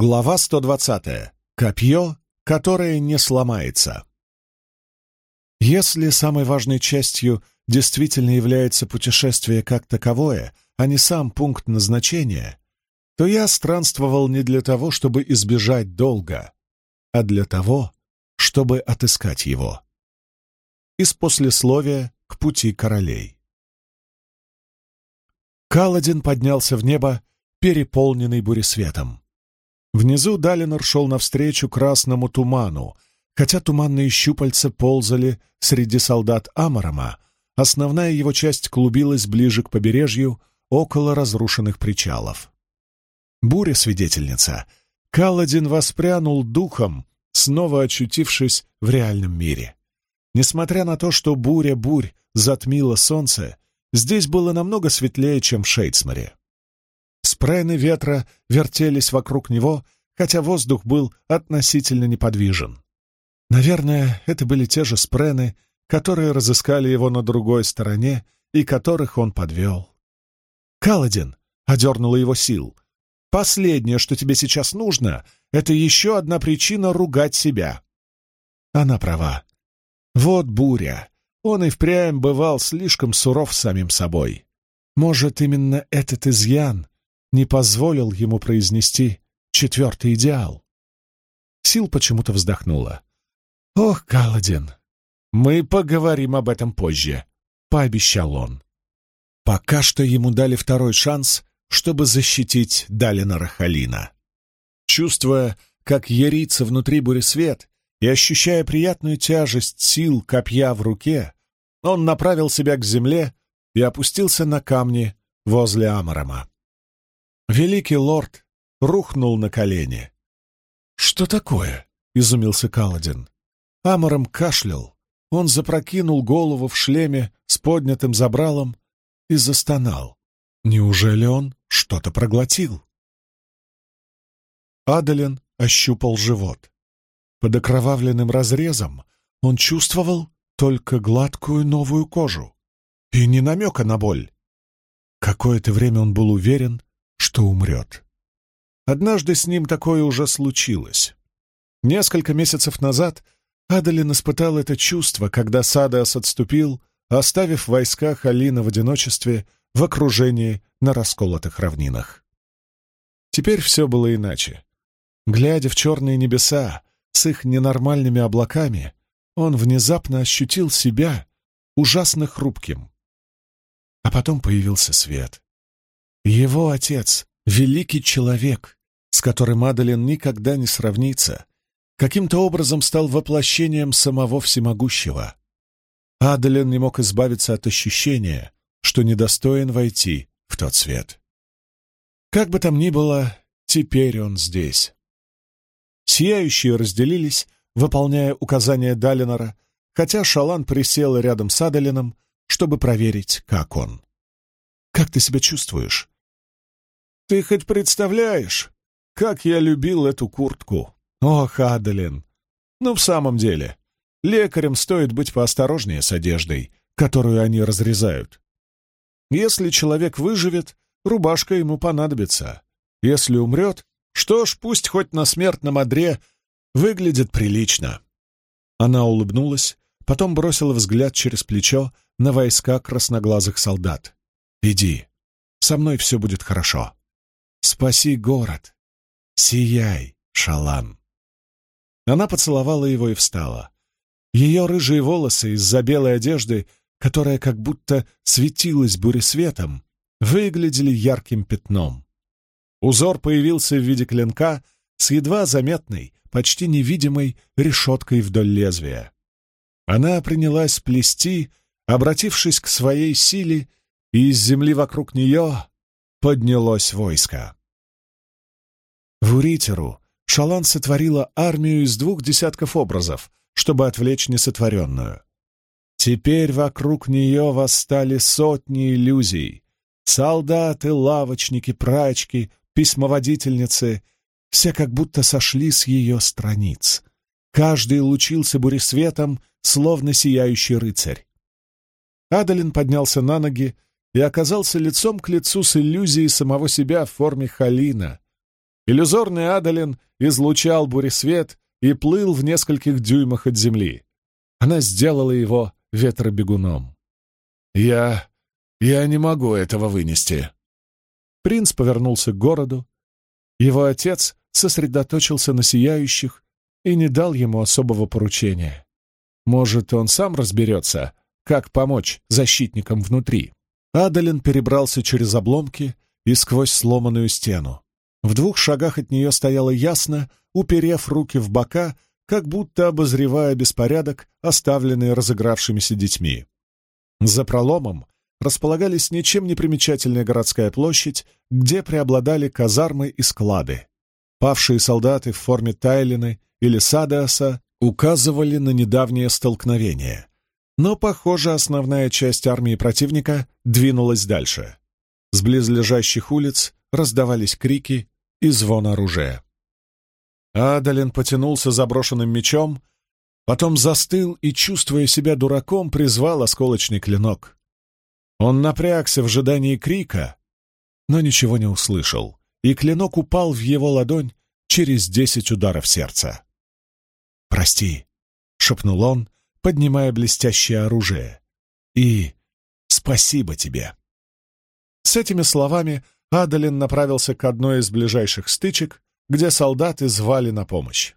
Глава 120. Копье, которое не сломается. Если самой важной частью действительно является путешествие как таковое, а не сам пункт назначения, то я странствовал не для того, чтобы избежать долга, а для того, чтобы отыскать его. Из послесловия к пути королей. Каладин поднялся в небо, переполненный буресветом. Внизу Далинор шел навстречу красному туману, хотя туманные щупальца ползали среди солдат Амарама, основная его часть клубилась ближе к побережью, около разрушенных причалов. Буря-свидетельница. Каладин воспрянул духом, снова очутившись в реальном мире. Несмотря на то, что буря-бурь затмила солнце, здесь было намного светлее, чем в Шейдсморе. Спрены ветра вертелись вокруг него, хотя воздух был относительно неподвижен. Наверное, это были те же спрены, которые разыскали его на другой стороне и которых он подвел. «Каладин!» — одернула его сил. «Последнее, что тебе сейчас нужно, это еще одна причина ругать себя». Она права. Вот буря. Он и впрямь бывал слишком суров самим собой. Может, именно этот изъян не позволил ему произнести четвертый идеал. Сил почему-то вздохнула. «Ох, Каладин, мы поговорим об этом позже», — пообещал он. Пока что ему дали второй шанс, чтобы защитить Далина Рахалина. Чувствуя, как ярится внутри буресвет, и ощущая приятную тяжесть сил копья в руке, он направил себя к земле и опустился на камни возле Амарама. Великий лорд рухнул на колени. «Что такое?» — изумился Каладин. Амором кашлял. Он запрокинул голову в шлеме с поднятым забралом и застонал. Неужели он что-то проглотил? Адалин ощупал живот. Под окровавленным разрезом он чувствовал только гладкую новую кожу и не намека на боль. Какое-то время он был уверен, что умрет. Однажды с ним такое уже случилось. Несколько месяцев назад Адалин испытал это чувство, когда Садас отступил, оставив войска Халина в одиночестве в окружении на расколотых равнинах. Теперь все было иначе. Глядя в черные небеса с их ненормальными облаками, он внезапно ощутил себя ужасно хрупким. А потом появился свет. Его отец — великий человек, с которым Адалин никогда не сравнится, каким-то образом стал воплощением самого всемогущего. Адалин не мог избавиться от ощущения, что недостоин войти в тот свет. Как бы там ни было, теперь он здесь. Сияющие разделились, выполняя указания Далинора, хотя Шалан присел рядом с Адалином, чтобы проверить, как он. Как ты себя чувствуешь?» «Ты хоть представляешь, как я любил эту куртку? Ох, Адалин! Ну, в самом деле, лекарям стоит быть поосторожнее с одеждой, которую они разрезают. Если человек выживет, рубашка ему понадобится. Если умрет, что ж, пусть хоть на смертном одре выглядит прилично». Она улыбнулась, потом бросила взгляд через плечо на войска красноглазых солдат. Иди, со мной все будет хорошо. Спаси город. Сияй, Шалан. Она поцеловала его и встала. Ее рыжие волосы из-за белой одежды, которая как будто светилась буресветом, выглядели ярким пятном. Узор появился в виде клинка с едва заметной, почти невидимой решеткой вдоль лезвия. Она принялась плести, обратившись к своей силе и из земли вокруг нее поднялось войско. В Уритеру Шалан сотворила армию из двух десятков образов, чтобы отвлечь несотворенную. Теперь вокруг нее восстали сотни иллюзий. Солдаты, лавочники, прачки, письмоводительницы — все как будто сошли с ее страниц. Каждый лучился буресветом, словно сияющий рыцарь. Адалин поднялся на ноги, и оказался лицом к лицу с иллюзией самого себя в форме Халина. Иллюзорный Адалин излучал буресвет и плыл в нескольких дюймах от земли. Она сделала его ветробегуном. «Я... я не могу этого вынести». Принц повернулся к городу. Его отец сосредоточился на сияющих и не дал ему особого поручения. Может, он сам разберется, как помочь защитникам внутри. Адалин перебрался через обломки и сквозь сломанную стену. В двух шагах от нее стояла ясно, уперев руки в бока, как будто обозревая беспорядок, оставленный разыгравшимися детьми. За проломом располагались ничем не примечательная городская площадь, где преобладали казармы и склады. Павшие солдаты в форме Тайлины или Садеаса указывали на недавнее столкновение. Но, похоже, основная часть армии противника двинулась дальше. С близлежащих улиц раздавались крики и звон оружия. Адалин потянулся заброшенным мечом, потом застыл и, чувствуя себя дураком, призвал осколочный клинок. Он напрягся в ожидании крика, но ничего не услышал, и клинок упал в его ладонь через десять ударов сердца. «Прости», — шепнул он, поднимая блестящее оружие. «И спасибо тебе». С этими словами Адалин направился к одной из ближайших стычек, где солдаты звали на помощь.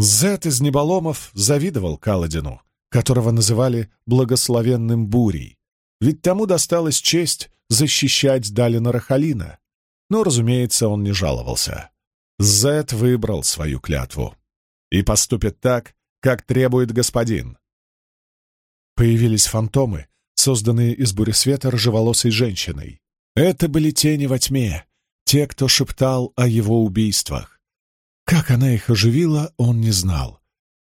Зет из Неболомов завидовал Каладину, которого называли «благословенным бурей», ведь тому досталась честь защищать Далина Рахалина. Но, разумеется, он не жаловался. Зет выбрал свою клятву и поступит так, как требует господин. Появились фантомы, созданные из буресвета рыжеволосой женщиной. Это были тени во тьме, те, кто шептал о его убийствах. Как она их оживила, он не знал.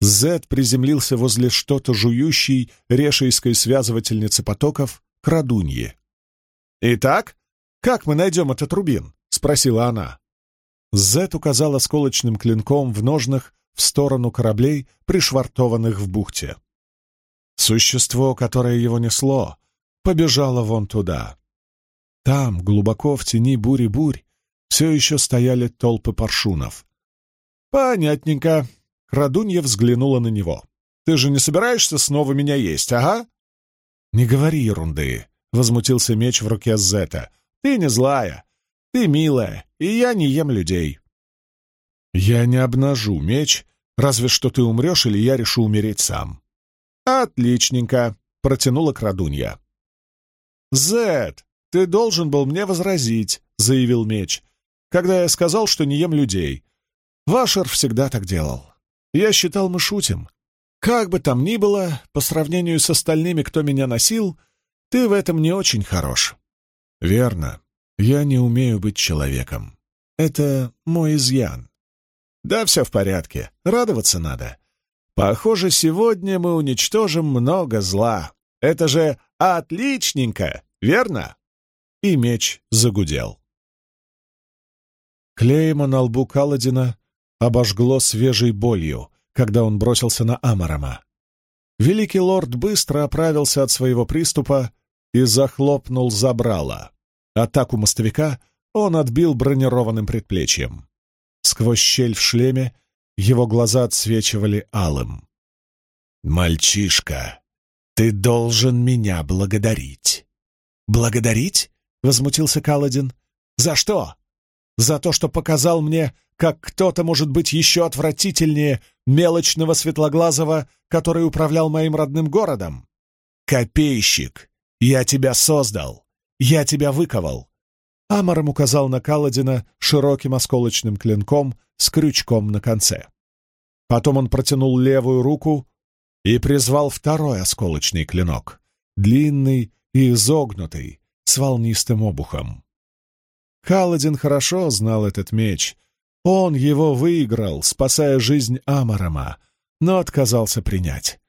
Зет приземлился возле что-то жующей решейской связывательницы потоков крадуньи. «Итак, как мы найдем этот рубин?» — спросила она. Зет указал осколочным клинком в ножнах в сторону кораблей, пришвартованных в бухте. Существо, которое его несло, побежало вон туда. Там, глубоко в тени бури-бурь, все еще стояли толпы паршунов. «Понятненько», — Крадунья взглянула на него. «Ты же не собираешься снова меня есть, ага?» «Не говори ерунды», — возмутился меч в руке Зета. «Ты не злая, ты милая, и я не ем людей». «Я не обнажу меч, разве что ты умрешь, или я решу умереть сам». «Отличненько», — протянула крадунья. «Зет, ты должен был мне возразить», — заявил меч, «когда я сказал, что не ем людей. Вашер всегда так делал. Я считал, мы шутим. Как бы там ни было, по сравнению с остальными, кто меня носил, ты в этом не очень хорош». «Верно. Я не умею быть человеком. Это мой изъян. Да, все в порядке. Радоваться надо. Похоже, сегодня мы уничтожим много зла. Это же отличненько, верно? И меч загудел. Клеймо на лбу Каладина обожгло свежей болью, когда он бросился на Амарама. Великий лорд быстро оправился от своего приступа и захлопнул забрало. Атаку мостовика он отбил бронированным предплечьем. Сквозь щель в шлеме его глаза отсвечивали алым. «Мальчишка, ты должен меня благодарить». «Благодарить?» — возмутился Каладин. «За что?» «За то, что показал мне, как кто-то может быть еще отвратительнее мелочного светлоглазого, который управлял моим родным городом? Копейщик, я тебя создал, я тебя выковал, Амаром указал на Каладина широким осколочным клинком с крючком на конце. Потом он протянул левую руку и призвал второй осколочный клинок, длинный и изогнутый, с волнистым обухом. Каладин хорошо знал этот меч. Он его выиграл, спасая жизнь Амарама, но отказался принять,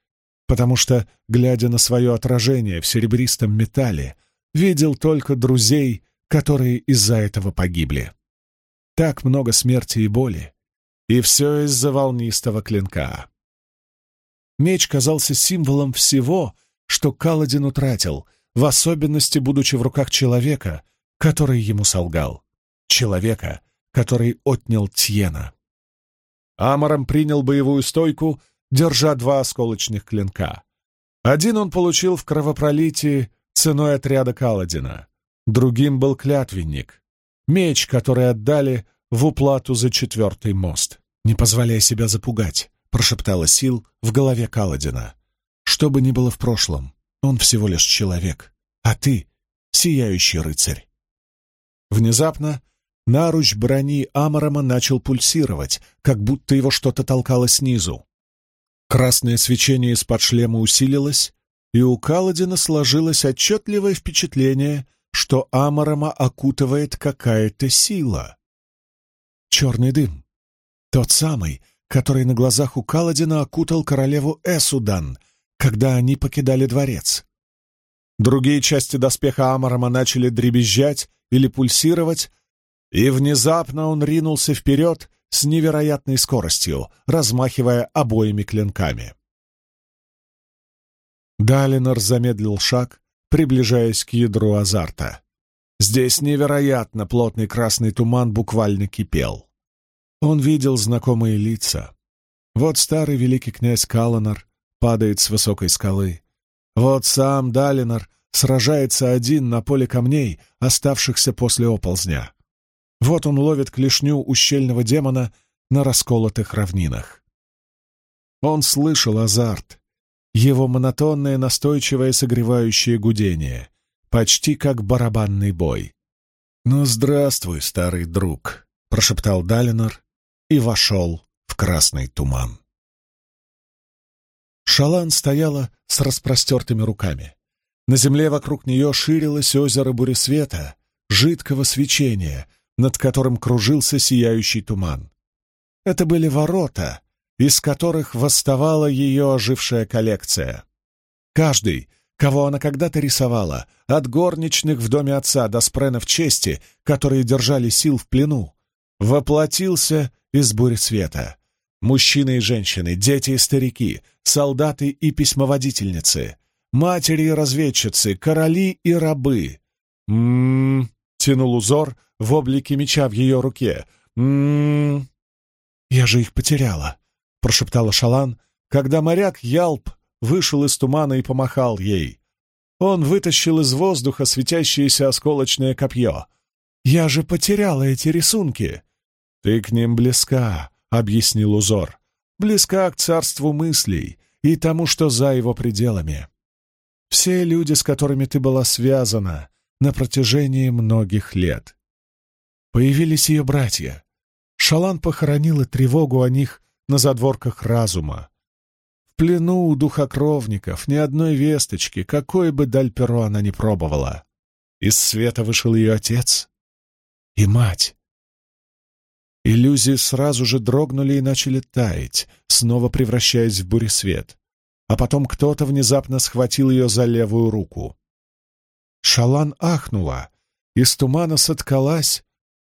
потому что, глядя на свое отражение в серебристом металле, видел только друзей которые из-за этого погибли. Так много смерти и боли, и все из-за волнистого клинка. Меч казался символом всего, что Каладин утратил, в особенности будучи в руках человека, который ему солгал. человека, который отнял Тьена. Амором принял боевую стойку, держа два осколочных клинка. Один он получил в кровопролитии ценой отряда Каладина, другим был клятвенник, меч, который отдали в уплату за четвертый мост. «Не позволяй себя запугать», — прошептала Сил в голове Каладина. «Что бы ни было в прошлом, он всего лишь человек, а ты — сияющий рыцарь». Внезапно наруч брони Амарама начал пульсировать, как будто его что-то толкало снизу. Красное свечение из-под шлема усилилось, и у Каладина сложилось отчетливое впечатление, что Амарама окутывает какая-то сила. Черный дым. Тот самый, который на глазах у Каладина окутал королеву Эсудан, когда они покидали дворец. Другие части доспеха Амарама начали дребезжать или пульсировать, и внезапно он ринулся вперед с невероятной скоростью, размахивая обоими клинками. Далинор замедлил шаг, приближаясь к ядру азарта. Здесь невероятно плотный красный туман буквально кипел. Он видел знакомые лица. Вот старый великий князь Каланар падает с высокой скалы. Вот сам Далинор сражается один на поле камней, оставшихся после оползня. Вот он ловит клешню ущельного демона на расколотых равнинах. Он слышал азарт, его монотонное, настойчивое, согревающее гудение, почти как барабанный бой. «Ну, здравствуй, старый друг», — прошептал Далинор и вошел в красный туман. Шалан стояла с распростертыми руками. На земле вокруг нее ширилось озеро буресвета, жидкого свечения, над которым кружился сияющий туман. Это были ворота, из которых восставала ее ожившая коллекция. Каждый, кого она когда-то рисовала, от горничных в доме отца до спренов чести, которые держали сил в плену, воплотился из бури света. Мужчины и женщины, дети и старики, солдаты и письмоводительницы, матери и разведчицы, короли и рабы. «М-м-м», тянул узор в облике меча в ее руке. «М-м-м». «Я же их потеряла», прошептала Шалан, когда моряк Ялп вышел из тумана и помахал ей. Он вытащил из воздуха светящееся осколочное копье. «Я же потеряла эти рисунки!» «Ты к ним близка», — объяснил узор. «Близка к царству мыслей и тому, что за его пределами. Все люди, с которыми ты была связана на протяжении многих лет. Появились ее братья. Шалан похоронила тревогу о них на задворках разума. В плену у духокровников ни одной весточки, какой бы Дальперо она ни пробовала. Из света вышел ее отец и мать. Иллюзии сразу же дрогнули и начали таять, снова превращаясь в буресвет. А потом кто-то внезапно схватил ее за левую руку. Шалан ахнула, из тумана соткалась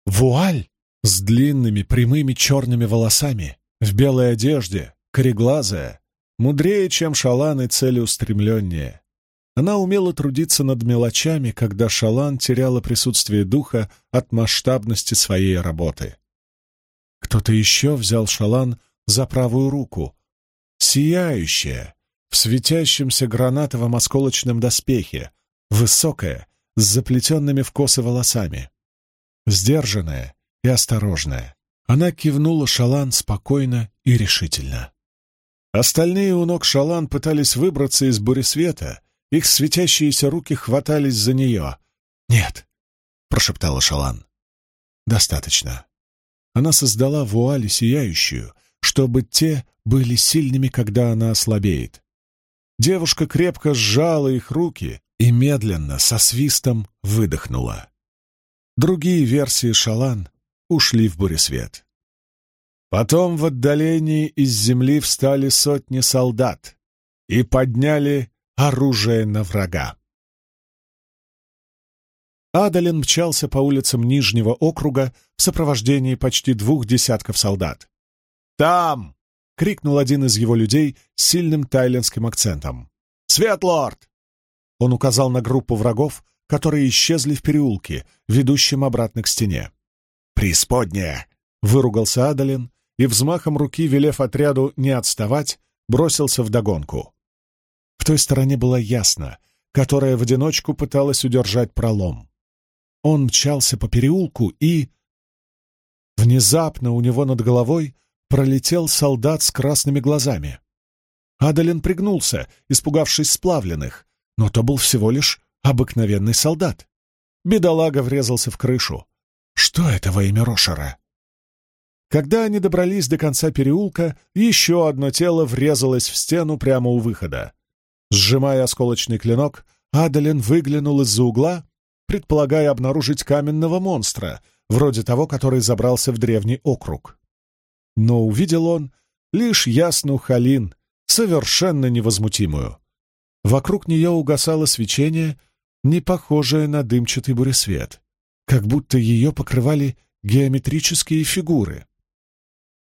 вуаль с длинными прямыми черными волосами в белой одежде, кореглазая, мудрее, чем Шалан и целеустремленнее. Она умела трудиться над мелочами, когда Шалан теряла присутствие духа от масштабности своей работы. Кто-то еще взял Шалан за правую руку, сияющая, в светящемся гранатовом осколочном доспехе, высокая, с заплетенными в косы волосами, сдержанная и осторожная. Она кивнула Шалан спокойно и решительно. Остальные у ног Шалан пытались выбраться из буресвета, их светящиеся руки хватались за нее. «Нет», — прошептала Шалан. «Достаточно». Она создала вуали сияющую, чтобы те были сильными, когда она ослабеет. Девушка крепко сжала их руки и медленно, со свистом, выдохнула. Другие версии Шалан ушли в буресвет. Потом в отдалении из земли встали сотни солдат и подняли оружие на врага. Адалин мчался по улицам Нижнего округа в сопровождении почти двух десятков солдат. «Там!» — крикнул один из его людей с сильным тайлендским акцентом. «Светлорд!» Он указал на группу врагов, которые исчезли в переулке, ведущем обратно к стене. Преисподняя!» — выругался Адалин и, взмахом руки, велев отряду не отставать, бросился вдогонку. В той стороне было ясно, которая в одиночку пыталась удержать пролом. Он мчался по переулку и... Внезапно у него над головой пролетел солдат с красными глазами. Адалин пригнулся, испугавшись сплавленных, но то был всего лишь обыкновенный солдат. Бедолага врезался в крышу. Что это во имя Рошера? Когда они добрались до конца переулка, еще одно тело врезалось в стену прямо у выхода. Сжимая осколочный клинок, Адалин выглянул из-за угла, предполагая обнаружить каменного монстра, вроде того, который забрался в древний округ. Но увидел он лишь ясную Халин, совершенно невозмутимую. Вокруг нее угасало свечение, не похожее на дымчатый буресвет, как будто ее покрывали геометрические фигуры.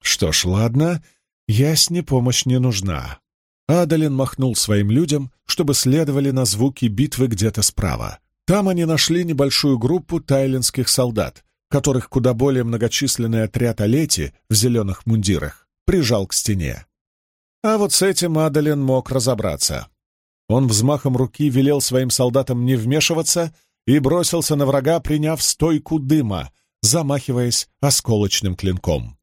Что ж, ладно, ясне помощь не нужна. Адалин махнул своим людям, чтобы следовали на звуки битвы где-то справа. Там они нашли небольшую группу тайлинских солдат, которых куда более многочисленный отряд Олети в зеленых мундирах прижал к стене. А вот с этим Адалин мог разобраться. Он взмахом руки велел своим солдатам не вмешиваться и бросился на врага, приняв стойку дыма, замахиваясь осколочным клинком.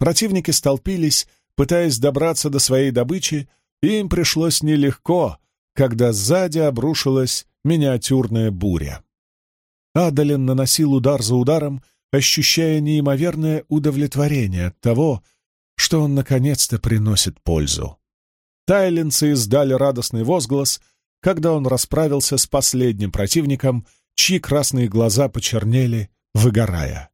Противники столпились, пытаясь добраться до своей добычи, и им пришлось нелегко, когда сзади обрушилась миниатюрная буря. Адалин наносил удар за ударом, ощущая неимоверное удовлетворение от того, что он наконец-то приносит пользу. Тайлинцы издали радостный возглас, когда он расправился с последним противником, чьи красные глаза почернели, выгорая.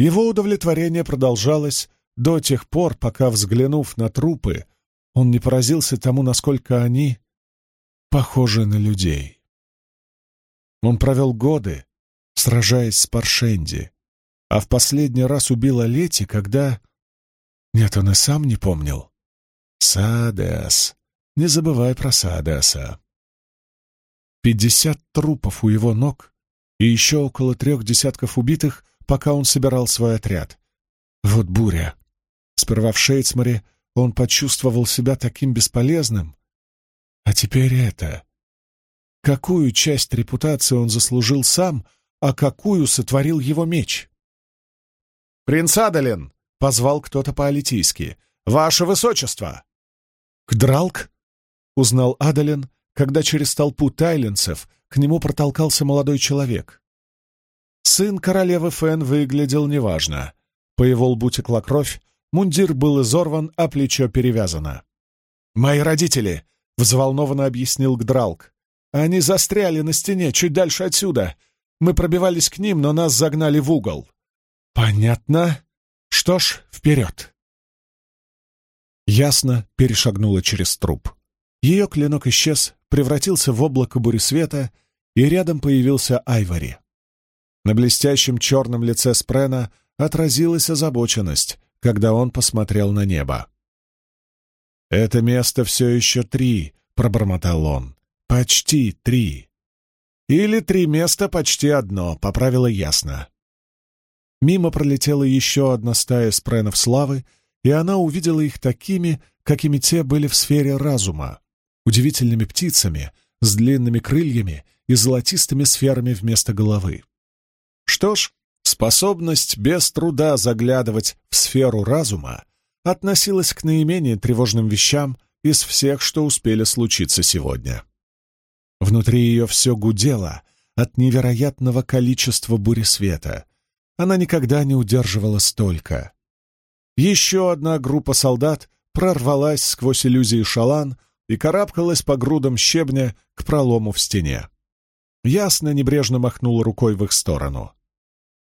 Его удовлетворение продолжалось до тех пор, пока, взглянув на трупы, он не поразился тому, насколько они похожи на людей. Он провел годы, сражаясь с Паршенди, а в последний раз убил Олети, когда... Нет, он и сам не помнил. Саадеас. Не забывай про Саадеаса. Пятьдесят трупов у его ног и еще около трех десятков убитых, пока он собирал свой отряд. Вот буря. Сперва в Шейцмаре он почувствовал себя таким бесполезным, а теперь это. Какую часть репутации он заслужил сам, а какую сотворил его меч? «Принц Адалин!» — позвал кто-то по-алитийски. «Ваше высочество!» «Кдралк?» — узнал Адалин, когда через толпу тайленцев к нему протолкался молодой человек. Сын королевы Фен выглядел неважно. По его лбу текла кровь, мундир был изорван, а плечо перевязано. «Мои родители!» — взволнованно объяснил Гдралк. «Они застряли на стене чуть дальше отсюда. Мы пробивались к ним, но нас загнали в угол». «Понятно. Что ж, вперед!» Ясно перешагнула через труп. Ее клинок исчез, превратился в облако буресвета, и рядом появился Айвори. На блестящем черном лице Спрена отразилась озабоченность, когда он посмотрел на небо. «Это место все еще три», — пробормотал он. «Почти три». «Или три места, почти одно», — поправила ясно. Мимо пролетела еще одна стая спренов славы, и она увидела их такими, какими те были в сфере разума, удивительными птицами с длинными крыльями и золотистыми сферами вместо головы. Что ж, способность без труда заглядывать в сферу разума относилась к наименее тревожным вещам из всех, что успели случиться сегодня. Внутри ее все гудело от невероятного количества бури света. Она никогда не удерживала столько. Еще одна группа солдат прорвалась сквозь иллюзии шалан и карабкалась по грудам щебня к пролому в стене. Ясно небрежно махнула рукой в их сторону.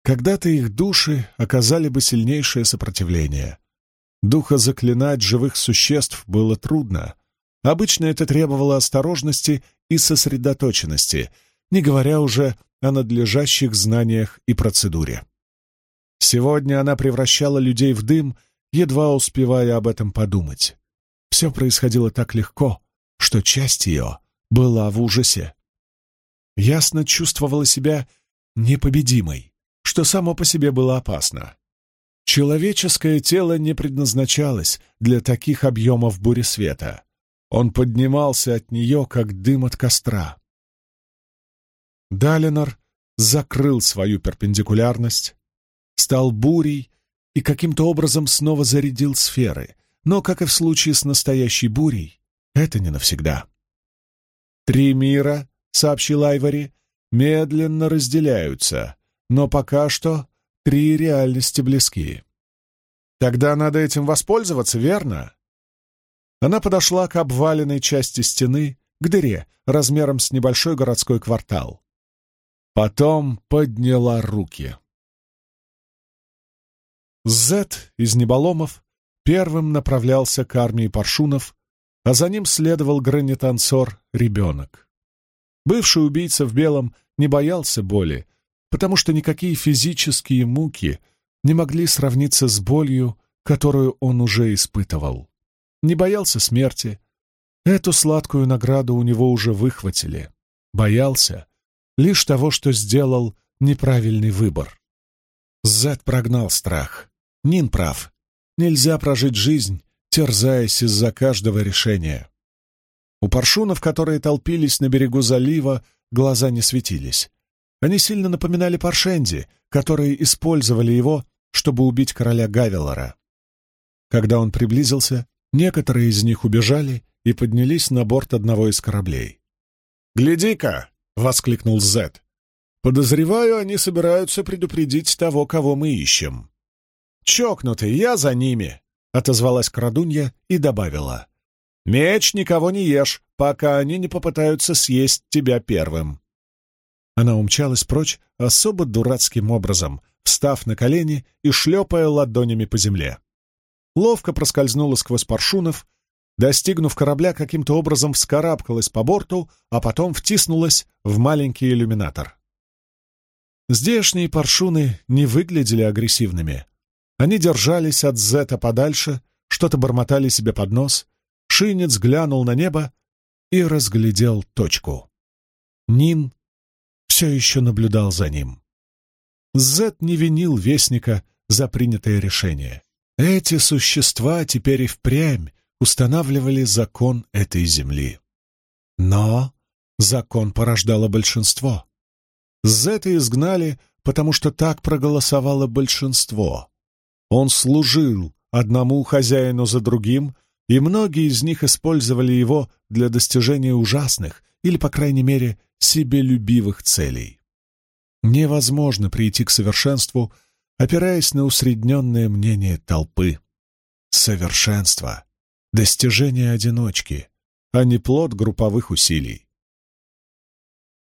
Когда-то их души оказали бы сильнейшее сопротивление. Духа заклинать живых существ было трудно. Обычно это требовало осторожности и сосредоточенности, не говоря уже о надлежащих знаниях и процедуре. Сегодня она превращала людей в дым, едва успевая об этом подумать. Все происходило так легко, что часть ее была в ужасе. Ясно чувствовала себя непобедимой, что само по себе было опасно. Человеческое тело не предназначалось для таких объемов бури света. Он поднимался от нее, как дым от костра. Далинор закрыл свою перпендикулярность, стал бурей и каким-то образом снова зарядил сферы, но, как и в случае с настоящей бурей, это не навсегда. «Три мира», — сообщил Айвори, — «медленно разделяются, но пока что три реальности близки». «Тогда надо этим воспользоваться, верно?» Она подошла к обваленной части стены, к дыре, размером с небольшой городской квартал. Потом подняла руки. Зет из Неболомов первым направлялся к армии паршунов, а за ним следовал гранитансор ребенок. Бывший убийца в белом не боялся боли, потому что никакие физические муки не могли сравниться с болью, которую он уже испытывал не боялся смерти. Эту сладкую награду у него уже выхватили. Боялся лишь того, что сделал неправильный выбор. Зет прогнал страх. Нин прав. Нельзя прожить жизнь, терзаясь из-за каждого решения. У паршунов, которые толпились на берегу залива, глаза не светились. Они сильно напоминали паршенди, которые использовали его, чтобы убить короля Гавелора. Когда он приблизился, Некоторые из них убежали и поднялись на борт одного из кораблей. «Гляди-ка!» — воскликнул Зет. «Подозреваю, они собираются предупредить того, кого мы ищем». «Чокнутый, я за ними!» — отозвалась крадунья и добавила. «Меч никого не ешь, пока они не попытаются съесть тебя первым». Она умчалась прочь особо дурацким образом, встав на колени и шлепая ладонями по земле ловко проскользнула сквозь паршунов, достигнув корабля, каким-то образом вскарабкалась по борту, а потом втиснулась в маленький иллюминатор. Здешние паршуны не выглядели агрессивными. Они держались от Зета подальше, что-то бормотали себе под нос. Шинец глянул на небо и разглядел точку. Нин все еще наблюдал за ним. Зет не винил Вестника за принятое решение. Эти существа теперь и впрямь устанавливали закон этой земли. Но закон порождало большинство. Зета изгнали, потому что так проголосовало большинство. Он служил одному хозяину за другим, и многие из них использовали его для достижения ужасных или, по крайней мере, себелюбивых целей. Невозможно прийти к совершенству, опираясь на усредненное мнение толпы. Совершенство — достижение одиночки, а не плод групповых усилий.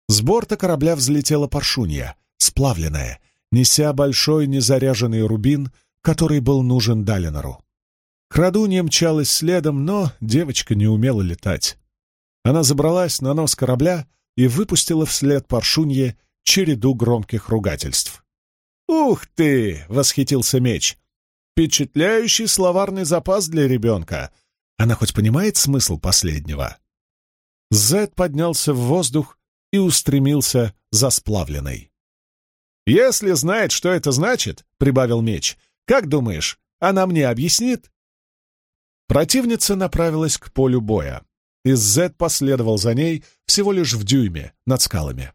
С борта корабля взлетела паршунья, сплавленная, неся большой незаряженный рубин, который был нужен Далинору. Крадунья мчалась следом, но девочка не умела летать. Она забралась на нос корабля и выпустила вслед паршунье череду громких ругательств. «Ух ты!» — восхитился меч. «Впечатляющий словарный запас для ребенка. Она хоть понимает смысл последнего?» Зед поднялся в воздух и устремился за сплавленной. «Если знает, что это значит, — прибавил меч, — как думаешь, она мне объяснит?» Противница направилась к полю боя, и Зед последовал за ней всего лишь в дюйме над скалами.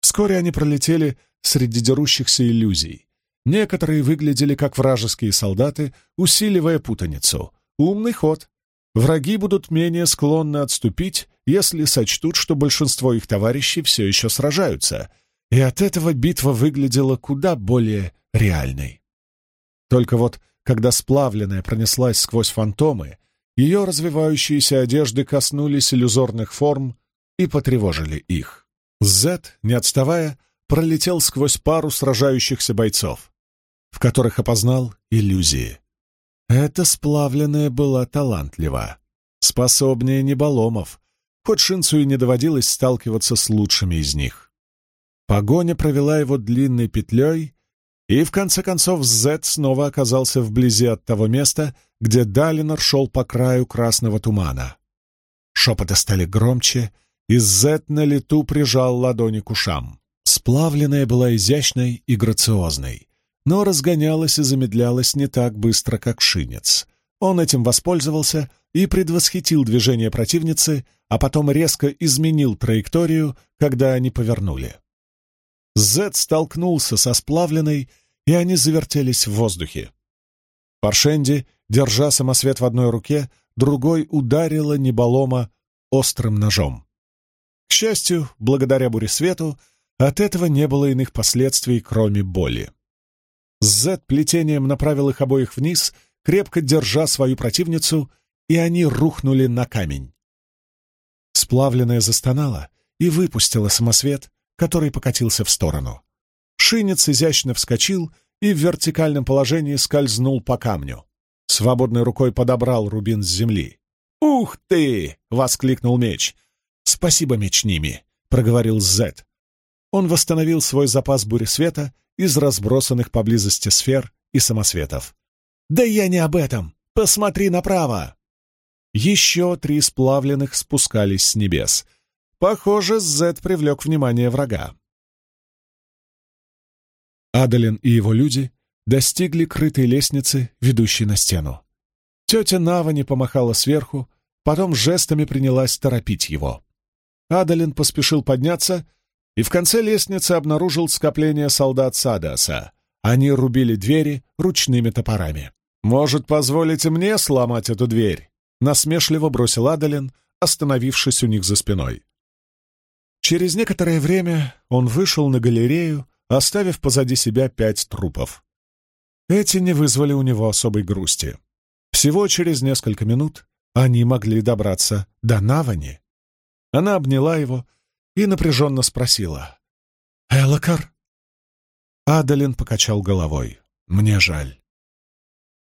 Вскоре они пролетели среди дерущихся иллюзий. Некоторые выглядели как вражеские солдаты, усиливая путаницу. Умный ход. Враги будут менее склонны отступить, если сочтут, что большинство их товарищей все еще сражаются, и от этого битва выглядела куда более реальной. Только вот, когда сплавленная пронеслась сквозь фантомы, ее развивающиеся одежды коснулись иллюзорных форм и потревожили их. Зет, не отставая, пролетел сквозь пару сражающихся бойцов, в которых опознал иллюзии. Эта сплавленная была талантлива, способнее Неболомов, хоть Шинцу и не доводилось сталкиваться с лучшими из них. Погоня провела его длинной петлей, и в конце концов Зет снова оказался вблизи от того места, где Далинор шел по краю красного тумана. Шепоты стали громче, и Зет на лету прижал ладони к ушам. Сплавленная была изящной и грациозной, но разгонялась и замедлялась не так быстро, как шинец. Он этим воспользовался и предвосхитил движение противницы, а потом резко изменил траекторию, когда они повернули. Зет столкнулся со сплавленной, и они завертелись в воздухе. Паршенди, держа самосвет в одной руке, другой ударила неболома острым ножом. К счастью, благодаря буресвету, от этого не было иных последствий, кроме боли. Зет плетением направил их обоих вниз, крепко держа свою противницу, и они рухнули на камень. Сплавленная застонала и выпустила самосвет, который покатился в сторону. Шинец изящно вскочил и в вертикальном положении скользнул по камню. Свободной рукой подобрал рубин с земли. «Ух ты!» — воскликнул меч. «Спасибо, меч Ними», — проговорил Зет. Он восстановил свой запас бури света из разбросанных поблизости сфер и самосветов. «Да я не об этом! Посмотри направо!» Еще три сплавленных спускались с небес. Похоже, Зет привлек внимание врага. Адалин и его люди достигли крытой лестницы, ведущей на стену. Тетя Навани помахала сверху, потом жестами принялась торопить его. Адалин поспешил подняться и в конце лестницы обнаружил скопление солдат Садаса. Они рубили двери ручными топорами. «Может, позволите мне сломать эту дверь?» — насмешливо бросил Адалин, остановившись у них за спиной. Через некоторое время он вышел на галерею, оставив позади себя пять трупов. Эти не вызвали у него особой грусти. Всего через несколько минут они могли добраться до Навани. Она обняла его и напряженно спросила. «Элокар?» Адалин покачал головой. «Мне жаль».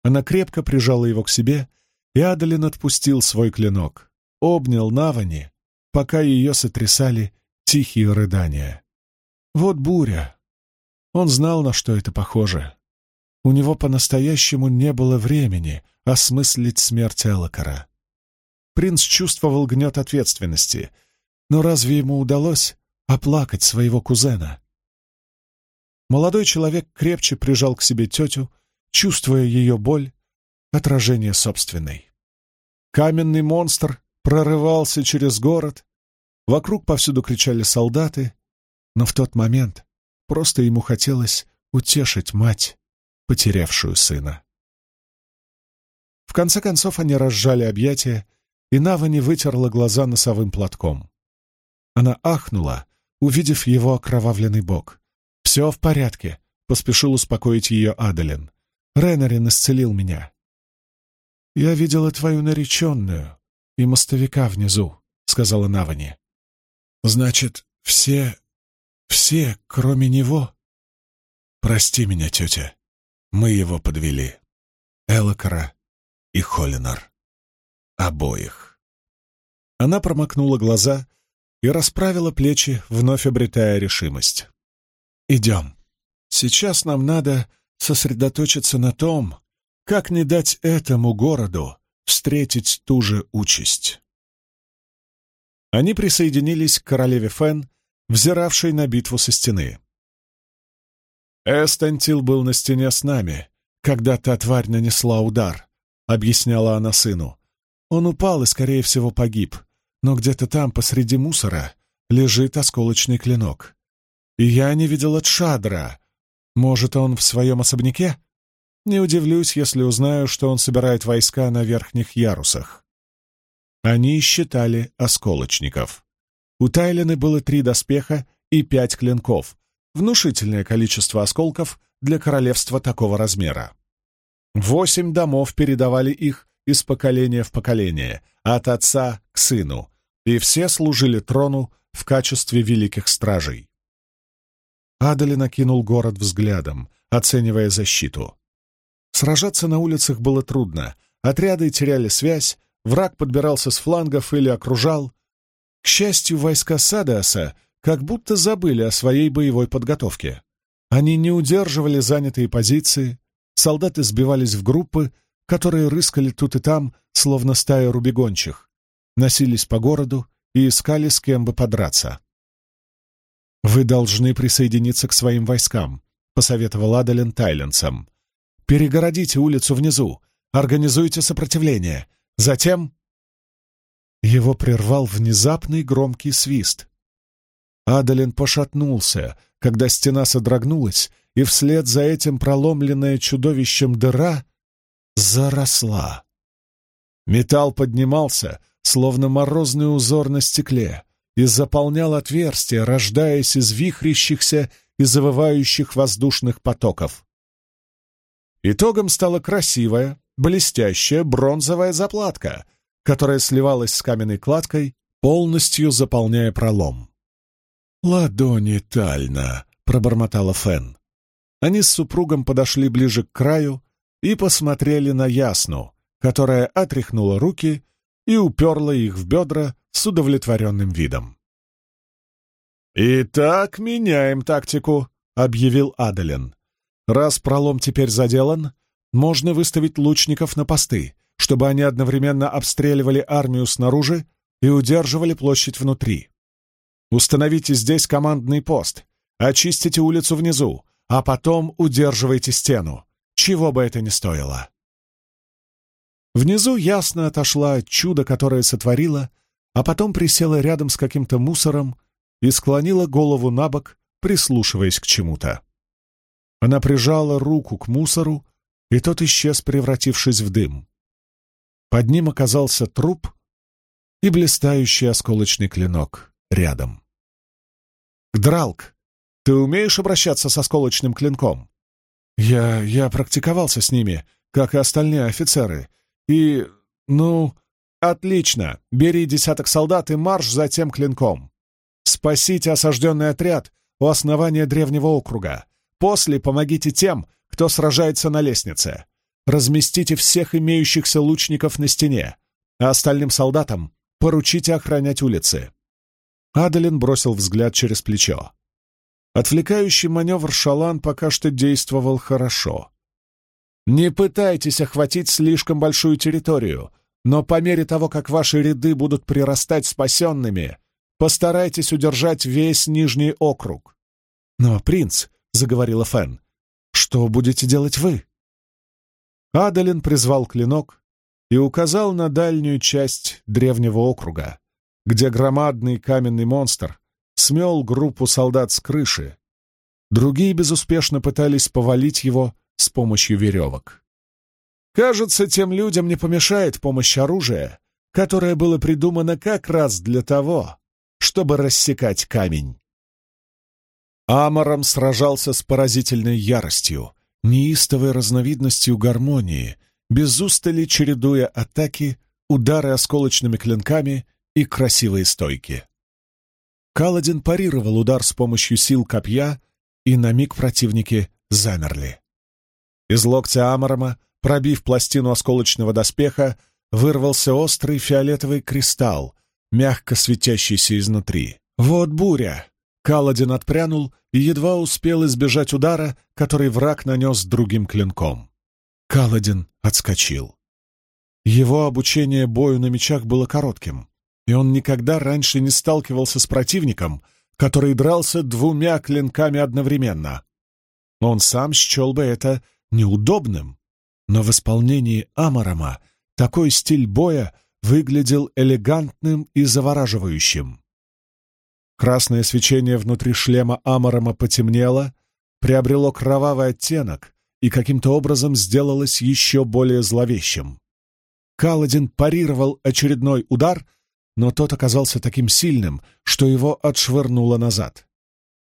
Она крепко прижала его к себе, и Адалин отпустил свой клинок, обнял Навани, пока ее сотрясали тихие рыдания. Вот буря. Он знал, на что это похоже. У него по-настоящему не было времени осмыслить смерть Элокара. Принц чувствовал гнет ответственности, но разве ему удалось оплакать своего кузена? Молодой человек крепче прижал к себе тетю, чувствуя ее боль, отражение собственной. Каменный монстр прорывался через город, вокруг повсюду кричали солдаты, но в тот момент просто ему хотелось утешить мать, потерявшую сына. В конце концов они разжали объятия, и Навани вытерла глаза носовым платком. Она ахнула, увидев его окровавленный бок. «Все в порядке», — поспешил успокоить ее Адалин. «Ренарин исцелил меня». «Я видела твою нареченную и мостовика внизу», — сказала Навани. «Значит, все, все, кроме него?» «Прости меня, тетя», мы его подвели. Элокара и Холлинар. Обоих. Она промокнула глаза и расправила плечи, вновь обретая решимость. «Идем. Сейчас нам надо сосредоточиться на том, как не дать этому городу встретить ту же участь». Они присоединились к королеве Фен, взиравшей на битву со стены. «Эстантил был на стене с нами, когда та тварь нанесла удар», — объясняла она сыну. «Он упал и, скорее всего, погиб, но где-то там, посреди мусора, лежит осколочный клинок. И я не видела Тшадра. Может, он в своем особняке? Не удивлюсь, если узнаю, что он собирает войска на верхних ярусах». Они считали осколочников. У Тайлены было три доспеха и пять клинков, внушительное количество осколков для королевства такого размера. Восемь домов передавали их из поколения в поколение, от отца к сыну, и все служили трону в качестве великих стражей. Адали накинул город взглядом, оценивая защиту. Сражаться на улицах было трудно, отряды теряли связь, враг подбирался с флангов или окружал. К счастью, войска Садеаса как будто забыли о своей боевой подготовке. Они не удерживали занятые позиции, солдаты сбивались в группы, которые рыскали тут и там, словно стая рубегончих, носились по городу и искали с кем бы подраться. «Вы должны присоединиться к своим войскам», — посоветовал Адален тайленцам. «Перегородите улицу внизу, организуйте сопротивление. Затем...» Его прервал внезапный громкий свист. Адалин пошатнулся, когда стена содрогнулась, и вслед за этим проломленная чудовищем дыра заросла. Металл поднимался, словно морозный узор на стекле, и заполнял отверстия, рождаясь из вихрящихся и завывающих воздушных потоков. Итогом стала красивая, блестящая бронзовая заплатка, которая сливалась с каменной кладкой, полностью заполняя пролом. «Ладони Тальна», — пробормотала Фен. Они с супругом подошли ближе к краю и посмотрели на Ясну, которая отряхнула руки и уперла их в бедра с удовлетворенным видом. «Итак, меняем тактику», — объявил Адален. «Раз пролом теперь заделан, можно выставить лучников на посты, чтобы они одновременно обстреливали армию снаружи и удерживали площадь внутри. Установите здесь командный пост, очистите улицу внизу, а потом удерживайте стену, чего бы это ни стоило. Внизу ясно отошла от чуда, которое сотворила, а потом присела рядом с каким-то мусором и склонила голову на бок, прислушиваясь к чему-то. Она прижала руку к мусору, и тот исчез, превратившись в дым. Под ним оказался труп и блистающий осколочный клинок рядом. «Гдралк, ты умеешь обращаться с осколочным клинком?» «Я... я практиковался с ними, как и остальные офицеры. И... ну...» «Отлично! Бери десяток солдат и марш за тем клинком. Спасите осажденный отряд у основания древнего округа. После помогите тем, кто сражается на лестнице. Разместите всех имеющихся лучников на стене, а остальным солдатам поручите охранять улицы. Адалин бросил взгляд через плечо. Отвлекающий маневр Шалан пока что действовал хорошо. Не пытайтесь охватить слишком большую территорию, но по мере того, как ваши ряды будут прирастать спасенными, постарайтесь удержать весь Нижний округ. «Но, принц», — заговорила Фен, — «что будете делать вы?» Адалин призвал клинок и указал на дальнюю часть древнего округа где громадный каменный монстр смел группу солдат с крыши. Другие безуспешно пытались повалить его с помощью веревок. Кажется, тем людям не помешает помощь оружия, которое было придумано как раз для того, чтобы рассекать камень. Амором сражался с поразительной яростью, неистовой разновидностью гармонии, без устали чередуя атаки, удары осколочными клинками и красивые стойки. Каладин парировал удар с помощью сил копья, и на миг противники замерли. Из локтя Амарама, пробив пластину осколочного доспеха, вырвался острый фиолетовый кристалл, мягко светящийся изнутри. «Вот буря!» Каладин отпрянул и едва успел избежать удара, который враг нанес другим клинком. Каладин отскочил. Его обучение бою на мечах было коротким и он никогда раньше не сталкивался с противником, который дрался двумя клинками одновременно. Он сам счел бы это неудобным, но в исполнении Амарама такой стиль боя выглядел элегантным и завораживающим. Красное свечение внутри шлема Амарама потемнело, приобрело кровавый оттенок и каким-то образом сделалось еще более зловещим. Каладин парировал очередной удар — но тот оказался таким сильным, что его отшвырнуло назад.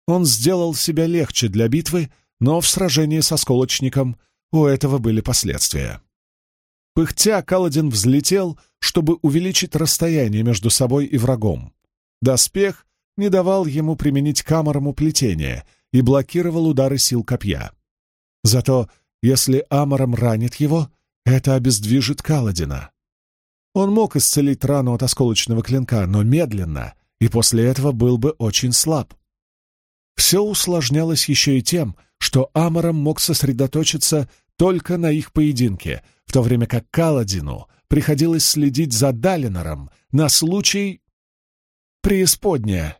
Он сделал себя легче для битвы, но в сражении со сколочником у этого были последствия. Пыхтя, Каладин взлетел, чтобы увеличить расстояние между собой и врагом. Доспех не давал ему применить каморому плетение и блокировал удары сил копья. Зато, если Амором ранит его, это обездвижит Каладина. Он мог исцелить рану от осколочного клинка, но медленно, и после этого был бы очень слаб. Все усложнялось еще и тем, что Амором мог сосредоточиться только на их поединке, в то время как Каладину приходилось следить за Далинором на случай преисподняя.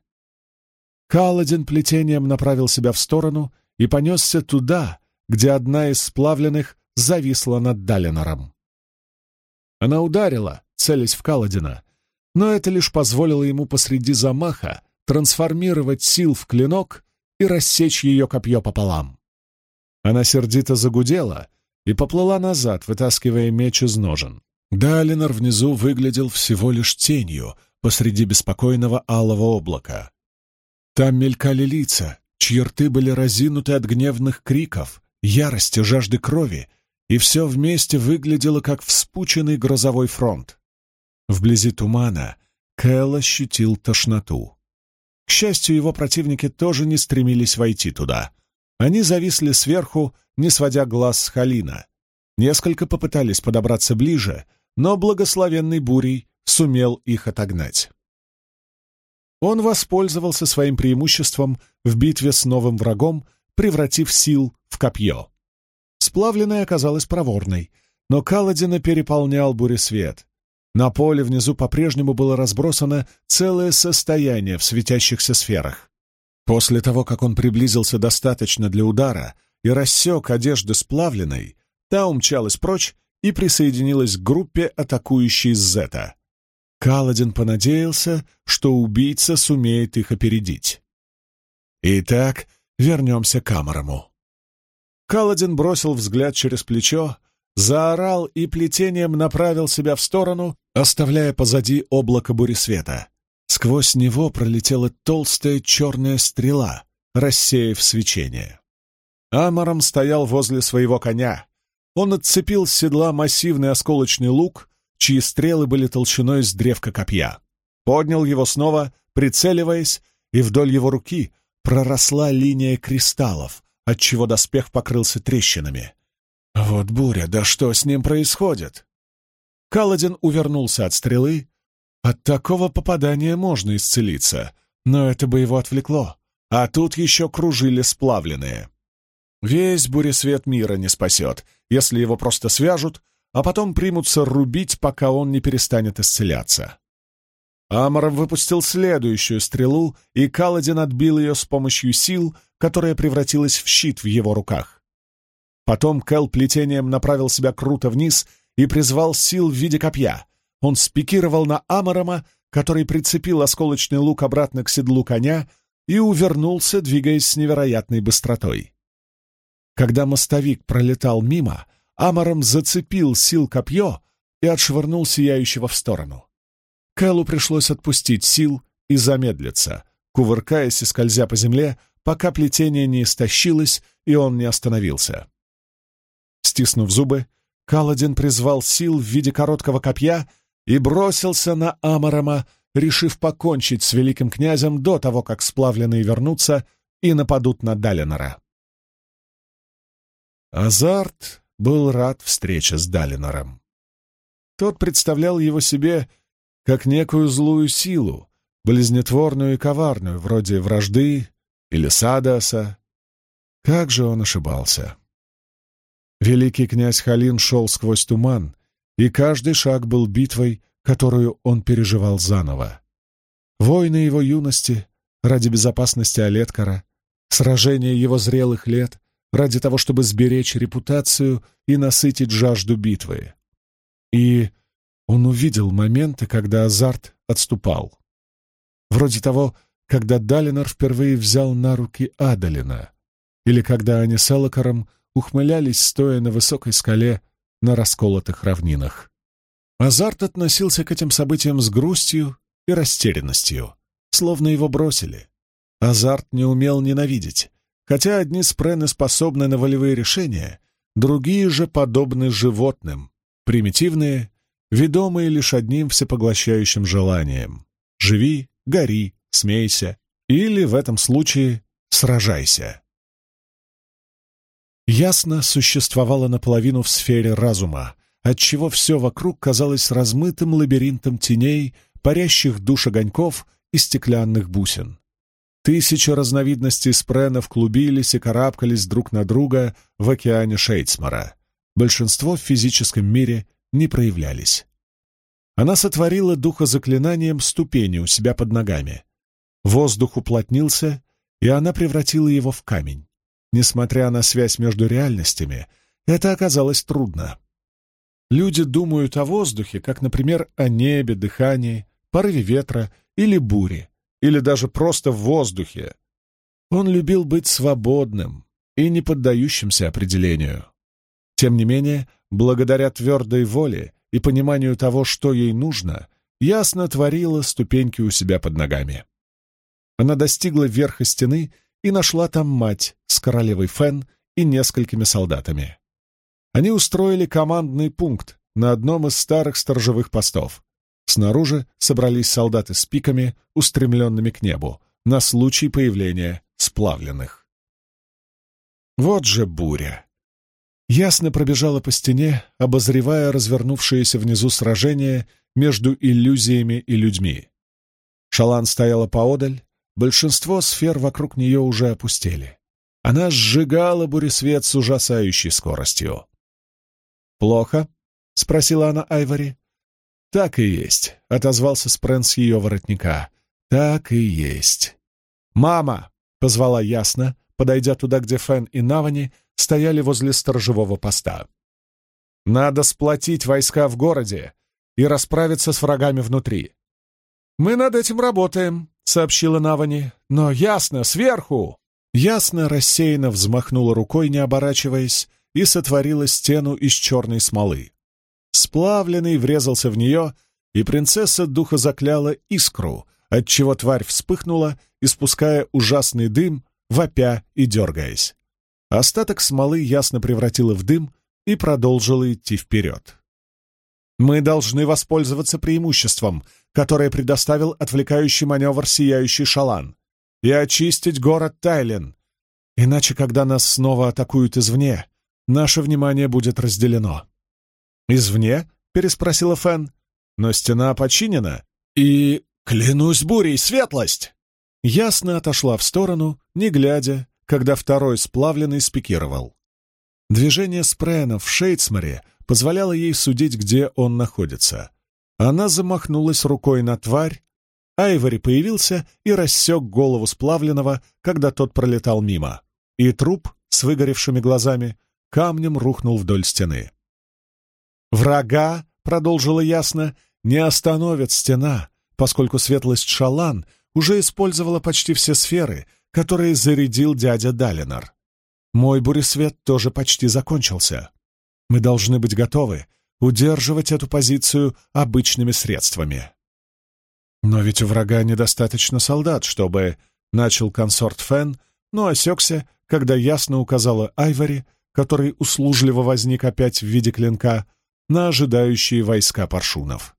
Каладин плетением направил себя в сторону и понесся туда, где одна из сплавленных зависла над Далинором. Она ударила, целясь в Каладина, но это лишь позволило ему посреди замаха трансформировать сил в клинок и рассечь ее копье пополам. Она сердито загудела и поплыла назад, вытаскивая меч из ножен. Далинор внизу выглядел всего лишь тенью посреди беспокойного алого облака. Там мелькали лица, чьи рты были разинуты от гневных криков, ярости, жажды крови, и все вместе выглядело как вспученный грозовой фронт. Вблизи тумана Кэл ощутил тошноту. К счастью, его противники тоже не стремились войти туда. Они зависли сверху, не сводя глаз с Халина. Несколько попытались подобраться ближе, но благословенный бурей сумел их отогнать. Он воспользовался своим преимуществом в битве с новым врагом, превратив сил в копье. Сплавленная оказалась проворной, но Каладина переполнял буресвет. На поле внизу по-прежнему было разбросано целое состояние в светящихся сферах. После того, как он приблизился достаточно для удара и рассек одежды сплавленной, та умчалась прочь и присоединилась к группе, атакующей Зета. Каладин понадеялся, что убийца сумеет их опередить. Итак, вернемся к Амарому. Каладин бросил взгляд через плечо, заорал и плетением направил себя в сторону, оставляя позади облако буресвета. Сквозь него пролетела толстая черная стрела, рассеяв свечение. Амаром стоял возле своего коня. Он отцепил с седла массивный осколочный лук, чьи стрелы были толщиной с древка копья. Поднял его снова, прицеливаясь, и вдоль его руки проросла линия кристаллов, отчего доспех покрылся трещинами. Вот буря, да что с ним происходит? Каладин увернулся от стрелы. От такого попадания можно исцелиться, но это бы его отвлекло. А тут еще кружили сплавленные. Весь буресвет мира не спасет, если его просто свяжут, а потом примутся рубить, пока он не перестанет исцеляться. Аморов выпустил следующую стрелу, и Каладин отбил ее с помощью сил, которая превратилась в щит в его руках. Потом Кэл плетением направил себя круто вниз и призвал сил в виде копья. Он спикировал на Амарама, который прицепил осколочный лук обратно к седлу коня и увернулся, двигаясь с невероятной быстротой. Когда мостовик пролетал мимо, Амаром зацепил сил копье и отшвырнул сияющего в сторону. Кэлу пришлось отпустить сил и замедлиться, кувыркаясь и скользя по земле, пока плетение не истощилось и он не остановился. Стиснув зубы, Каладин призвал сил в виде короткого копья и бросился на Амарама, решив покончить с великим князем до того, как сплавленные вернутся и нападут на Далинора. Азарт был рад встрече с Далинором. Тот представлял его себе как некую злую силу, близнетворную и коварную, вроде вражды или Садаса. Как же он ошибался! Великий князь Халин шел сквозь туман, и каждый шаг был битвой, которую он переживал заново. Войны его юности ради безопасности Олеткара, сражения его зрелых лет ради того, чтобы сберечь репутацию и насытить жажду битвы. И он увидел моменты, когда азарт отступал. Вроде того, когда Далинор впервые взял на руки Адалина, или когда они с Элокаром ухмылялись, стоя на высокой скале на расколотых равнинах. Азарт относился к этим событиям с грустью и растерянностью, словно его бросили. Азарт не умел ненавидеть, хотя одни спрены способны на волевые решения, другие же подобны животным, примитивные, ведомые лишь одним всепоглощающим желанием — живи, гори, смейся или, в этом случае, сражайся. Ясно существовало наполовину в сфере разума, отчего все вокруг казалось размытым лабиринтом теней, парящих душ огоньков и стеклянных бусин. Тысячи разновидностей спренов клубились и карабкались друг на друга в океане Шейцмара. Большинство в физическом мире не проявлялись. Она сотворила духа заклинанием ступени у себя под ногами. Воздух уплотнился, и она превратила его в камень. Несмотря на связь между реальностями, это оказалось трудно. Люди думают о воздухе, как, например, о небе, дыхании, порыве ветра или буре, или даже просто в воздухе. Он любил быть свободным и не поддающимся определению. Тем не менее, благодаря твердой воле и пониманию того, что ей нужно, ясно творила ступеньки у себя под ногами. Она достигла верха стены и нашла там мать с королевой Фен и несколькими солдатами. Они устроили командный пункт на одном из старых сторожевых постов. Снаружи собрались солдаты с пиками, устремленными к небу, на случай появления сплавленных. Вот же буря! Ясно пробежала по стене, обозревая развернувшееся внизу сражение между иллюзиями и людьми. Шалан стояла поодаль, большинство сфер вокруг нее уже опустели. Она сжигала буресвет с ужасающей скоростью. «Плохо?» — спросила она Айвори. «Так и есть», — отозвался Спрэн с ее воротника. «Так и есть». «Мама!» — позвала ясно, подойдя туда, где Фен и Навани стояли возле сторожевого поста. «Надо сплотить войска в городе и расправиться с врагами внутри». «Мы над этим работаем», — сообщила Навани. «Но ясно, сверху!» Ясно рассеянно взмахнула рукой, не оборачиваясь, и сотворила стену из черной смолы. Сплавленный врезался в нее, и принцесса духа закляла искру, отчего тварь вспыхнула, испуская ужасный дым, вопя и дергаясь. Остаток смолы ясно превратила в дым и продолжила идти вперед. «Мы должны воспользоваться преимуществом, которое предоставил отвлекающий маневр сияющий шалан, и очистить город Тайлен. Иначе, когда нас снова атакуют извне, наше внимание будет разделено». «Извне?» — переспросила Фен. «Но стена починена, и... Клянусь бурей, светлость!» Ясно отошла в сторону, не глядя, когда второй сплавленный спикировал. Движение Спрена в Шейдсморе позволяло ей судить, где он находится. Она замахнулась рукой на тварь, Айвори появился и рассек голову сплавленного, когда тот пролетал мимо, и труп с выгоревшими глазами камнем рухнул вдоль стены. «Врага», — продолжила ясно, — «не остановит стена, поскольку светлость Шалан уже использовала почти все сферы, которые зарядил дядя Далинар. Мой буресвет тоже почти закончился. Мы должны быть готовы удерживать эту позицию обычными средствами». «Но ведь у врага недостаточно солдат, чтобы...» — начал консорт Фен, но осекся, когда ясно указала Айвори, который услужливо возник опять в виде клинка, на ожидающие войска паршунов.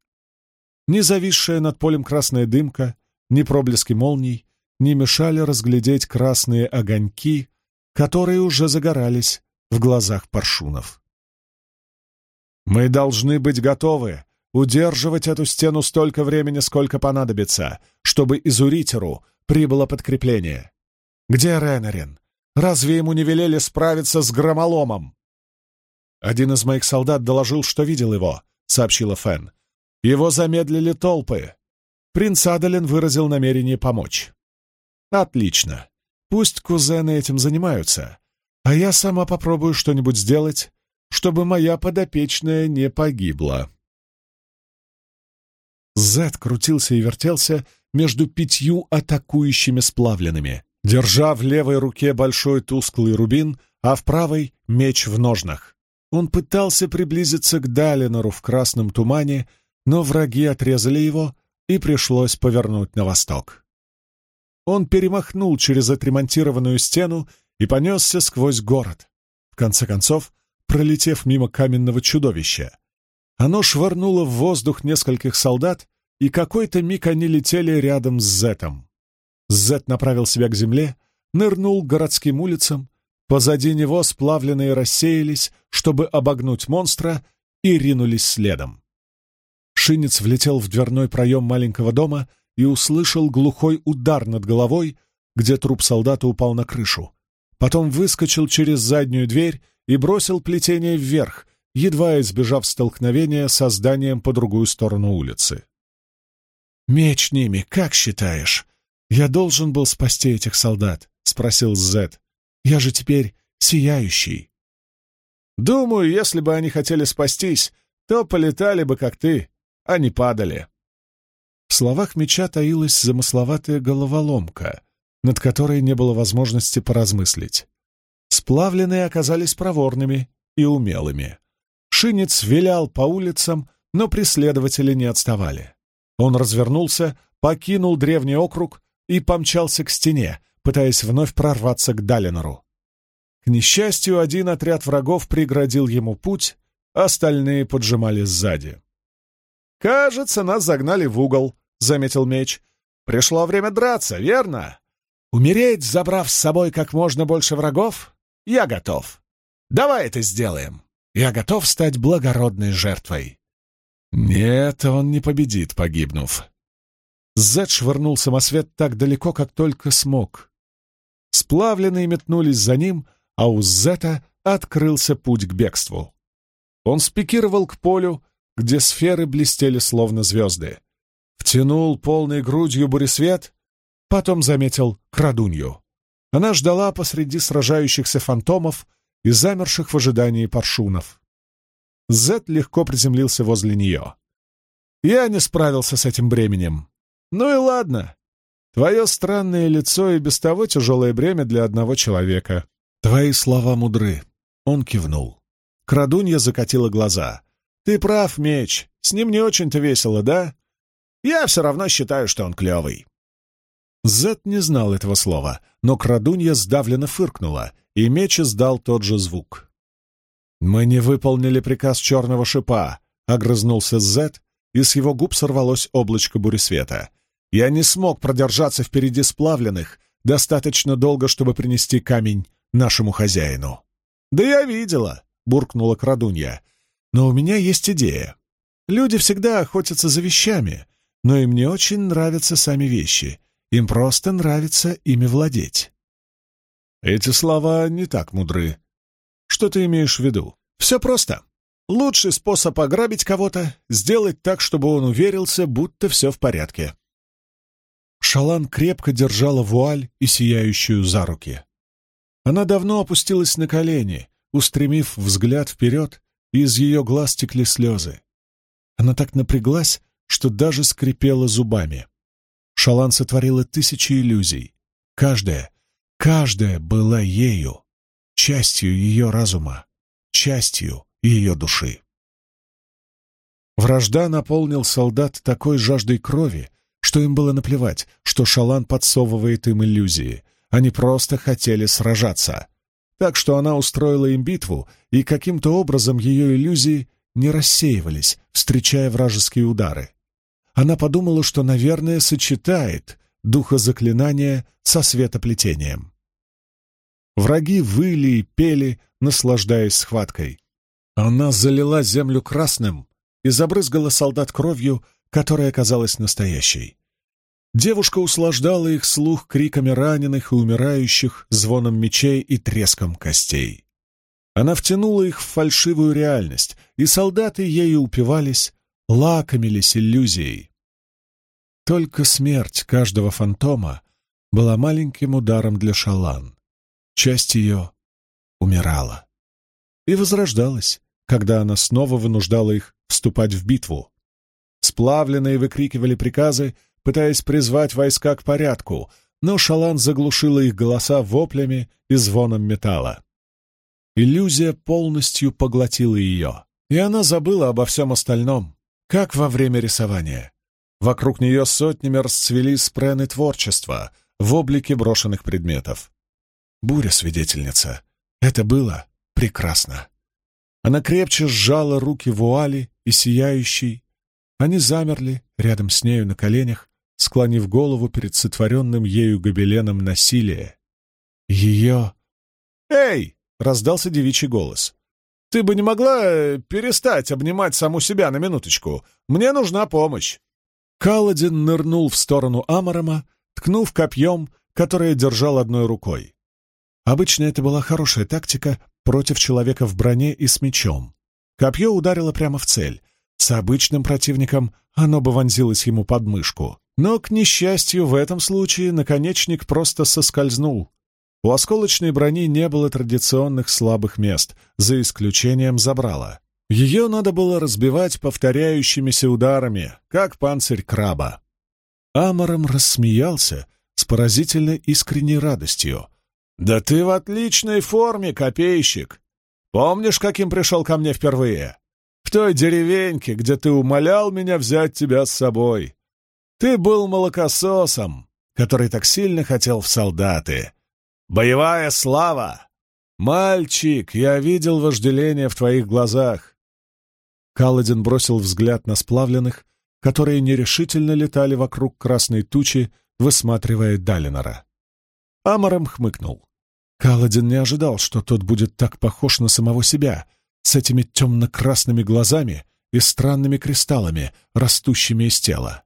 Ни зависшая над полем красная дымка, ни проблески молний не мешали разглядеть красные огоньки, которые уже загорались в глазах паршунов. «Мы должны быть готовы удерживать эту стену столько времени, сколько понадобится, чтобы из Уритеру прибыло подкрепление. Где Ренарин? Разве ему не велели справиться с громоломом?» «Один из моих солдат доложил, что видел его», — сообщила Фен. «Его замедлили толпы. Принц Адален выразил намерение помочь». «Отлично. Пусть кузены этим занимаются, а я сама попробую что-нибудь сделать, чтобы моя подопечная не погибла». Зет крутился и вертелся между пятью атакующими сплавленными, держа в левой руке большой тусклый рубин, а в правой — меч в ножнах. Он пытался приблизиться к Далинору в красном тумане, но враги отрезали его, и пришлось повернуть на восток. Он перемахнул через отремонтированную стену и понесся сквозь город. В конце концов, пролетев мимо каменного чудовища, оно швырнуло в воздух нескольких солдат, и какой-то миг они летели рядом с Зетом. Зет направил себя к земле, нырнул к городским улицам Позади него сплавленные рассеялись, чтобы обогнуть монстра, и ринулись следом. Шинец влетел в дверной проем маленького дома и услышал глухой удар над головой, где труп солдата упал на крышу. Потом выскочил через заднюю дверь и бросил плетение вверх, едва избежав столкновения со зданием по другую сторону улицы. «Меч ними, как считаешь?» «Я должен был спасти этих солдат», — спросил Зет. «Я же теперь сияющий». «Думаю, если бы они хотели спастись, то полетали бы, как ты, а не падали». В словах меча таилась замысловатая головоломка, над которой не было возможности поразмыслить. Сплавленные оказались проворными и умелыми. Шинец вилял по улицам, но преследователи не отставали. Он развернулся, покинул древний округ и помчался к стене, пытаясь вновь прорваться к Далинору. К несчастью, один отряд врагов преградил ему путь, остальные поджимали сзади. «Кажется, нас загнали в угол», — заметил меч. «Пришло время драться, верно? Умереть, забрав с собой как можно больше врагов? Я готов. Давай это сделаем. Я готов стать благородной жертвой». Нет, он не победит, погибнув. Зед швырнул самосвет так далеко, как только смог. Сплавленные метнулись за ним, а у Зета открылся путь к бегству. Он спикировал к полю, где сферы блестели словно звезды. Втянул полной грудью буресвет, потом заметил крадунью. Она ждала посреди сражающихся фантомов и замерших в ожидании паршунов. Зет легко приземлился возле нее. «Я не справился с этим бременем. Ну и ладно. Твое странное лицо и без того тяжелое бремя для одного человека. Твои слова мудры. Он кивнул. Крадунья закатила глаза. Ты прав, меч. С ним не очень-то весело, да? Я все равно считаю, что он клевый. Зет не знал этого слова, но крадунья сдавленно фыркнула, и меч издал тот же звук. «Мы не выполнили приказ черного шипа», — огрызнулся Зет, и с его губ сорвалось облачко буресвета. Я не смог продержаться впереди сплавленных достаточно долго, чтобы принести камень нашему хозяину. «Да я видела», — буркнула крадунья. «Но у меня есть идея. Люди всегда охотятся за вещами, но им не очень нравятся сами вещи. Им просто нравится ими владеть». Эти слова не так мудры. Что ты имеешь в виду? Все просто. Лучший способ ограбить кого-то — сделать так, чтобы он уверился, будто все в порядке. Шалан крепко держала вуаль и сияющую за руки. Она давно опустилась на колени, устремив взгляд вперед, и из ее глаз текли слезы. Она так напряглась, что даже скрипела зубами. Шалан сотворила тысячи иллюзий. Каждая, каждая была ею, частью ее разума, частью ее души. Вражда наполнил солдат такой жаждой крови, что им было наплевать, что Шалан подсовывает им иллюзии. Они просто хотели сражаться. Так что она устроила им битву, и каким-то образом ее иллюзии не рассеивались, встречая вражеские удары. Она подумала, что, наверное, сочетает духа заклинания со светоплетением. Враги выли и пели, наслаждаясь схваткой. Она залила землю красным и забрызгала солдат кровью, которая оказалась настоящей. Девушка услаждала их слух криками раненых и умирающих, звоном мечей и треском костей. Она втянула их в фальшивую реальность, и солдаты ею упивались, лакомились иллюзией. Только смерть каждого фантома была маленьким ударом для Шалан. Часть ее умирала и возрождалась, когда она снова вынуждала их вступать в битву. Сплавленные выкрикивали приказы, пытаясь призвать войска к порядку, но Шалан заглушила их голоса воплями и звоном металла. Иллюзия полностью поглотила ее, и она забыла обо всем остальном, как во время рисования. Вокруг нее сотнями расцвели спрены творчества в облике брошенных предметов. Буря-свидетельница. Это было прекрасно. Она крепче сжала руки вуали и сияющий, они замерли рядом с нею на коленях, склонив голову перед сотворенным ею гобеленом насилия. Ее... «Эй!» — раздался девичий голос. «Ты бы не могла э, перестать обнимать саму себя на минуточку? Мне нужна помощь!» Каладин нырнул в сторону Амарама, ткнув копьем, которое держал одной рукой. Обычно это была хорошая тактика против человека в броне и с мечом. Копье ударило прямо в цель, с обычным противником оно бы вонзилось ему под мышку. Но, к несчастью, в этом случае наконечник просто соскользнул. У осколочной брони не было традиционных слабых мест, за исключением забрала. Ее надо было разбивать повторяющимися ударами, как панцирь краба. Амором рассмеялся с поразительно искренней радостью. «Да ты в отличной форме, копейщик! Помнишь, каким пришел ко мне впервые? Той деревеньке, где ты умолял меня взять тебя с собой. Ты был молокососом, который так сильно хотел в солдаты. Боевая слава! Мальчик, я видел вожделение в твоих глазах!» Каладин бросил взгляд на сплавленных, которые нерешительно летали вокруг красной тучи, высматривая Далинора. Амором хмыкнул. Каладин не ожидал, что тот будет так похож на самого себя, с этими темно-красными глазами и странными кристаллами, растущими из тела.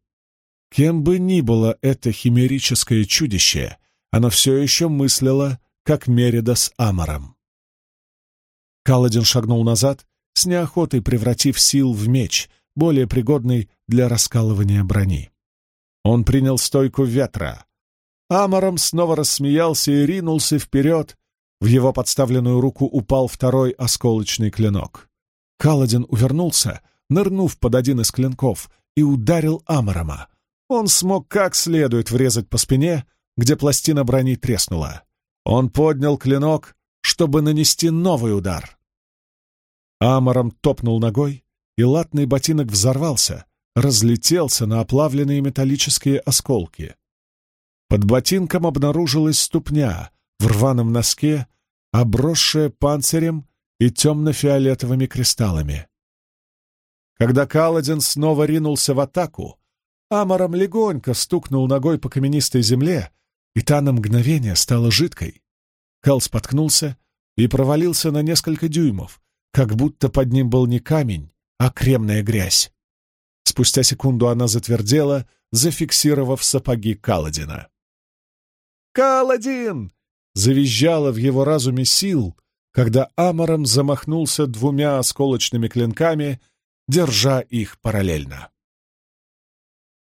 Кем бы ни было это химерическое чудище, оно все еще мыслило, как Мерида с Амором. Каладин шагнул назад, с неохотой превратив сил в меч, более пригодный для раскалывания брони. Он принял стойку ветра, Амором снова рассмеялся и ринулся вперед. В его подставленную руку упал второй осколочный клинок. Каладин увернулся, нырнув под один из клинков, и ударил Аморома. Он смог как следует врезать по спине, где пластина брони треснула. Он поднял клинок, чтобы нанести новый удар. Амором топнул ногой, и латный ботинок взорвался, разлетелся на оплавленные металлические осколки. Под ботинком обнаружилась ступня в рваном носке, обросшая панцирем и темно-фиолетовыми кристаллами. Когда Каладин снова ринулся в атаку, Амором легонько стукнул ногой по каменистой земле, и та на мгновение стала жидкой. Кал споткнулся и провалился на несколько дюймов, как будто под ним был не камень, а кремная грязь. Спустя секунду она затвердела, зафиксировав сапоги Каладина. Каладин!» Завизжало в его разуме сил, когда Амором замахнулся двумя осколочными клинками, держа их параллельно.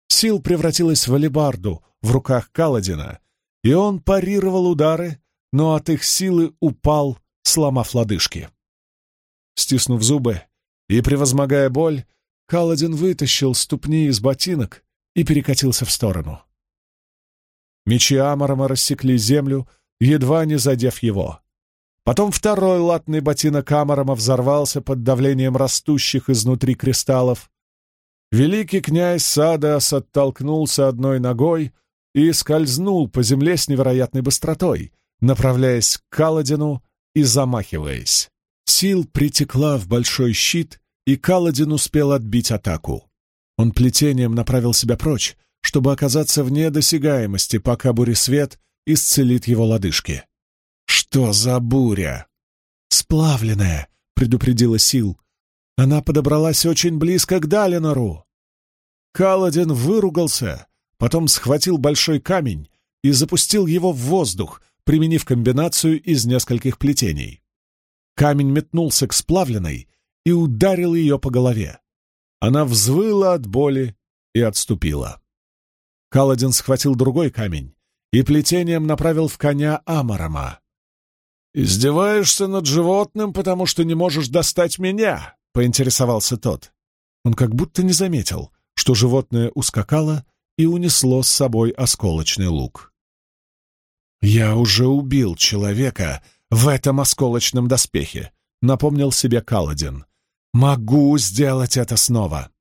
Сил превратилась в алебарду в руках Каладина, и он парировал удары, но от их силы упал, сломав лодыжки. Стиснув зубы и превозмогая боль, Каладин вытащил ступни из ботинок и перекатился в сторону. Мечи Амарама рассекли землю, едва не задев его. Потом второй латный ботинок Амарама взорвался под давлением растущих изнутри кристаллов. Великий князь Садас оттолкнулся одной ногой и скользнул по земле с невероятной быстротой, направляясь к Каладину и замахиваясь. Сил притекла в большой щит, и Каладин успел отбить атаку. Он плетением направил себя прочь, чтобы оказаться вне досягаемости, пока буресвет исцелит его лодыжки. «Что за буря?» «Сплавленная», — предупредила Сил. Она подобралась очень близко к Далинору. Каладин выругался, потом схватил большой камень и запустил его в воздух, применив комбинацию из нескольких плетений. Камень метнулся к сплавленной и ударил ее по голове. Она взвыла от боли и отступила. Каладин схватил другой камень и плетением направил в коня Амарама. «Издеваешься над животным, потому что не можешь достать меня?» — поинтересовался тот. Он как будто не заметил, что животное ускакало и унесло с собой осколочный лук. «Я уже убил человека в этом осколочном доспехе», — напомнил себе Каладин. «Могу сделать это снова».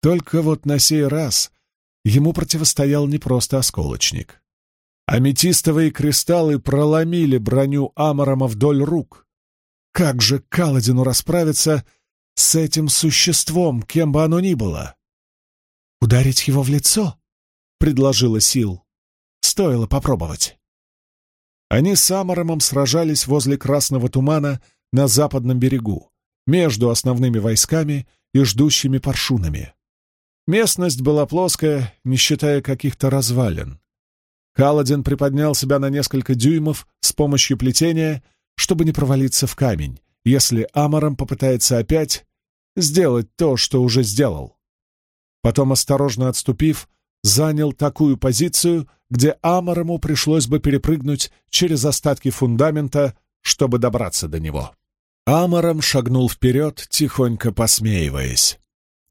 Только вот на сей раз ему противостоял не просто осколочник. Аметистовые кристаллы проломили броню Амарама вдоль рук. Как же Каладину расправиться с этим существом, кем бы оно ни было? «Ударить его в лицо?» — предложила Сил. Стоило попробовать. Они с Амаромом сражались возле Красного Тумана на западном берегу, между основными войсками и ждущими паршунами. Местность была плоская, не считая каких-то развалин. Каладин приподнял себя на несколько дюймов с помощью плетения, чтобы не провалиться в камень, если Амором попытается опять сделать то, что уже сделал. Потом, осторожно отступив, занял такую позицию, где Амарому пришлось бы перепрыгнуть через остатки фундамента, чтобы добраться до него. Амаром шагнул вперед, тихонько посмеиваясь.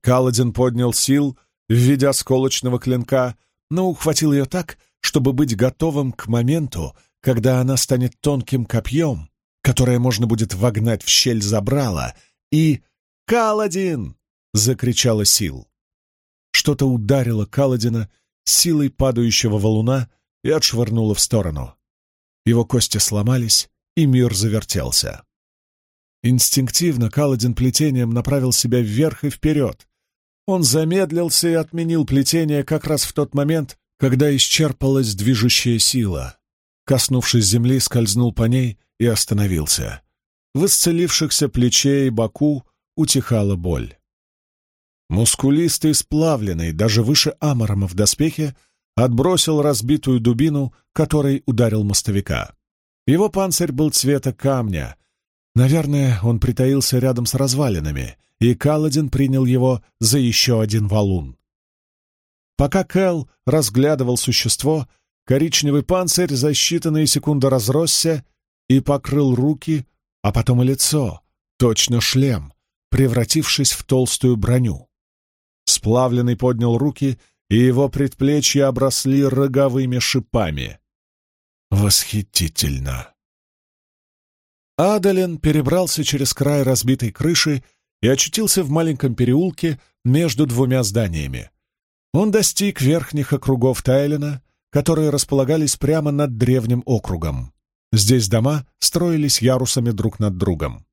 Каладин поднял сил в виде осколочного клинка, но ухватил ее так, чтобы быть готовым к моменту, когда она станет тонким копьем, которое можно будет вогнать в щель забрала, и «Каладин!» — закричала Сил. Что-то ударило Каладина силой падающего валуна и отшвырнуло в сторону. Его кости сломались, и мир завертелся. Инстинктивно Каладин плетением направил себя вверх и вперед. Он замедлился и отменил плетение как раз в тот момент, когда исчерпалась движущая сила. Коснувшись земли, скользнул по ней и остановился. В исцелившихся плече и боку утихала боль. Мускулистый, сплавленный, даже выше Амарама в доспехе, отбросил разбитую дубину, которой ударил мостовика. Его панцирь был цвета камня. Наверное, он притаился рядом с развалинами, и Каладин принял его за еще один валун. Пока Кэл разглядывал существо, коричневый панцирь за считанные секунды разросся и покрыл руки, а потом и лицо, точно шлем, превратившись в толстую броню. Сплавленный поднял руки, и его предплечья обросли роговыми шипами. Восхитительно! Адален перебрался через край разбитой крыши и очутился в маленьком переулке между двумя зданиями. Он достиг верхних округов Тайлена, которые располагались прямо над древним округом. Здесь дома строились ярусами друг над другом.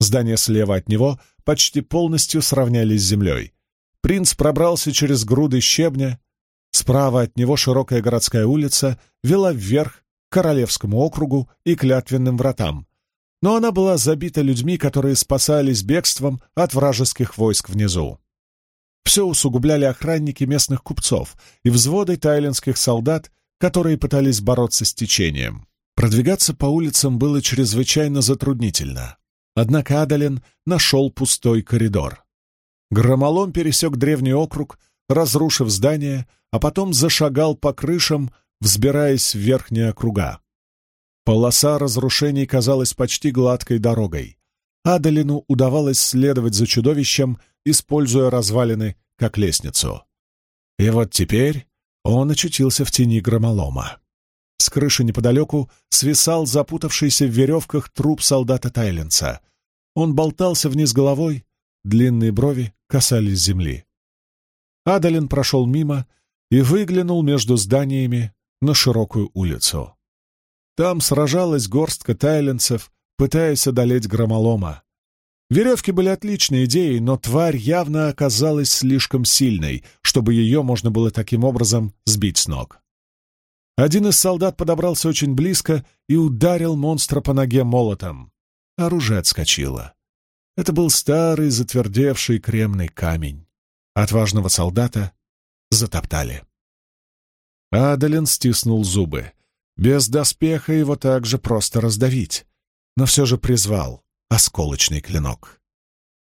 Здания слева от него почти полностью сравнялись с землей. Принц пробрался через груды щебня. Справа от него широкая городская улица вела вверх к Королевскому округу и клятвенным вратам, но она была забита людьми, которые спасались бегством от вражеских войск внизу. Все усугубляли охранники местных купцов и взводы тайлинских солдат, которые пытались бороться с течением. Продвигаться по улицам было чрезвычайно затруднительно. Однако Адалин нашел пустой коридор. Громолом пересек древний округ, разрушив здание, а потом зашагал по крышам, взбираясь в верхние округа. Полоса разрушений казалась почти гладкой дорогой. Адалину удавалось следовать за чудовищем, используя развалины как лестницу. И вот теперь он очутился в тени громолома. С крыши неподалеку свисал запутавшийся в веревках труп солдата Тайленса. Он болтался вниз головой, длинные брови касались земли. Адалин прошел мимо и выглянул между зданиями на широкую улицу. Там сражалась горстка тайленцев, пытаясь одолеть громолома. Веревки были отличной идеей, но тварь явно оказалась слишком сильной, чтобы ее можно было таким образом сбить с ног. Один из солдат подобрался очень близко и ударил монстра по ноге молотом. Оружие отскочило. Это был старый затвердевший кремный камень. Отважного солдата затоптали. Адалин стиснул зубы. Без доспеха его также просто раздавить, но все же призвал осколочный клинок.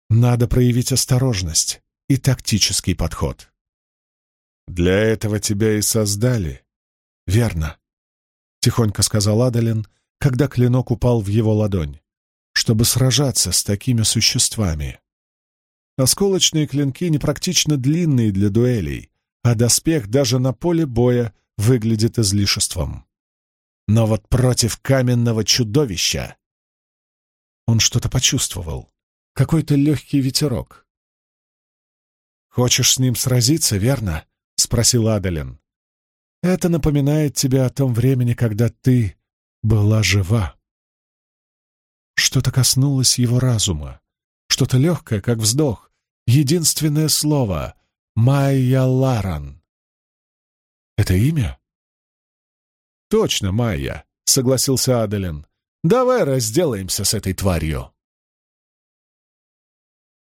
Надо проявить осторожность и тактический подход. «Для этого тебя и создали», «Верно», — тихонько сказал Адалин, когда клинок упал в его ладонь, «чтобы сражаться с такими существами». Осколочные клинки непрактично длинные для дуэлей, а доспех даже на поле боя выглядит излишеством. Но вот против каменного чудовища он что-то почувствовал, какой-то легкий ветерок. «Хочешь с ним сразиться, верно?» — спросил Адалин. Это напоминает тебе о том времени, когда ты была жива. Что-то коснулось его разума, что-то легкое, как вздох, единственное слово — Майя Ларан. Это имя? Точно, Майя, — согласился Аделин. Давай разделаемся с этой тварью.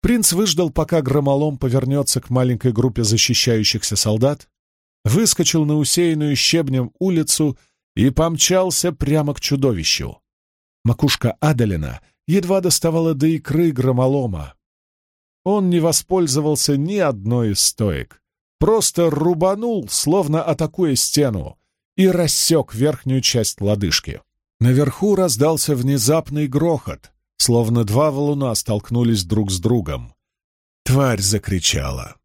Принц выждал, пока громолом повернется к маленькой группе защищающихся солдат, выскочил на усеянную щебнем улицу и помчался прямо к чудовищу. Макушка Адалина едва доставала до икры громолома. Он не воспользовался ни одной из стоек. просто рубанул, словно атакуя стену, и рассек верхнюю часть лодыжки. Наверху раздался внезапный грохот, словно два валуна столкнулись друг с другом. Тварь закричала.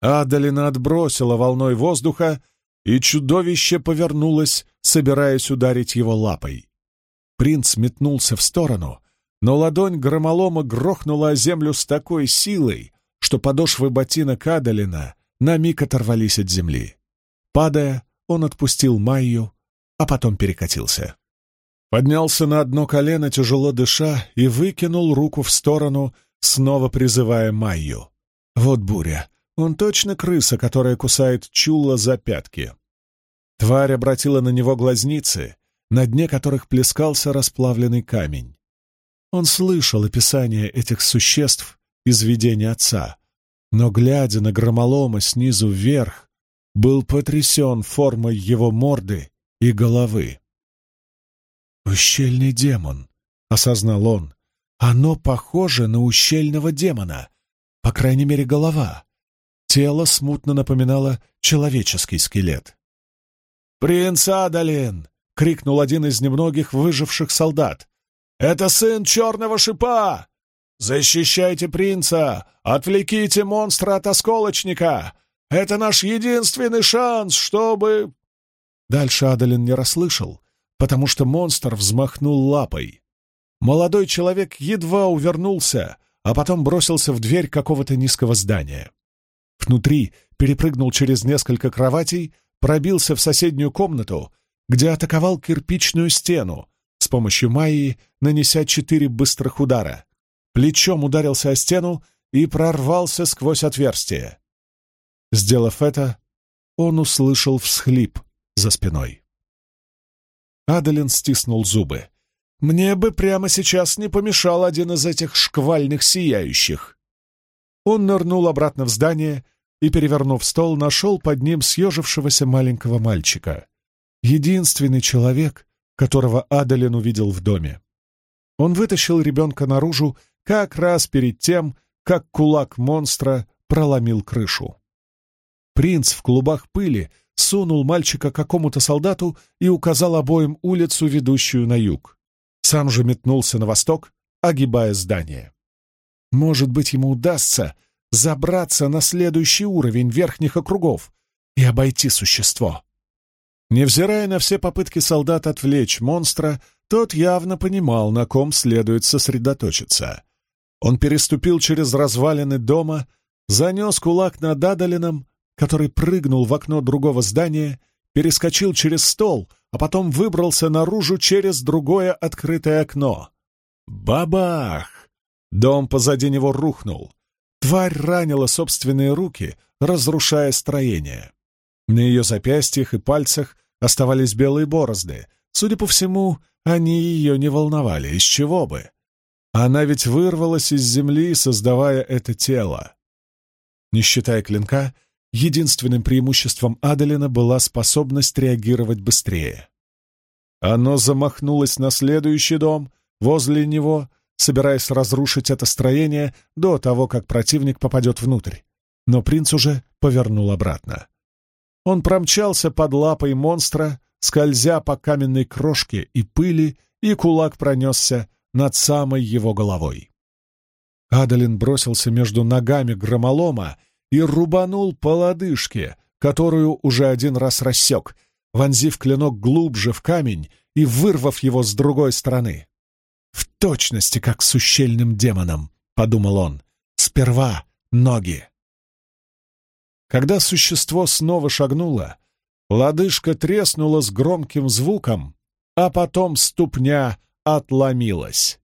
Адалина отбросила волной воздуха, и чудовище повернулось, собираясь ударить его лапой. Принц метнулся в сторону, но ладонь громолома грохнула о землю с такой силой, что подошвы ботинок Адалина на миг оторвались от земли. Падая, он отпустил Майю, а потом перекатился. Поднялся на одно колено, тяжело дыша, и выкинул руку в сторону, снова призывая Майю. Вот буря. Он точно крыса, которая кусает чула за пятки. Тварь обратила на него глазницы, на дне которых плескался расплавленный камень. Он слышал описание этих существ из видения отца, но, глядя на громолома снизу вверх, был потрясен формой его морды и головы. «Ущельный демон», — осознал он. «Оно похоже на ущельного демона, по крайней мере, голова. Тело смутно напоминало человеческий скелет». «Принц Адалин!» — крикнул один из немногих выживших солдат. «Это сын черного шипа! Защищайте принца! Отвлеките монстра от осколочника! Это наш единственный шанс, чтобы...» Дальше Адалин не расслышал, потому что монстр взмахнул лапой. Молодой человек едва увернулся, а потом бросился в дверь какого-то низкого здания. Внутри перепрыгнул через несколько кроватей, пробился в соседнюю комнату, где атаковал кирпичную стену, с помощью Майи нанеся четыре быстрых удара. Плечом ударился о стену и прорвался сквозь отверстие. Сделав это, он услышал всхлип за спиной. Адалин стиснул зубы. «Мне бы прямо сейчас не помешал один из этих шквальных сияющих». Он нырнул обратно в здание и, перевернув стол, нашел под ним съежившегося маленького мальчика. Единственный человек, которого Адалин увидел в доме. Он вытащил ребенка наружу как раз перед тем, как кулак монстра проломил крышу. Принц в клубах пыли сунул мальчика какому-то солдату и указал обоим улицу, ведущую на юг. Сам же метнулся на восток, огибая здание. Может быть, ему удастся забраться на следующий уровень верхних округов и обойти существо. Невзирая на все попытки солдат отвлечь монстра, тот явно понимал, на ком следует сосредоточиться. Он переступил через развалины дома, занес кулак над Адалином который прыгнул в окно другого здания, перескочил через стол, а потом выбрался наружу через другое открытое окно. Бабах! Дом позади него рухнул. Тварь ранила собственные руки, разрушая строение. На ее запястьях и пальцах оставались белые борозды. Судя по всему, они ее не волновали, из чего бы. Она ведь вырвалась из земли, создавая это тело. Не считая клинка, Единственным преимуществом Аделина была способность реагировать быстрее. Оно замахнулось на следующий дом, возле него, собираясь разрушить это строение до того, как противник попадет внутрь. Но принц уже повернул обратно. Он промчался под лапой монстра, скользя по каменной крошке и пыли, и кулак пронесся над самой его головой. Адалин бросился между ногами громолома и рубанул по лодыжке, которую уже один раз рассек, вонзив клинок глубже в камень и вырвав его с другой стороны. «В точности, как с ущельным демоном», — подумал он. «Сперва ноги». Когда существо снова шагнуло, лодыжка треснула с громким звуком, а потом ступня отломилась.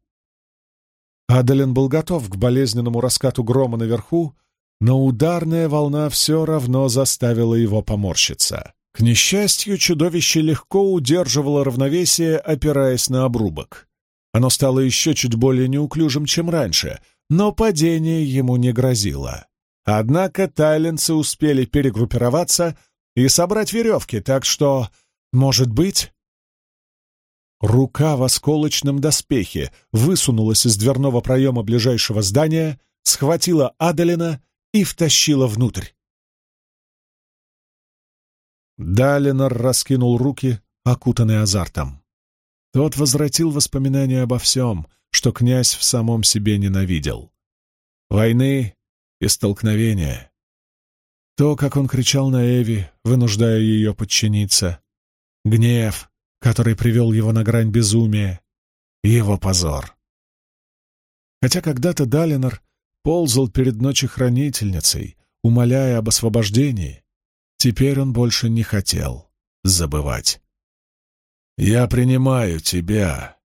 Адалин был готов к болезненному раскату грома наверху, но ударная волна все равно заставила его поморщиться. К несчастью, чудовище легко удерживало равновесие, опираясь на обрубок. Оно стало еще чуть более неуклюжим, чем раньше, но падение ему не грозило. Однако тайленцы успели перегруппироваться и собрать веревки, так что, может быть... Рука в осколочном доспехе высунулась из дверного проема ближайшего здания, схватила Адалина и втащила внутрь. Далинор раскинул руки, окутанный азартом. Тот возвратил воспоминания обо всем, что князь в самом себе ненавидел. Войны и столкновения. То, как он кричал на Эви, вынуждая ее подчиниться. Гнев, который привел его на грань безумия. Его позор. Хотя когда-то Далинор ползал перед ночехранительницей, умоляя об освобождении, теперь он больше не хотел забывать. «Я принимаю тебя.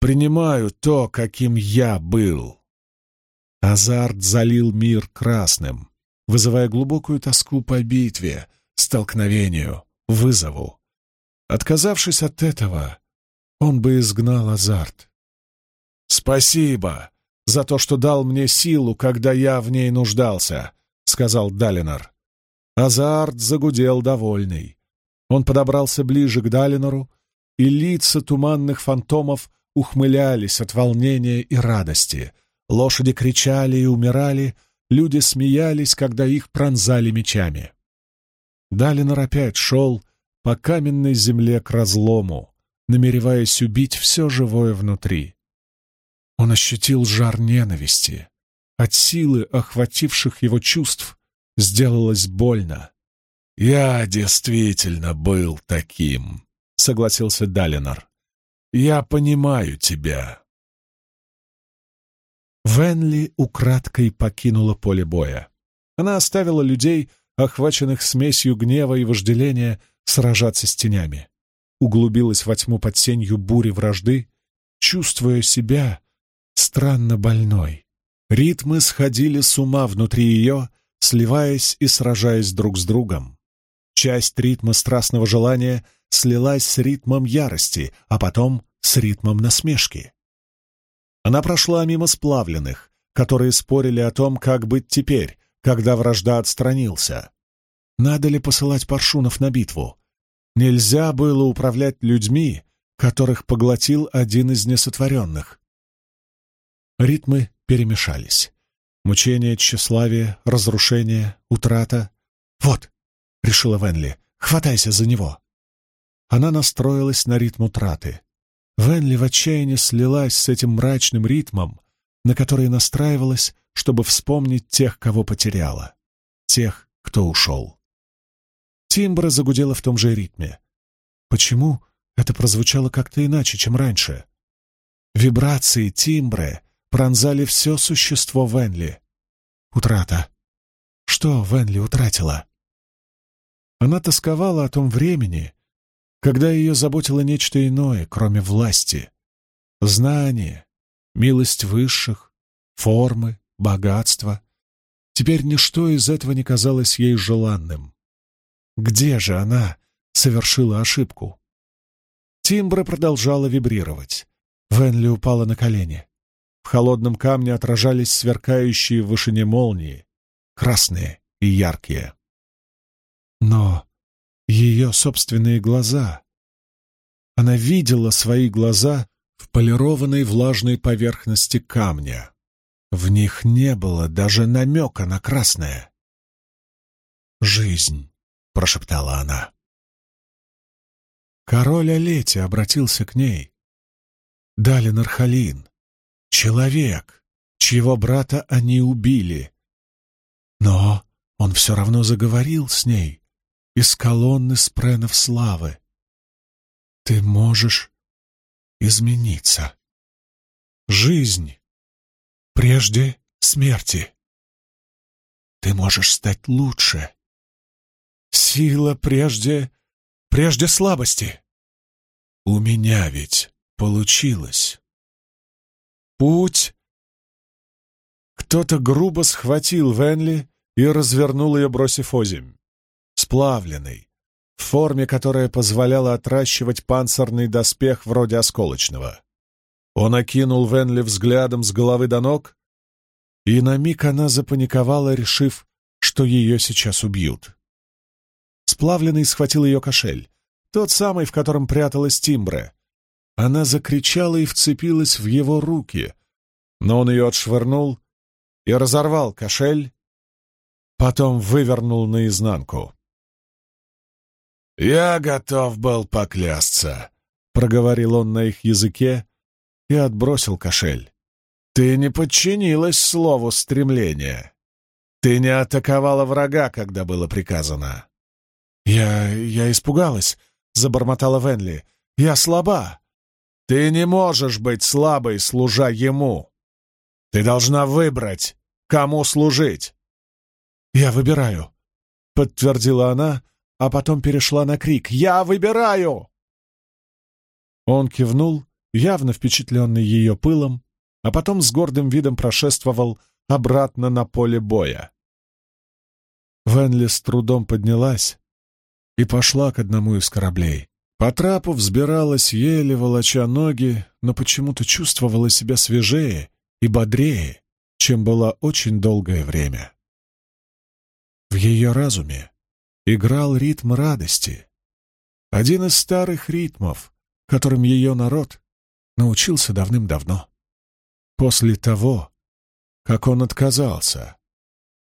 Принимаю то, каким я был». Азарт залил мир красным, вызывая глубокую тоску по битве, столкновению, вызову. Отказавшись от этого, он бы изгнал азарт. «Спасибо за то, что дал мне силу, когда я в ней нуждался», — сказал Далинор. Азарт загудел довольный. Он подобрался ближе к Далинору, и лица туманных фантомов ухмылялись от волнения и радости. Лошади кричали и умирали, люди смеялись, когда их пронзали мечами. Далинор опять шел по каменной земле к разлому, намереваясь убить все живое внутри. Он ощутил жар ненависти. От силы охвативших его чувств сделалось больно. «Я действительно был таким», — согласился Далинор. «Я понимаю тебя». Венли украдкой покинула поле боя. Она оставила людей, охваченных смесью гнева и вожделения, сражаться с тенями. Углубилась во тьму под сенью бури вражды, чувствуя себя странно больной. Ритмы сходили с ума внутри ее, сливаясь и сражаясь друг с другом. Часть ритма страстного желания слилась с ритмом ярости, а потом с ритмом насмешки. Она прошла мимо сплавленных, которые спорили о том, как быть теперь, когда вражда отстранился. Надо ли посылать паршунов на битву? Нельзя было управлять людьми, которых поглотил один из несотворенных. Ритмы перемешались. Мучение, тщеславие, разрушение, утрата. «Вот!» — решила Венли. «Хватайся за него!» Она настроилась на ритм утраты. Венли в отчаянии слилась с этим мрачным ритмом, на который настраивалась, чтобы вспомнить тех, кого потеряла, тех, кто ушел. Тимбра загудела в том же ритме. Почему это прозвучало как-то иначе, чем раньше? Вибрации тимбре пронзали все существо Венли. Утрата. Что Венли утратила? Она тосковала о том времени, когда ее заботило нечто иное, кроме власти. Знание, милость высших, формы, богатство. Теперь ничто из этого не казалось ей желанным. Где же она совершила ошибку? Тимбра продолжала вибрировать. Венли упала на колени. В холодном камне отражались сверкающие в вышине молнии, красные и яркие. Но ее собственные глаза... Она видела свои глаза в полированной влажной поверхности камня. В них не было даже намека на красное. «Жизнь», — прошептала она. Король Олети обратился к ней. Далин Архалин, Человек, чьего брата они убили. Но он все равно заговорил с ней из колонны спренов славы. Ты можешь измениться. Жизнь прежде смерти. Ты можешь стать лучше. Сила прежде... прежде слабости. У меня ведь получилось. Путь!» Кто-то грубо схватил Венли и развернул ее, бросив озимь. Сплавленный, в форме, которая позволяла отращивать панцирный доспех вроде осколочного. Он окинул Венли взглядом с головы до ног, и на миг она запаниковала, решив, что ее сейчас убьют. Сплавленный схватил ее кошель, тот самый, в котором пряталась Тимбре. Она закричала и вцепилась в его руки, но он ее отшвырнул и разорвал кошель, потом вывернул наизнанку. «Я готов был поклясться», — проговорил он на их языке и отбросил кошель. «Ты не подчинилась слову стремления. Ты не атаковала врага, когда было приказано». «Я... я испугалась», — забормотала Венли. «Я слаба». «Ты не можешь быть слабой, служа ему. Ты должна выбрать, кому служить». «Я выбираю», — подтвердила она, а потом перешла на крик. «Я выбираю!» Он кивнул, явно впечатленный ее пылом, а потом с гордым видом прошествовал обратно на поле боя. Венли с трудом поднялась и пошла к одному из кораблей. По трапу взбиралась, еле волоча ноги, но почему-то чувствовала себя свежее и бодрее, чем была очень долгое время. В ее разуме играл ритм радости, один из старых ритмов, которым ее народ научился давным-давно, после того, как он отказался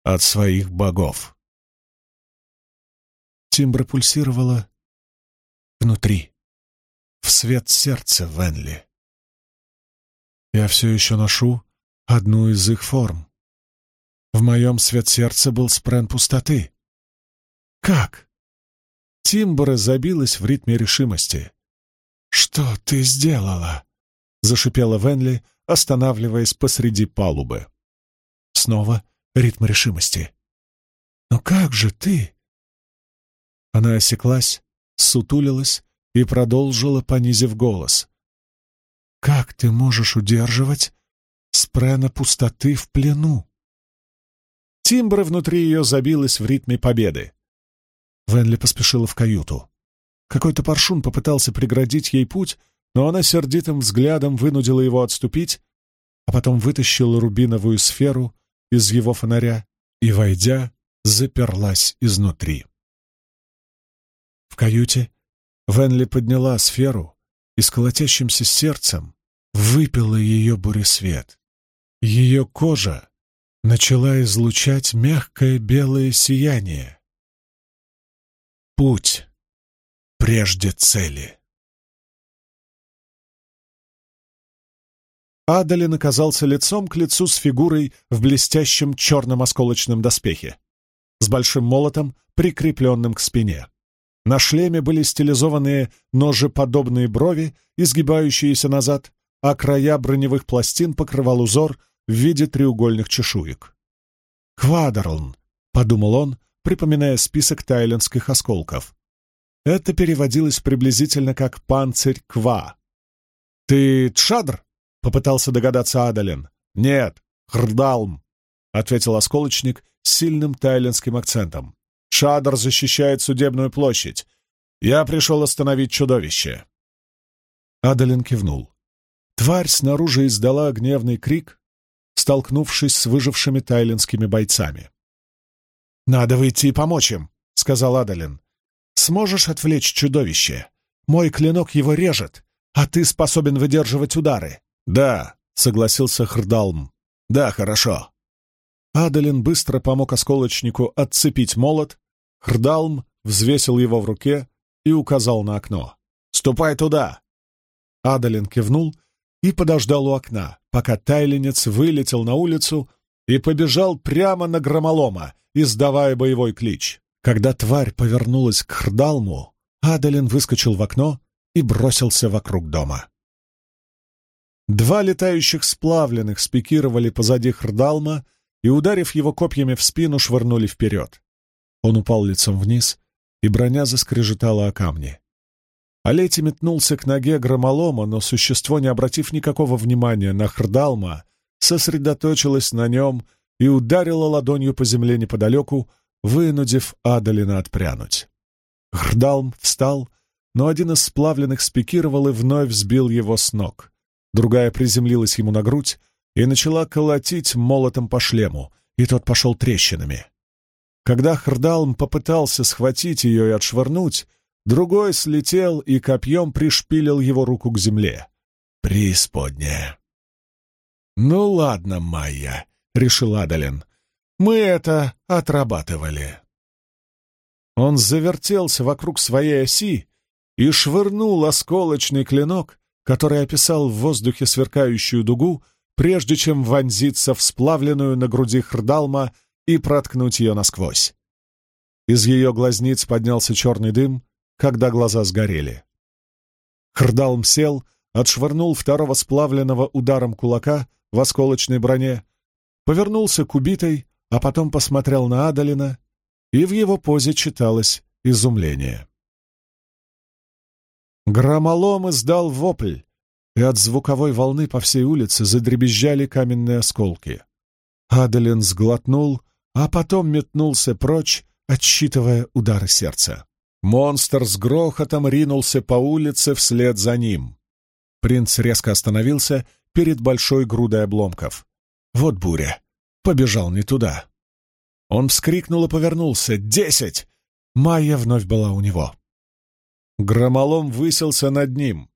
от своих богов. Тимбра пульсировала внутри, в свет сердца Венли. Я все еще ношу одну из их форм. В моем свет сердца был спрен пустоты. Как? Тимбра забилась в ритме решимости. «Что ты сделала?» — зашипела Венли, останавливаясь посреди палубы. Снова ритм решимости. «Но как же ты?» Она осеклась, сутулилась и продолжила, понизив голос. «Как ты можешь удерживать спрена пустоты в плену?» Тимбра внутри ее забилась в ритме победы. Венли поспешила в каюту. Какой-то паршун попытался преградить ей путь, но она сердитым взглядом вынудила его отступить, а потом вытащила рубиновую сферу из его фонаря и, войдя, заперлась изнутри. В каюте Венли подняла сферу и с колотящимся сердцем выпила ее буресвет. Ее кожа начала излучать мягкое белое сияние, Путь прежде цели. Адалин оказался лицом к лицу с фигурой в блестящем черном осколочном доспехе, с большим молотом, прикрепленным к спине. На шлеме были стилизованные ножеподобные брови, изгибающиеся назад, а края броневых пластин покрывал узор в виде треугольных чешуек. «Квадрлн», — подумал он, припоминая список тайлендских осколков. Это переводилось приблизительно как «панцирь Ква». «Ты Тшадр?» — попытался догадаться Адалин. «Нет, Хрдалм», — ответил осколочник с сильным тайлендским акцентом. «Шадр защищает судебную площадь. Я пришел остановить чудовище». Адалин кивнул. Тварь снаружи издала гневный крик, столкнувшись с выжившими тайлендскими бойцами. «Надо выйти и помочь им», — сказал Адалин. «Сможешь отвлечь чудовище? Мой клинок его режет, а ты способен выдерживать удары». «Да», — согласился Хрдалм. «Да, хорошо». Адалин быстро помог осколочнику отцепить молот. Хрдалм взвесил его в руке и указал на окно. «Ступай туда!» Адалин кивнул и подождал у окна, пока тайленец вылетел на улицу и побежал прямо на громолома, издавая боевой клич. Когда тварь повернулась к Хрдалму, Адалин выскочил в окно и бросился вокруг дома. Два летающих сплавленных спикировали позади Хрдалма и, ударив его копьями в спину, швырнули вперед. Он упал лицом вниз, и броня заскрежетала о камни. Олети метнулся к ноге громолома, но существо, не обратив никакого внимания на Хрдалма, сосредоточилось на нем и ударила ладонью по земле неподалеку, вынудив Адалина отпрянуть. Грдалм встал, но один из сплавленных спикировал и вновь сбил его с ног. Другая приземлилась ему на грудь и начала колотить молотом по шлему, и тот пошел трещинами. Когда Хрдалм попытался схватить ее и отшвырнуть, другой слетел и копьем пришпилил его руку к земле. Преисподняя. «Ну ладно, Майя», — решил Адалин. «Мы это отрабатывали». Он завертелся вокруг своей оси и швырнул осколочный клинок, который описал в воздухе сверкающую дугу, прежде чем вонзиться в сплавленную на груди Хрдалма и проткнуть ее насквозь. Из ее глазниц поднялся черный дым, когда глаза сгорели. Хрдалм сел, отшвырнул второго сплавленного ударом кулака в осколочной броне, повернулся к убитой, а потом посмотрел на Адалина, и в его позе читалось изумление. Громолом издал вопль, и от звуковой волны по всей улице задребезжали каменные осколки. Адалин сглотнул, а потом метнулся прочь, отсчитывая удары сердца. Монстр с грохотом ринулся по улице вслед за ним. Принц резко остановился перед большой грудой обломков. Вот буря. Побежал не туда. Он вскрикнул и повернулся. «Десять!» Майя вновь была у него. Громолом высился над ним.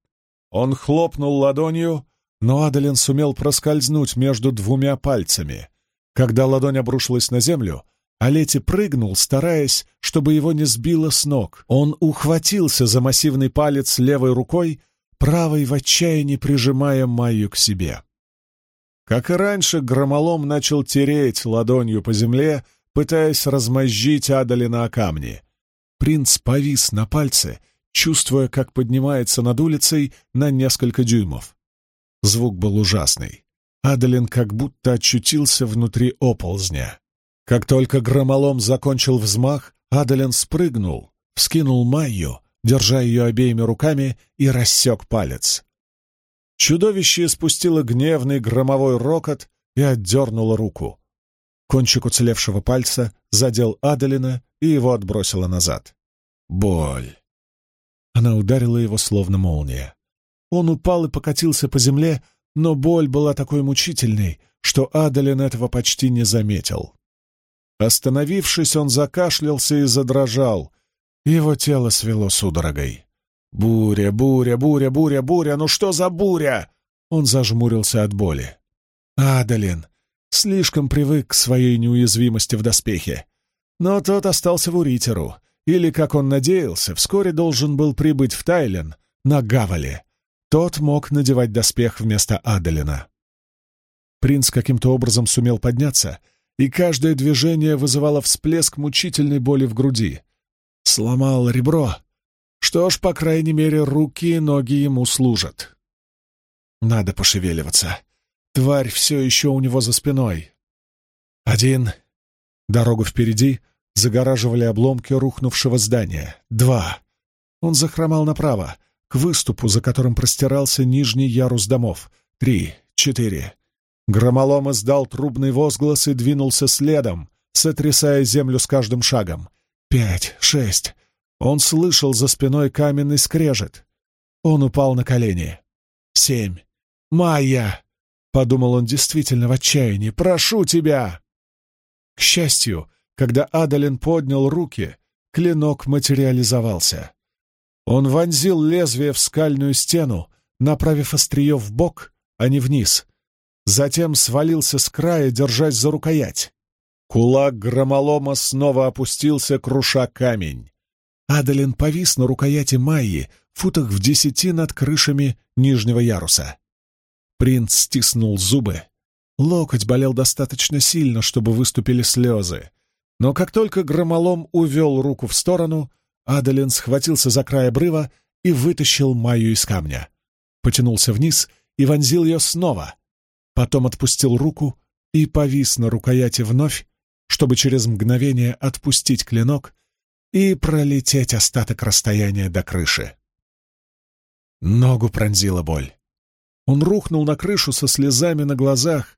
Он хлопнул ладонью, но Адалин сумел проскользнуть между двумя пальцами. Когда ладонь обрушилась на землю, Алети прыгнул, стараясь, чтобы его не сбило с ног. Он ухватился за массивный палец левой рукой, правой в отчаянии прижимая Майю к себе. Как и раньше, громолом начал тереть ладонью по земле, пытаясь размозжить Адалина о камни. Принц повис на пальце, чувствуя, как поднимается над улицей на несколько дюймов. Звук был ужасный. Адалин как будто очутился внутри оползня. Как только громолом закончил взмах, Адалин спрыгнул, вскинул Майю, держа ее обеими руками, и рассек палец. Чудовище спустило гневный громовой рокот и отдернуло руку. Кончик уцелевшего пальца задел Адалина и его отбросило назад. Боль. Она ударила его словно молния. Он упал и покатился по земле, но боль была такой мучительной, что Адалин этого почти не заметил. Остановившись, он закашлялся и задрожал. Его тело свело судорогой. «Буря, буря, буря, буря, буря! Ну что за буря?» Он зажмурился от боли. Адалин слишком привык к своей неуязвимости в доспехе. Но тот остался в Уритеру, или, как он надеялся, вскоре должен был прибыть в Тайлен, на Гавале. Тот мог надевать доспех вместо Адалина. Принц каким-то образом сумел подняться — и каждое движение вызывало всплеск мучительной боли в груди. Сломал ребро. Что ж, по крайней мере, руки и ноги ему служат. Надо пошевеливаться. Тварь все еще у него за спиной. Один. Дорогу впереди загораживали обломки рухнувшего здания. Два. Он захромал направо, к выступу, за которым простирался нижний ярус домов. Три. Четыре. Громолом издал трубный возглас и двинулся следом, сотрясая землю с каждым шагом. Пять, шесть. Он слышал за спиной каменный скрежет. Он упал на колени. Семь. «Майя!» — подумал он действительно в отчаянии. «Прошу тебя!» К счастью, когда Адалин поднял руки, клинок материализовался. Он вонзил лезвие в скальную стену, направив острие в бок, а не вниз — затем свалился с края, держась за рукоять. Кулак громолома снова опустился, круша камень. Адалин повис на рукояти Майи, футах в десяти над крышами нижнего яруса. Принц стиснул зубы. Локоть болел достаточно сильно, чтобы выступили слезы. Но как только громолом увел руку в сторону, Адалин схватился за край обрыва и вытащил Майю из камня. Потянулся вниз и вонзил ее снова — потом отпустил руку и повис на рукояти вновь, чтобы через мгновение отпустить клинок и пролететь остаток расстояния до крыши. Ногу пронзила боль. Он рухнул на крышу со слезами на глазах.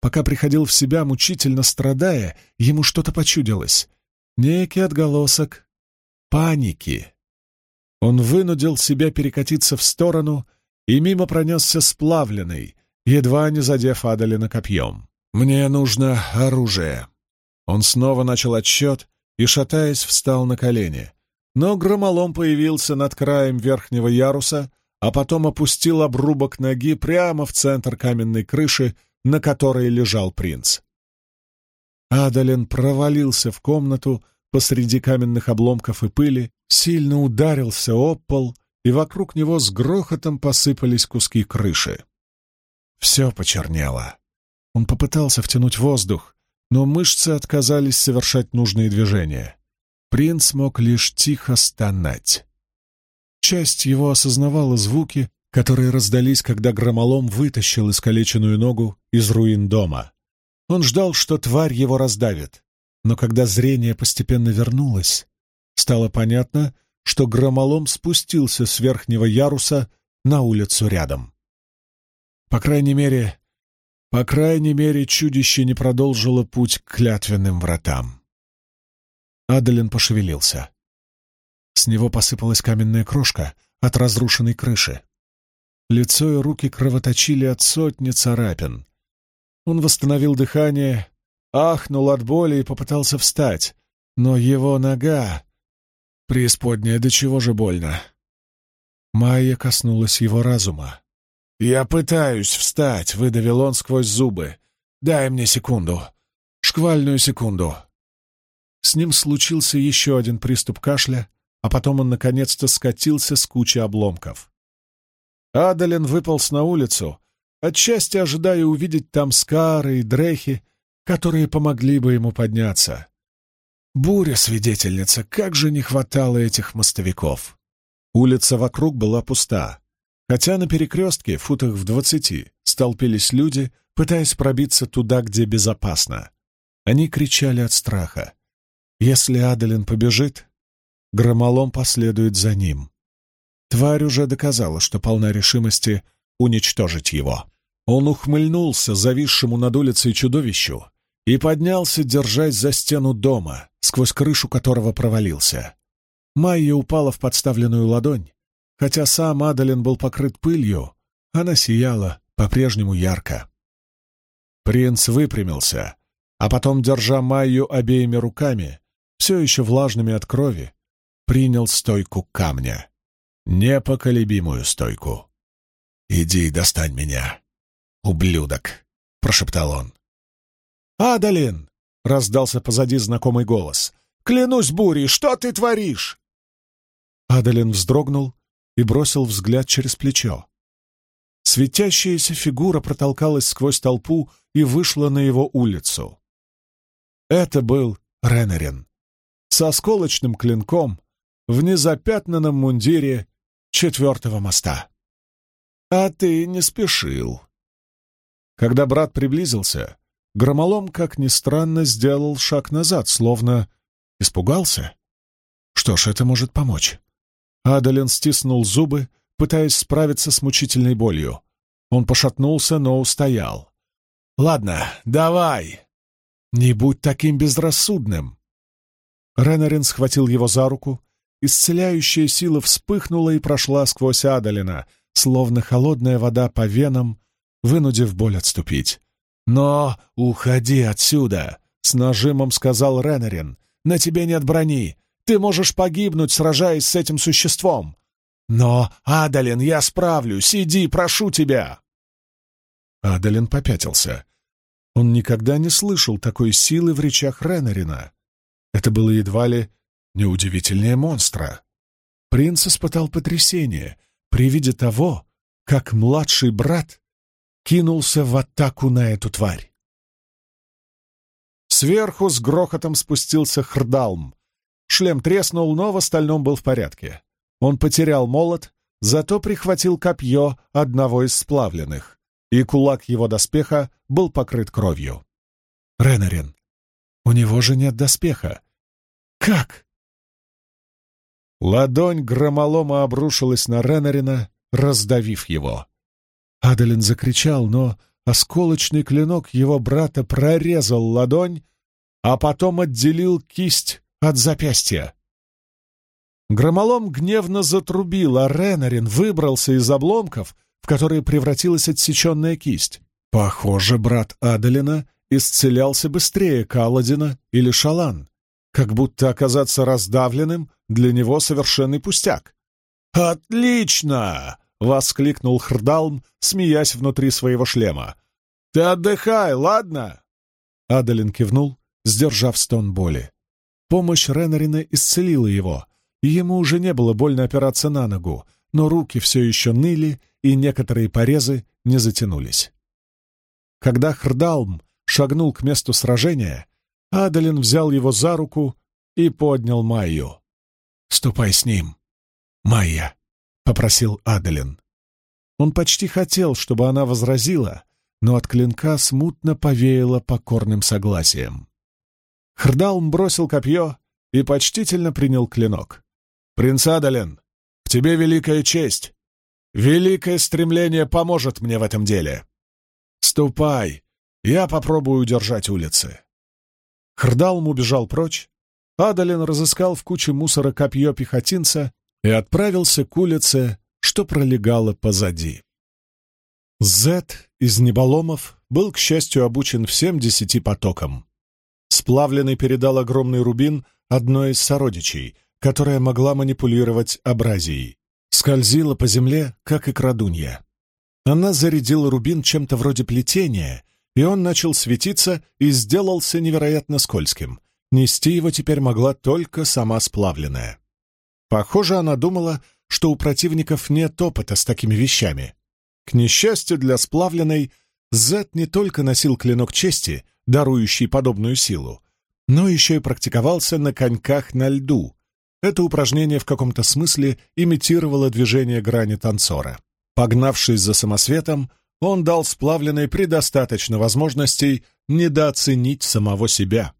Пока приходил в себя, мучительно страдая, ему что-то почудилось. Некий отголосок паники. Он вынудил себя перекатиться в сторону, и мимо пронесся сплавленный, едва не задев Адалина копьем. «Мне нужно оружие». Он снова начал отсчет и, шатаясь, встал на колени. Но громолом появился над краем верхнего яруса, а потом опустил обрубок ноги прямо в центр каменной крыши, на которой лежал принц. Адалин провалился в комнату, посреди каменных обломков и пыли, сильно ударился об пол, и вокруг него с грохотом посыпались куски крыши. Все почернело. Он попытался втянуть воздух, но мышцы отказались совершать нужные движения. Принц мог лишь тихо стонать. Часть его осознавала звуки, которые раздались, когда громолом вытащил искалеченную ногу из руин дома. Он ждал, что тварь его раздавит, но когда зрение постепенно вернулось, стало понятно, что громолом спустился с верхнего яруса на улицу рядом. По крайней мере, по крайней мере, чудище не продолжило путь к клятвенным вратам. Адалин пошевелился. С него посыпалась каменная крошка от разрушенной крыши. Лицо и руки кровоточили от сотни царапин. Он восстановил дыхание, ахнул от боли и попытался встать, но его нога... Преисподняя, до чего же больно. Майя коснулась его разума. «Я пытаюсь встать», — выдавил он сквозь зубы. «Дай мне секунду. Шквальную секунду». С ним случился еще один приступ кашля, а потом он наконец-то скатился с кучи обломков. Адалин выполз на улицу, отчасти ожидая увидеть там скары и дрехи, которые помогли бы ему подняться. Буря, свидетельница, как же не хватало этих мостовиков! Улица вокруг была пуста, хотя на перекрестке, футах в двадцати, столпились люди, пытаясь пробиться туда, где безопасно. Они кричали от страха. Если Адалин побежит, громолом последует за ним. Тварь уже доказала, что полна решимости уничтожить его. Он ухмыльнулся зависшему над улицей чудовищу и поднялся, держась за стену дома, сквозь крышу которого провалился. Майя упала в подставленную ладонь, хотя сам Адалин был покрыт пылью, она сияла по-прежнему ярко. Принц выпрямился, а потом, держа Майю обеими руками, все еще влажными от крови, принял стойку камня непоколебимую стойку. «Иди и достань меня, ублюдок!» — прошептал он. «Адалин!» — раздался позади знакомый голос. «Клянусь бурей, что ты творишь?» Адалин вздрогнул и бросил взгляд через плечо. Светящаяся фигура протолкалась сквозь толпу и вышла на его улицу. Это был Ренерин с осколочным клинком в незапятнанном мундире четвертого моста. А ты не спешил. Когда брат приблизился, громолом, как ни странно, сделал шаг назад, словно испугался. Что ж, это может помочь. Адалин стиснул зубы, пытаясь справиться с мучительной болью. Он пошатнулся, но устоял. «Ладно, давай!» «Не будь таким безрассудным!» Ренарин схватил его за руку Исцеляющая сила вспыхнула и прошла сквозь Адалина, словно холодная вода по венам, вынудив боль отступить. «Но уходи отсюда!» — с нажимом сказал Ренарин. «На тебе нет брони. Ты можешь погибнуть, сражаясь с этим существом. Но, Адалин, я справлюсь. Иди, прошу тебя!» Адалин попятился. Он никогда не слышал такой силы в речах Ренарина. Это было едва ли неудивительнее монстра. Принц испытал потрясение при виде того, как младший брат кинулся в атаку на эту тварь. Сверху с грохотом спустился Хрдалм. Шлем треснул, но в остальном был в порядке. Он потерял молот, зато прихватил копье одного из сплавленных, и кулак его доспеха был покрыт кровью. Ренарин. У него же нет доспеха. Как? Ладонь громолома обрушилась на Ренарина, раздавив его. Адалин закричал, но осколочный клинок его брата прорезал ладонь, а потом отделил кисть от запястья. Громолом гневно затрубил, а Ренарин выбрался из обломков, в которые превратилась отсеченная кисть. Похоже, брат Адалина исцелялся быстрее Каладина или Шалан как будто оказаться раздавленным для него совершенный пустяк. «Отлично!» — воскликнул Хрдалм, смеясь внутри своего шлема. «Ты отдыхай, ладно?» Адалин кивнул, сдержав стон боли. Помощь Ренарина исцелила его, и ему уже не было больно опираться на ногу, но руки все еще ныли, и некоторые порезы не затянулись. Когда Хрдалм шагнул к месту сражения, Адалин взял его за руку и поднял Майю. «Ступай с ним, Майя», — попросил Адалин. Он почти хотел, чтобы она возразила, но от клинка смутно повеяло покорным согласием. Хрдалм бросил копье и почтительно принял клинок. «Принц Адалин, к тебе великая честь. Великое стремление поможет мне в этом деле. Ступай, я попробую удержать улицы». Хрдалм убежал прочь, Адалин разыскал в куче мусора копье пехотинца и отправился к улице, что пролегало позади. Зет из Неболомов был, к счастью, обучен всем десяти потокам. Сплавленный передал огромный рубин одной из сородичей, которая могла манипулировать абразией. Скользила по земле, как и крадунья. Она зарядила рубин чем-то вроде плетения, и он начал светиться и сделался невероятно скользким. Нести его теперь могла только сама сплавленная. Похоже, она думала, что у противников нет опыта с такими вещами. К несчастью для сплавленной, Зет не только носил клинок чести, дарующий подобную силу, но еще и практиковался на коньках на льду. Это упражнение в каком-то смысле имитировало движение грани танцора. Погнавшись за самосветом, он дал сплавленной предостаточно возможностей недооценить самого себя.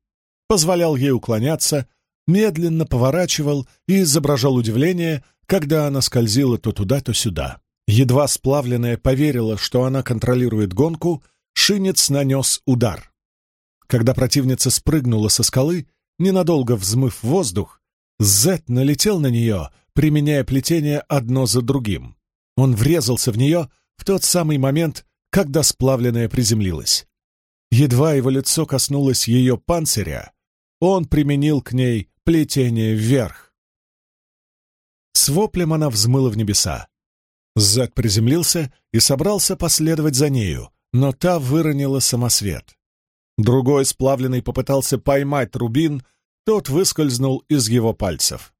Позволял ей уклоняться, медленно поворачивал и изображал удивление, когда она скользила то туда, то сюда. Едва сплавленная поверила, что она контролирует гонку, Шинец нанес удар. Когда противница спрыгнула со скалы, ненадолго взмыв воздух, Зет налетел на нее, применяя плетение одно за другим. Он врезался в нее в тот самый момент, когда сплавленная приземлилась. Едва его лицо коснулось ее панциря, он применил к ней плетение вверх. С воплем она взмыла в небеса. Зак приземлился и собрался последовать за нею, но та выронила самосвет. Другой сплавленный попытался поймать рубин, тот выскользнул из его пальцев.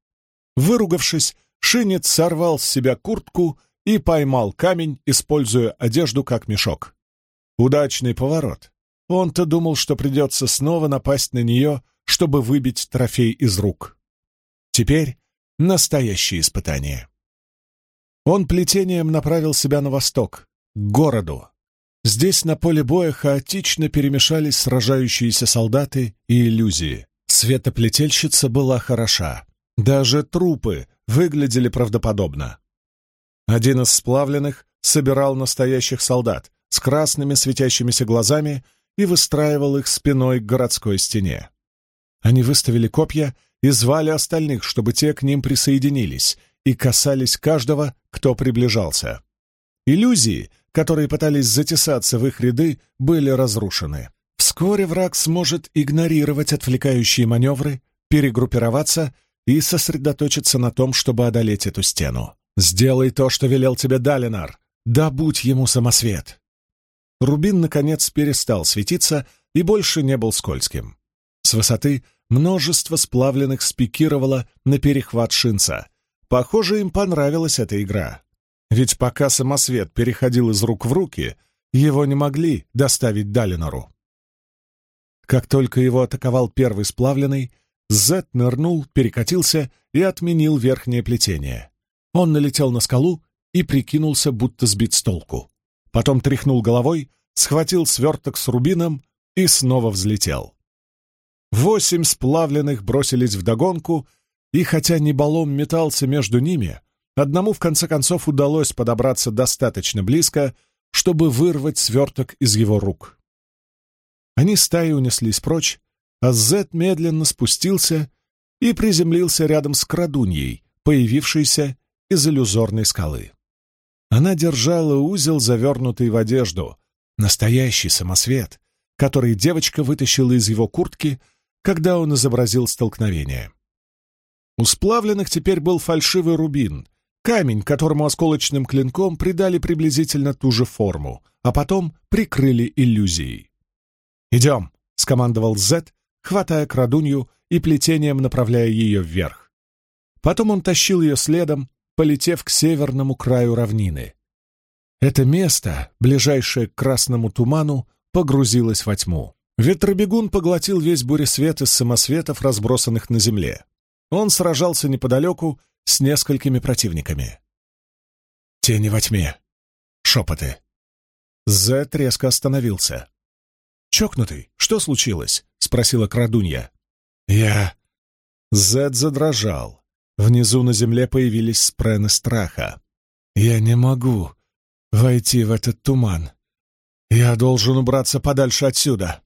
Выругавшись, Шинец сорвал с себя куртку и поймал камень, используя одежду как мешок. Удачный поворот. Он-то думал, что придется снова напасть на нее, чтобы выбить трофей из рук. Теперь настоящее испытание. Он плетением направил себя на восток, к городу. Здесь на поле боя хаотично перемешались сражающиеся солдаты и иллюзии. Светоплетельщица была хороша. Даже трупы выглядели правдоподобно. Один из сплавленных собирал настоящих солдат с красными светящимися глазами и выстраивал их спиной к городской стене. Они выставили копья и звали остальных, чтобы те к ним присоединились и касались каждого, кто приближался. Иллюзии, которые пытались затесаться в их ряды, были разрушены. Вскоре враг сможет игнорировать отвлекающие маневры, перегруппироваться и сосредоточиться на том, чтобы одолеть эту стену. «Сделай то, что велел тебе Далинар. Добудь ему самосвет!» Рубин, наконец, перестал светиться и больше не был скользким. С высоты множество сплавленных спикировало на перехват шинца. Похоже, им понравилась эта игра. Ведь пока самосвет переходил из рук в руки, его не могли доставить Далинору. Как только его атаковал первый сплавленный, Зет нырнул, перекатился и отменил верхнее плетение. Он налетел на скалу и прикинулся, будто сбит с толку. Потом тряхнул головой, схватил сверток с рубином и снова взлетел. Восемь сплавленных бросились вдогонку, и хотя Неболом метался между ними, одному в конце концов удалось подобраться достаточно близко, чтобы вырвать сверток из его рук. Они стаи унеслись прочь, а Зет медленно спустился и приземлился рядом с крадуньей, появившейся из иллюзорной скалы. Она держала узел, завернутый в одежду, настоящий самосвет, который девочка вытащила из его куртки когда он изобразил столкновение. У сплавленных теперь был фальшивый рубин, камень, которому осколочным клинком придали приблизительно ту же форму, а потом прикрыли иллюзией. «Идем!» — скомандовал Зет, хватая крадунью и плетением направляя ее вверх. Потом он тащил ее следом, полетев к северному краю равнины. Это место, ближайшее к красному туману, погрузилось во тьму. Ветробегун поглотил весь буресвет из самосветов, разбросанных на земле. Он сражался неподалеку с несколькими противниками. Тени во тьме. Шепоты. Зет резко остановился. «Чокнутый, что случилось?» — спросила крадунья. «Я...» Зед задрожал. Внизу на земле появились спрены страха. «Я не могу войти в этот туман. Я должен убраться подальше отсюда!»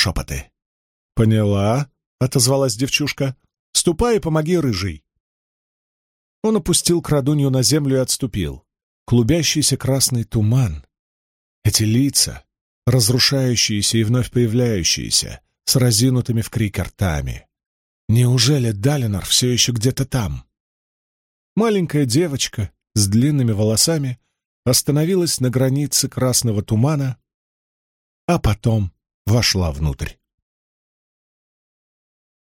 Шепоты. «Поняла?» — отозвалась девчушка. «Ступай и помоги, рыжий!» Он опустил крадунью на землю и отступил. Клубящийся красный туман. Эти лица, разрушающиеся и вновь появляющиеся, с разинутыми в крик ртами. Неужели Далинор все еще где-то там? Маленькая девочка с длинными волосами остановилась на границе красного тумана, а потом вошла внутрь.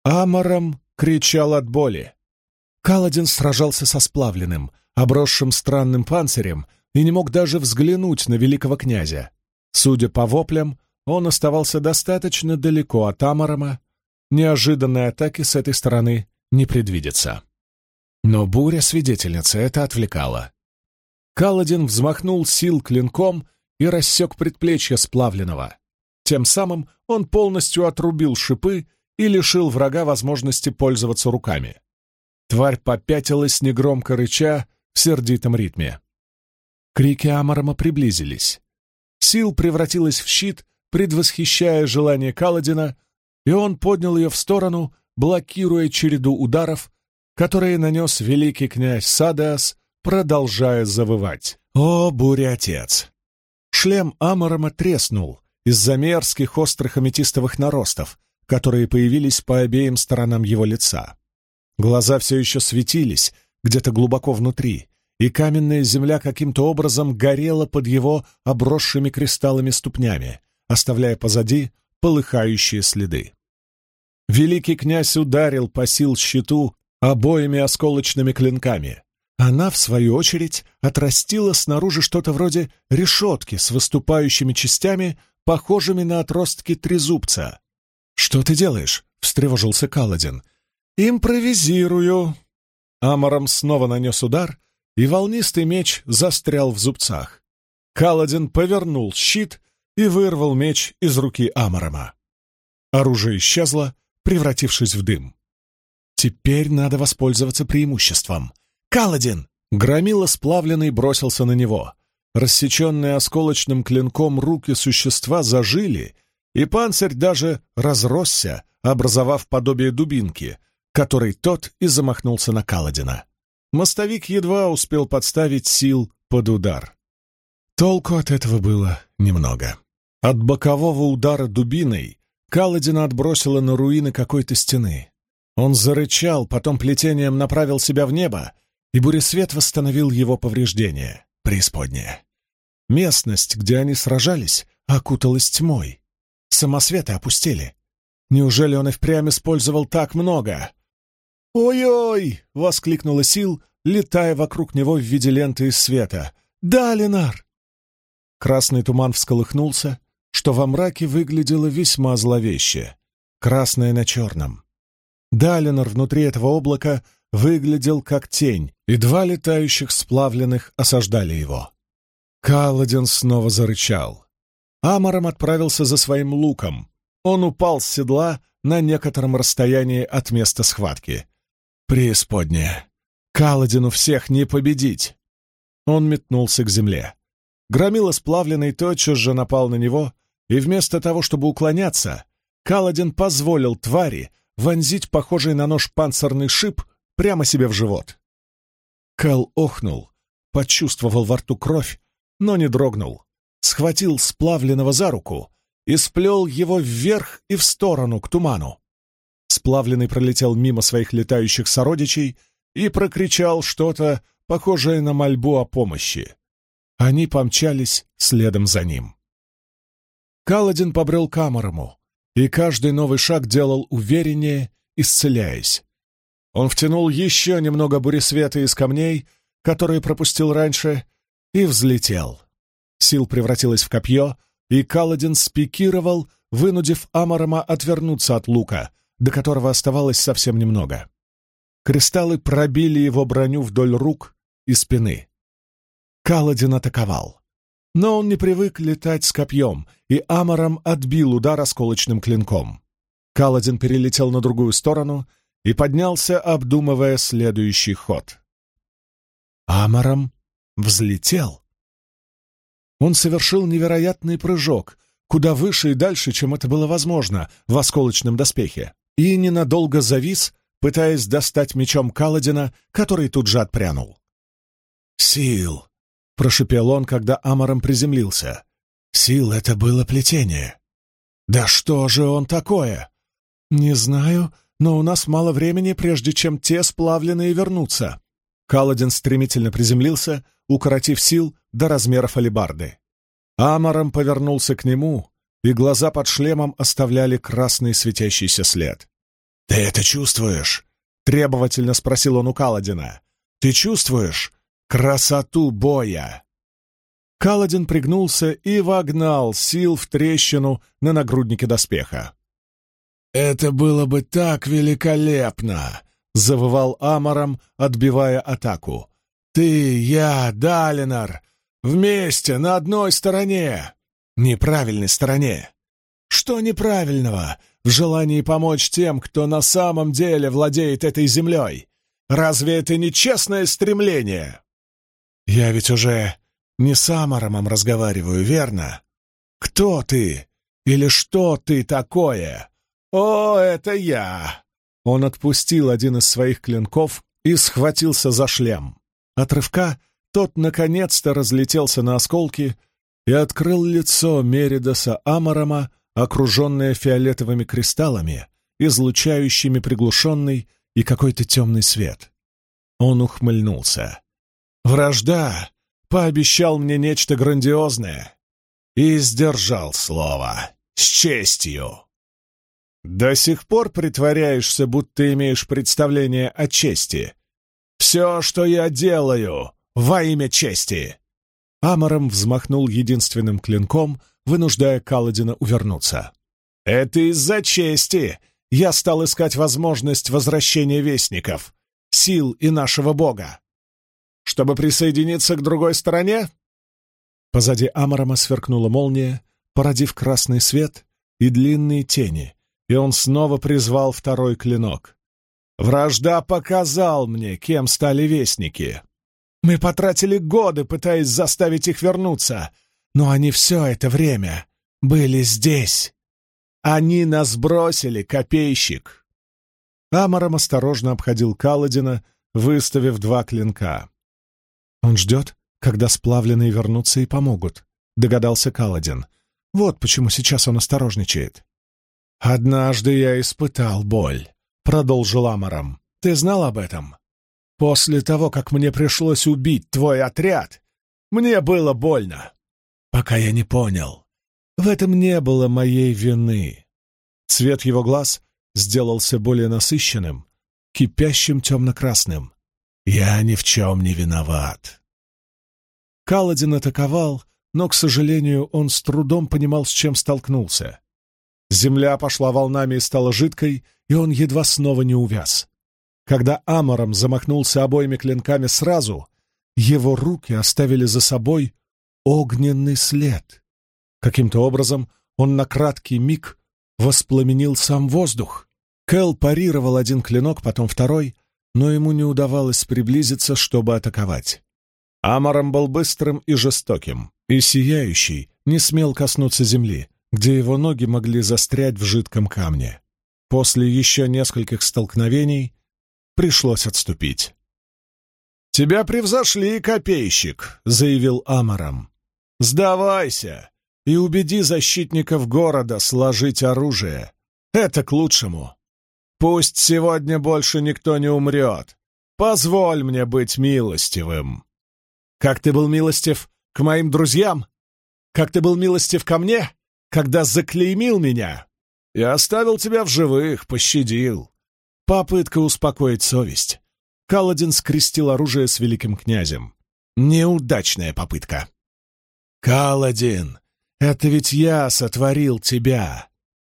Амором кричал от боли. Каладин сражался со сплавленным, обросшим странным панцирем, и не мог даже взглянуть на великого князя. Судя по воплям, он оставался достаточно далеко от Амарома, неожиданной атаки с этой стороны не предвидится. Но буря свидетельницы это отвлекала. Каладин взмахнул сил клинком и рассек предплечье сплавленного. Тем самым он полностью отрубил шипы и лишил врага возможности пользоваться руками. Тварь попятилась негромко рыча в сердитом ритме. Крики Амарама приблизились. Сил превратилась в щит, предвосхищая желание Каладина — и он поднял ее в сторону, блокируя череду ударов, которые нанес великий князь Садеас, продолжая завывать. «О, буря-отец!» Шлем Амарама треснул из-за мерзких острых аметистовых наростов, которые появились по обеим сторонам его лица. Глаза все еще светились где-то глубоко внутри, и каменная земля каким-то образом горела под его обросшими кристаллами ступнями, оставляя позади полыхающие следы. Великий князь ударил по сил щиту обоими осколочными клинками. Она, в свою очередь, отрастила снаружи что-то вроде решетки с выступающими частями, похожими на отростки трезубца. «Что ты делаешь?» — встревожился Каладин. «Импровизирую». Амором снова нанес удар, и волнистый меч застрял в зубцах. Каладин повернул щит и вырвал меч из руки Амарома. Оружие исчезло, превратившись в дым. Теперь надо воспользоваться преимуществом. «Каладин!» Громила сплавленный бросился на него. Рассеченные осколочным клинком руки существа зажили, и панцирь даже разросся, образовав подобие дубинки, которой тот и замахнулся на Каладина. Мостовик едва успел подставить сил под удар. Толку от этого было немного. От бокового удара дубиной Каладина отбросило на руины какой-то стены. Он зарычал, потом плетением направил себя в небо, и буресвет восстановил его повреждения. Преисподняя. Местность, где они сражались, окуталась тьмой. Самосветы опустили. Неужели он и впрямь использовал так много? «Ой-ой!» — воскликнула Сил, летая вокруг него в виде ленты из света. «Да, Ленар!» Красный туман всколыхнулся, что во мраке выглядело весьма зловеще. Красное на черном. Далинор внутри этого облака выглядел как тень, и два летающих сплавленных осаждали его. Каладин снова зарычал. Амором отправился за своим луком. Он упал с седла на некотором расстоянии от места схватки. Преисподняя. Каладину всех не победить. Он метнулся к земле. Громила сплавленный тотчас же напал на него, и вместо того, чтобы уклоняться, Каладин позволил твари вонзить похожий на нож панцирный шип прямо себе в живот. Кал охнул, почувствовал во рту кровь, но не дрогнул, схватил сплавленного за руку и сплел его вверх и в сторону, к туману. Сплавленный пролетел мимо своих летающих сородичей и прокричал что-то, похожее на мольбу о помощи. Они помчались следом за ним. Каладин побрел к Амарому, и каждый новый шаг делал увереннее исцеляясь. Он втянул еще немного буресвета из камней, которые пропустил раньше, и взлетел. Сил превратилась в копье, и Каладин спикировал, вынудив Амарама отвернуться от лука, до которого оставалось совсем немного. Кристаллы пробили его броню вдоль рук и спины. Каладин атаковал. Но он не привык летать с копьем, и Амаром отбил удар осколочным клинком. Каладин перелетел на другую сторону и поднялся, обдумывая следующий ход. Амаром взлетел. Он совершил невероятный прыжок, куда выше и дальше, чем это было возможно в осколочном доспехе, и ненадолго завис, пытаясь достать мечом Каладина, который тут же отпрянул. «Сил!» — прошепел он, когда Амаром приземлился. «Сил — это было плетение!» «Да что же он такое?» «Не знаю, но у нас мало времени, прежде чем те сплавленные вернутся». Каладин стремительно приземлился, укоротив сил до размеров алебарды. Амаром повернулся к нему, и глаза под шлемом оставляли красный светящийся след. «Ты это чувствуешь?» — требовательно спросил он у Каладина. «Ты чувствуешь красоту боя?» Каладин пригнулся и вогнал сил в трещину на нагруднике доспеха. «Это было бы так великолепно!» — завывал Амаром, отбивая атаку. «Ты, я, Далинар, вместе, на одной стороне!» «Неправильной стороне!» «Что неправильного в желании помочь тем, кто на самом деле владеет этой землей? Разве это не честное стремление?» «Я ведь уже не с Амаромом разговариваю, верно? Кто ты? Или что ты такое?» «О, это я!» Он отпустил один из своих клинков и схватился за шлем. От рывка тот наконец-то разлетелся на осколки и открыл лицо Меридоса Амарама, окруженное фиолетовыми кристаллами, излучающими приглушенный и какой-то темный свет. Он ухмыльнулся. «Вражда пообещал мне нечто грандиозное и сдержал слово с честью». До сих пор притворяешься, будто имеешь представление о чести. Все, что я делаю, во имя чести!» Амором взмахнул единственным клинком, вынуждая Каладина увернуться. «Это из-за чести я стал искать возможность возвращения вестников, сил и нашего бога. Чтобы присоединиться к другой стороне?» Позади Амарама сверкнула молния, породив красный свет и длинные тени, и он снова призвал второй клинок. «Вражда показал мне, кем стали вестники. Мы потратили годы, пытаясь заставить их вернуться, но они все это время были здесь. Они нас бросили, копейщик!» Амаром осторожно обходил Каладина, выставив два клинка. «Он ждет, когда сплавленные вернутся и помогут», — догадался Каладин. «Вот почему сейчас он осторожничает». «Однажды я испытал боль», — продолжил Амаром. «Ты знал об этом? После того, как мне пришлось убить твой отряд, мне было больно, пока я не понял. В этом не было моей вины». Цвет его глаз сделался более насыщенным, кипящим темно-красным. «Я ни в чем не виноват». Каладин атаковал, но, к сожалению, он с трудом понимал, с чем столкнулся. Земля пошла волнами и стала жидкой, и он едва снова не увяз. Когда Амором замахнулся обоими клинками сразу, его руки оставили за собой огненный след. Каким-то образом он на краткий миг воспламенил сам воздух. Кэл парировал один клинок, потом второй, но ему не удавалось приблизиться, чтобы атаковать. Амором был быстрым и жестоким, и сияющий не смел коснуться земли, где его ноги могли застрять в жидком камне. После еще нескольких столкновений пришлось отступить. «Тебя превзошли, копейщик», — заявил Амаром. «Сдавайся и убеди защитников города сложить оружие. Это к лучшему. Пусть сегодня больше никто не умрет. Позволь мне быть милостивым. Как ты был милостив к моим друзьям? Как ты был милостив ко мне?» Когда заклеймил меня. Я оставил тебя в живых, пощадил. Попытка успокоить совесть. Каладин скрестил оружие с великим князем. Неудачная попытка. «Каладин, это ведь я сотворил тебя!»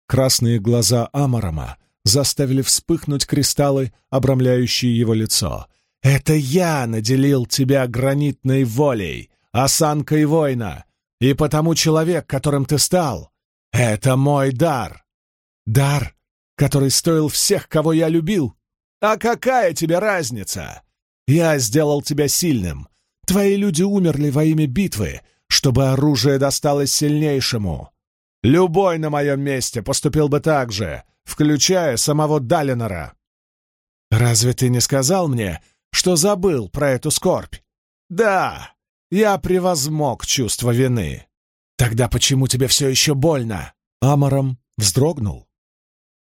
Красные глаза Амарама заставили вспыхнуть кристаллы, обрамляющие его лицо. «Это я наделил тебя гранитной волей, осанкой воина, и потому человек, которым ты стал, — это мой дар. Дар, который стоил всех, кого я любил. А какая тебе разница? Я сделал тебя сильным. Твои люди умерли во имя битвы, чтобы оружие досталось сильнейшему. Любой на моем месте поступил бы так же, включая самого Далинора. Разве ты не сказал мне, что забыл про эту скорбь? Да, я превозмог чувство вины. Тогда почему тебе все еще больно? Амором вздрогнул.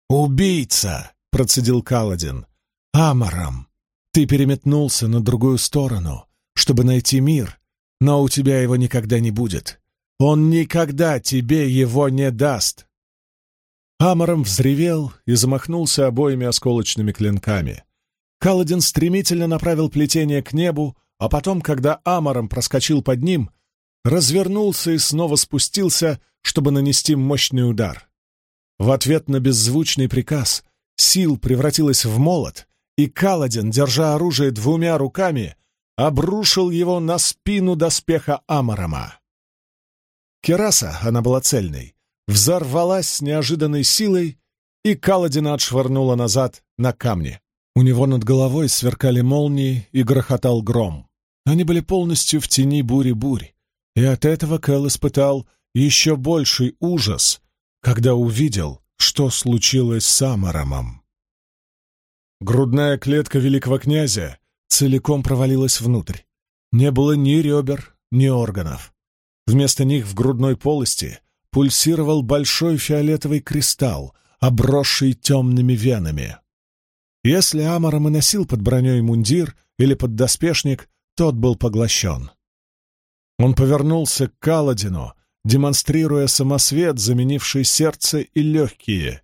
«Убийца!» — процедил Каладин. «Амором, ты переметнулся на другую сторону, чтобы найти мир, но у тебя его никогда не будет. Он никогда тебе его не даст!» Амором взревел и замахнулся обоими осколочными клинками. Каладин стремительно направил плетение к небу, а потом, когда Амором проскочил под ним, развернулся и снова спустился, чтобы нанести мощный удар. В ответ на беззвучный приказ сил превратилась в молот, и Каладин, держа оружие двумя руками, обрушил его на спину доспеха Амарама. Кераса, она была цельной, взорвалась с неожиданной силой, и Каладина отшвырнула назад на камни. У него над головой сверкали молнии и грохотал гром. Они были полностью в тени бури-бурь, и от этого Кэл испытал еще больший ужас, когда увидел, что случилось с Амарамом. Грудная клетка великого князя целиком провалилась внутрь. Не было ни ребер, ни органов. Вместо них в грудной полости пульсировал большой фиолетовый кристалл, обросший темными венами. Если Амаром и носил под броней мундир или поддоспешник, тот был поглощен. Он повернулся к Каладину, демонстрируя самосвет, заменивший сердце и легкие,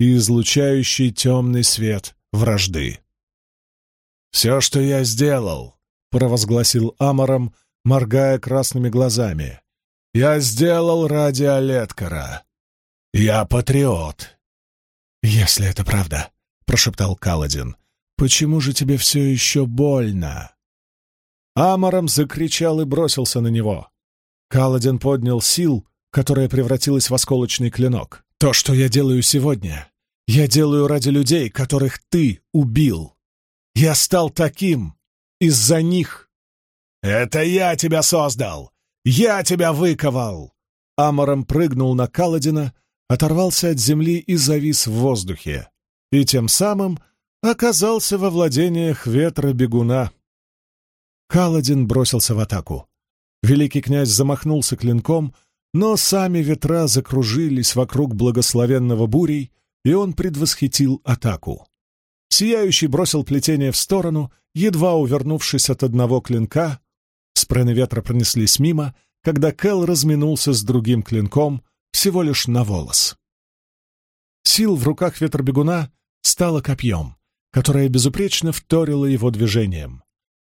и излучающий темный свет вражды. «Все, что я сделал», — провозгласил Амаром, моргая красными глазами, — «я сделал ради Олеткара. Я патриот». «Если это правда», — прошептал Каладин, — «почему же тебе все еще больно?» Амаром закричал и бросился на него. Каладин поднял сил, которая превратилась в осколочный клинок. «То, что я делаю сегодня, я делаю ради людей, которых ты убил. Я стал таким из-за них. Это я тебя создал! Я тебя выковал!» Амором прыгнул на Каладина, оторвался от земли и завис в воздухе. И тем самым оказался во владениях ветра бегуна. Каладин бросился в атаку. Великий князь замахнулся клинком, но сами ветра закружились вокруг благословенного бурей, и он предвосхитил атаку. Сияющий бросил плетение в сторону, едва увернувшись от одного клинка. Спрены ветра пронеслись мимо, когда Кэл разминулся с другим клинком всего лишь на волос. Сил в руках ветробегуна стало копьем, которое безупречно вторило его движением.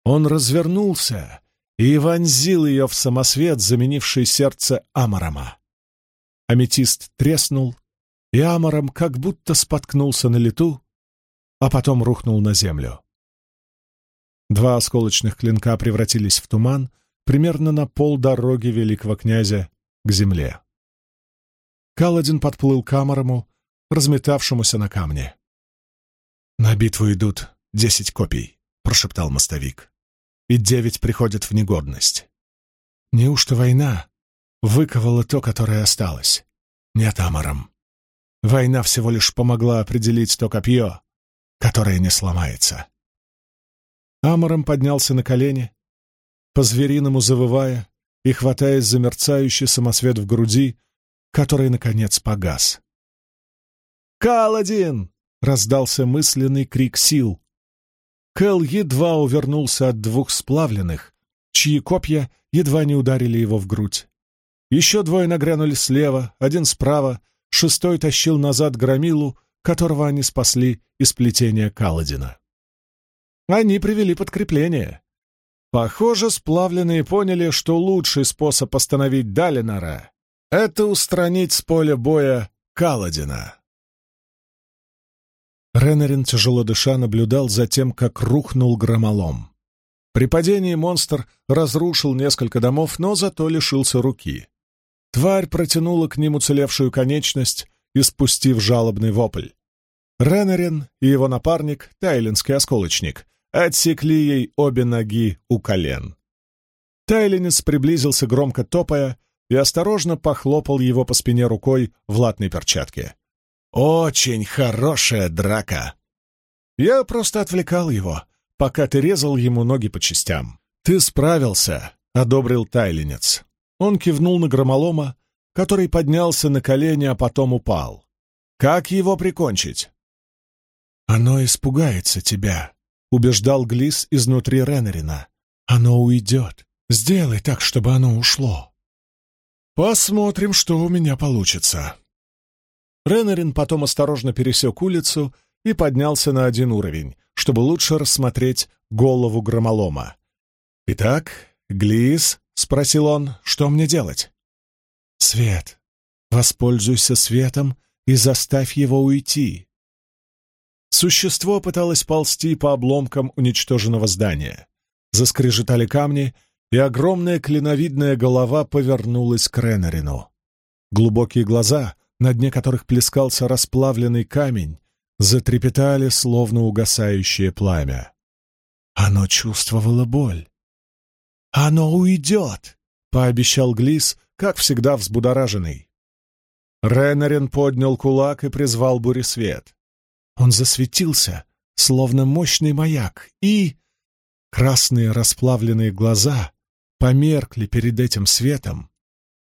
Он развернулся и вонзил ее в самосвет, заменивший сердце Амарама. Аметист треснул, и Амаром как будто споткнулся на лету, а потом рухнул на землю. Два осколочных клинка превратились в туман примерно на полдороги великого князя к земле. Каладин подплыл к Амарому, разметавшемуся на камне. «На битву идут десять копий», — прошептал мостовик и девять приходят в негодность. Неужто война выковала то, которое осталось? Нет, Амаром. Война всего лишь помогла определить то копье, которое не сломается. Амаром поднялся на колени, по-звериному завывая и хватаясь за мерцающий самосвет в груди, который, наконец, погас. «Каладин!» — раздался мысленный крик сил. Кэл едва увернулся от двух сплавленных, чьи копья едва не ударили его в грудь. Еще двое нагрянули слева, один справа, шестой тащил назад громилу, которого они спасли из плетения Каладина. Они привели подкрепление. Похоже, сплавленные поняли, что лучший способ остановить Далинора — это устранить с поля боя Каладина. Ренарин, тяжело дыша, наблюдал за тем, как рухнул громолом. При падении монстр разрушил несколько домов, но зато лишился руки. Тварь протянула к ним уцелевшую конечность, испустив жалобный вопль. Ренарин и его напарник, тайлинский осколочник, отсекли ей обе ноги у колен. Тайлинец приблизился громко топая и осторожно похлопал его по спине рукой в латной перчатке. «Очень хорошая драка!» «Я просто отвлекал его, пока ты резал ему ноги по частям. Ты справился!» — одобрил Тайлинец. Он кивнул на громолома, который поднялся на колени, а потом упал. «Как его прикончить?» «Оно испугается тебя», — убеждал Глис изнутри Реннерина. «Оно уйдет. Сделай так, чтобы оно ушло». «Посмотрим, что у меня получится». Реннерин потом осторожно пересек улицу и поднялся на один уровень, чтобы лучше рассмотреть голову громолома. «Итак, Глис», — спросил он, — «что мне делать?» «Свет. Воспользуйся светом и заставь его уйти». Существо пыталось ползти по обломкам уничтоженного здания. Заскрежетали камни, и огромная клиновидная голова повернулась к Ренарину. Глубокие глаза — на дне которых плескался расплавленный камень, затрепетали, словно угасающее пламя. Оно чувствовало боль. «Оно уйдет!» — пообещал Глис, как всегда взбудораженный. Ренарин поднял кулак и призвал буресвет. Он засветился, словно мощный маяк, и... Красные расплавленные глаза померкли перед этим светом,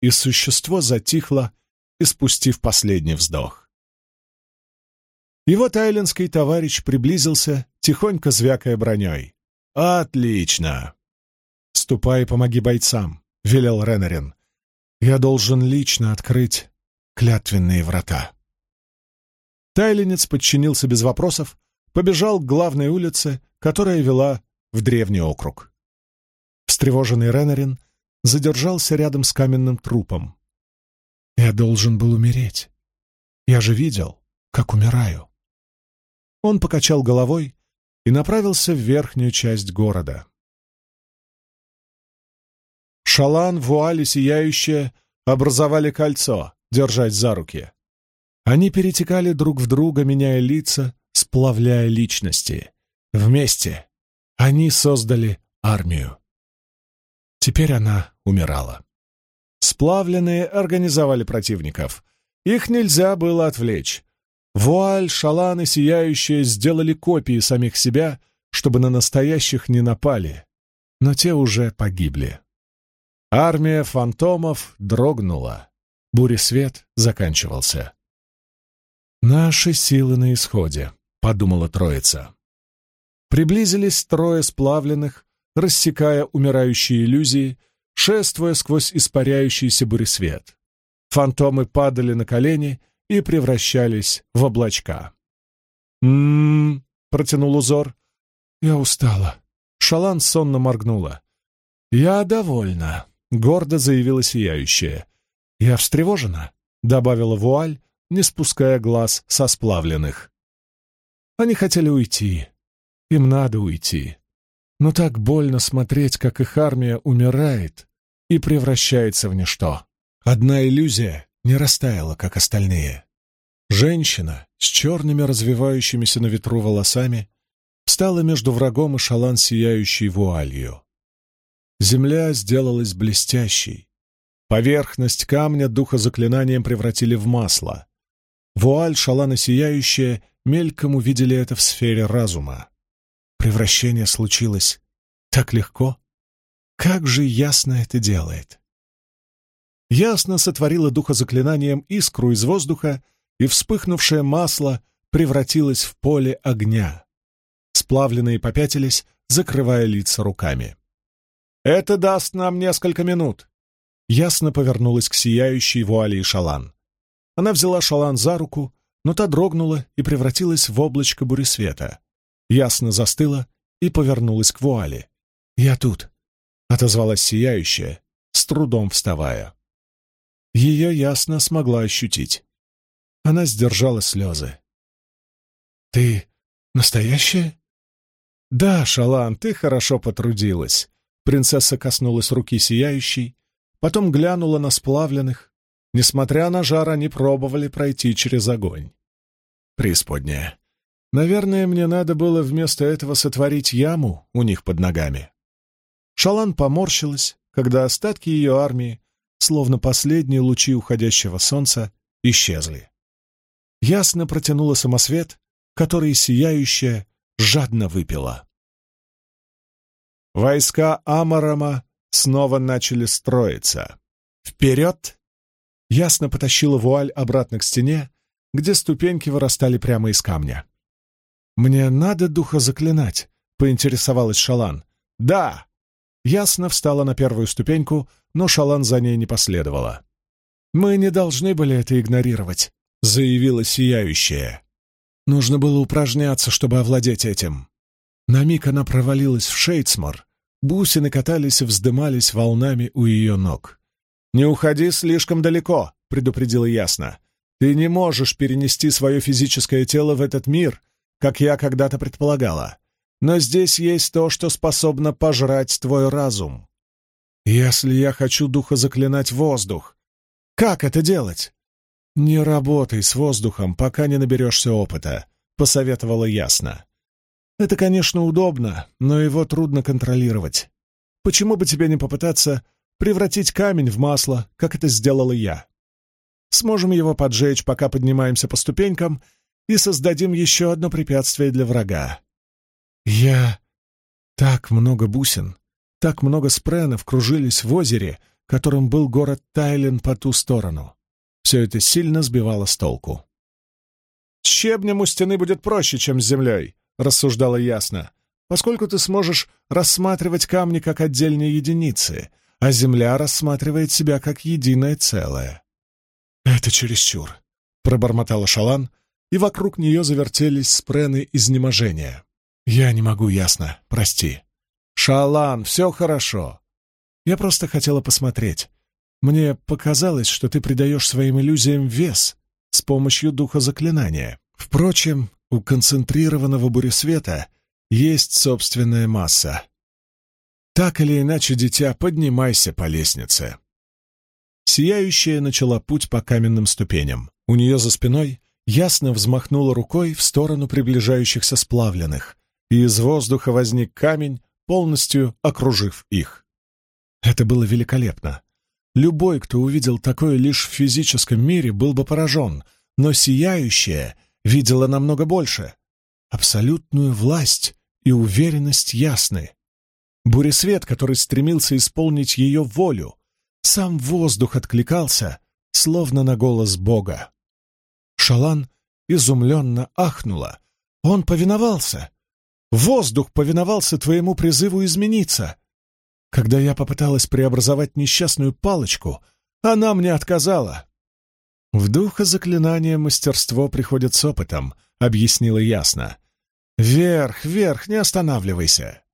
и существо затихло, испустив последний вздох. Его тайлинский товарищ приблизился, тихонько звякая броней. «Отлично!» «Ступай и помоги бойцам», — велел Ренарин. «Я должен лично открыть клятвенные врата». Тайлинец подчинился без вопросов, побежал к главной улице, которая вела в древний округ. Встревоженный Ренарин задержался рядом с каменным трупом. Я должен был умереть. Я же видел, как умираю. Он покачал головой и направился в верхнюю часть города. Шалан, вуали сияющие, образовали кольцо, держась за руки. Они перетекали друг в друга, меняя лица, сплавляя личности. Вместе они создали армию. Теперь она умирала. Сплавленные организовали противников. Их нельзя было отвлечь. Вуаль, шалан и сияющие сделали копии самих себя, чтобы на настоящих не напали. Но те уже погибли. Армия фантомов дрогнула. Буресвет заканчивался. «Наши силы на исходе», — подумала троица. Приблизились трое сплавленных, рассекая умирающие иллюзии, шествуя сквозь испаряющийся буресвет. Фантомы падали на колени и превращались в облачка. «М-м-м», протянул узор. «Я устала». Шалан сонно моргнула. «Я довольна», — гордо заявила сияющая. «Я встревожена», — добавила вуаль, не спуская глаз со сплавленных. Они хотели уйти. Им надо уйти. Но так больно смотреть, как их армия умирает и превращается в ничто. Одна иллюзия не растаяла, как остальные. Женщина с черными развивающимися на ветру волосами стала между врагом и шалан сияющей вуалью. Земля сделалась блестящей. Поверхность камня духозаклинанием превратили в масло. Вуаль, шалана сияющая, мельком увидели это в сфере разума. Превращение случилось так легко. Как же ясно это делает! Ясно сотворила духозаклинанием искру из воздуха, и вспыхнувшее масло превратилось в поле огня. Сплавленные попятились, закрывая лица руками. «Это даст нам несколько минут!» Ясно повернулась к сияющей вуали шалан. Она взяла шалан за руку, но та дрогнула и превратилась в облачко буресвета. Ясно застыла и повернулась к вуале. «Я тут», — отозвалась сияющая, с трудом вставая. Ее ясно смогла ощутить. Она сдержала слезы. «Ты настоящая?» «Да, Шалан, ты хорошо потрудилась». Принцесса коснулась руки сияющей, потом глянула на сплавленных. Несмотря на жар, они пробовали пройти через огонь. Преисподняя. Наверное, мне надо было вместо этого сотворить яму у них под ногами. Шалан поморщилась, когда остатки ее армии, словно последние лучи уходящего солнца, исчезли. Ясно протянула самосвет, который сияющая жадно выпила. Войска Амарама снова начали строиться. Вперед! Ясно потащила вуаль обратно к стене, где ступеньки вырастали прямо из камня. «Мне надо духа заклинать», — поинтересовалась Шалан. «Да!» Ясно встала на первую ступеньку, но Шалан за ней не последовала. «Мы не должны были это игнорировать», — заявила Сияющая. Нужно было упражняться, чтобы овладеть этим. На миг она провалилась в Шейцмор. Бусины катались и вздымались волнами у ее ног. «Не уходи слишком далеко», — предупредила ясно. «Ты не можешь перенести свое физическое тело в этот мир, как я когда-то предполагала. Но здесь есть то, что способно пожрать твой разум. Если я хочу духа заклинать воздух, как это делать?» «Не работай с воздухом, пока не наберешься опыта», — посоветовала ясно. «Это, конечно, удобно, но его трудно контролировать. Почему бы тебе не попытаться превратить камень в масло, как это сделала я? Сможем его поджечь, пока поднимаемся по ступенькам, и создадим еще одно препятствие для врага. Я... Так много бусин, так много спренов кружились в озере, которым был город Тайлен по ту сторону. Все это сильно сбивало с толку. «С щебнем у стены будет проще, чем с землей», — рассуждала ясно, «поскольку ты сможешь рассматривать камни как отдельные единицы, а земля рассматривает себя как единое целое». «Это чересчур», — пробормотала Шалан, и вокруг нее завертелись спрены изнеможения. «Я не могу, ясно, прости». «Шалан, все хорошо. Я просто хотела посмотреть, мне показалось, что ты придаешь своим иллюзиям вес с помощью духа заклинания. Впрочем, у концентрированного буресвета есть собственная масса. Так или иначе, дитя, поднимайся по лестнице. Сияющая начала путь по каменным ступеням. У нее за спиной ясно взмахнула рукой в сторону приближающихся сплавленных, и из воздуха возник камень, полностью окружив их. Это было великолепно. Любой, кто увидел такое лишь в физическом мире, был бы поражен, но сияющая видела намного больше. Абсолютную власть и уверенность ясны. Буресвет, который стремился исполнить ее волю, сам воздух откликался, словно на голос Бога. Шалан изумленно ахнула. Он повиновался. Воздух повиновался твоему призыву измениться. Когда я попыталась преобразовать несчастную палочку, она мне отказала. «В духа заклинания мастерство приходит с опытом», — объяснила ясно. «Вверх, вверх, не останавливайся!»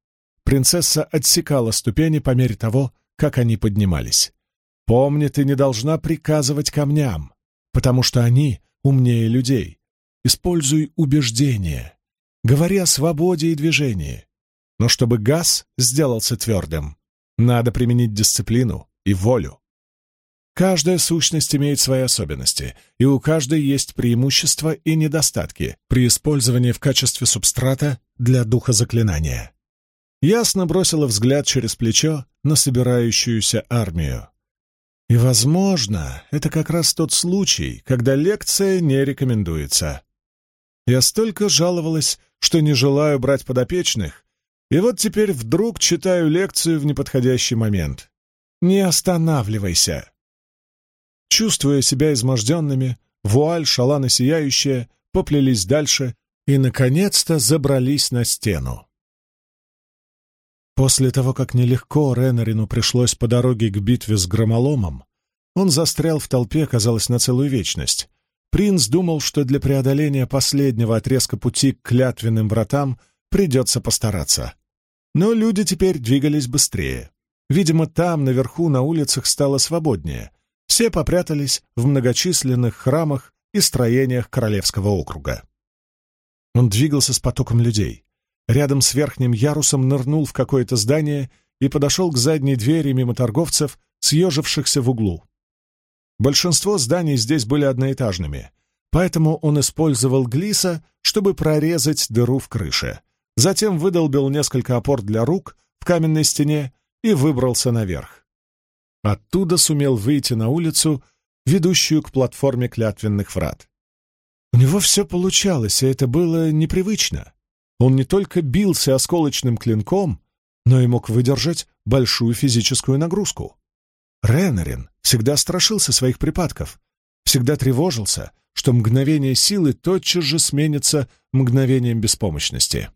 Принцесса отсекала ступени по мере того, как они поднимались. «Помни, ты не должна приказывать камням, потому что они умнее людей. Используй убеждение. Говори о свободе и движении. Но чтобы газ сделался твердым, надо применить дисциплину и волю. Каждая сущность имеет свои особенности, и у каждой есть преимущества и недостатки при использовании в качестве субстрата для духа заклинания. Ясно бросила взгляд через плечо на собирающуюся армию. И, возможно, это как раз тот случай, когда лекция не рекомендуется. Я столько жаловалась, что не желаю брать подопечных, и вот теперь вдруг читаю лекцию в неподходящий момент. Не останавливайся. Чувствуя себя изможденными, вуаль, шалана сияющая, поплелись дальше и, наконец-то, забрались на стену. После того, как нелегко Ренарину пришлось по дороге к битве с громоломом, он застрял в толпе, казалось, на целую вечность. принц думал, что для преодоления последнего отрезка пути к клятвенным вратам придется постараться. Но люди теперь двигались быстрее. Видимо, там, наверху, на улицах стало свободнее. Все попрятались в многочисленных храмах и строениях Королевского округа. Он двигался с потоком людей. Рядом с верхним ярусом нырнул в какое-то здание и подошел к задней двери мимо торговцев, съежившихся в углу. Большинство зданий здесь были одноэтажными, поэтому он использовал глиса, чтобы прорезать дыру в крыше. Затем выдолбил несколько опор для рук в каменной стене и выбрался наверх. Оттуда сумел выйти на улицу, ведущую к платформе клятвенных врат. У него все получалось, и это было непривычно. Он не только бился осколочным клинком, но и мог выдержать большую физическую нагрузку. Ренарин всегда страшился своих припадков, всегда тревожился, что мгновение силы тотчас же сменится мгновением беспомощности.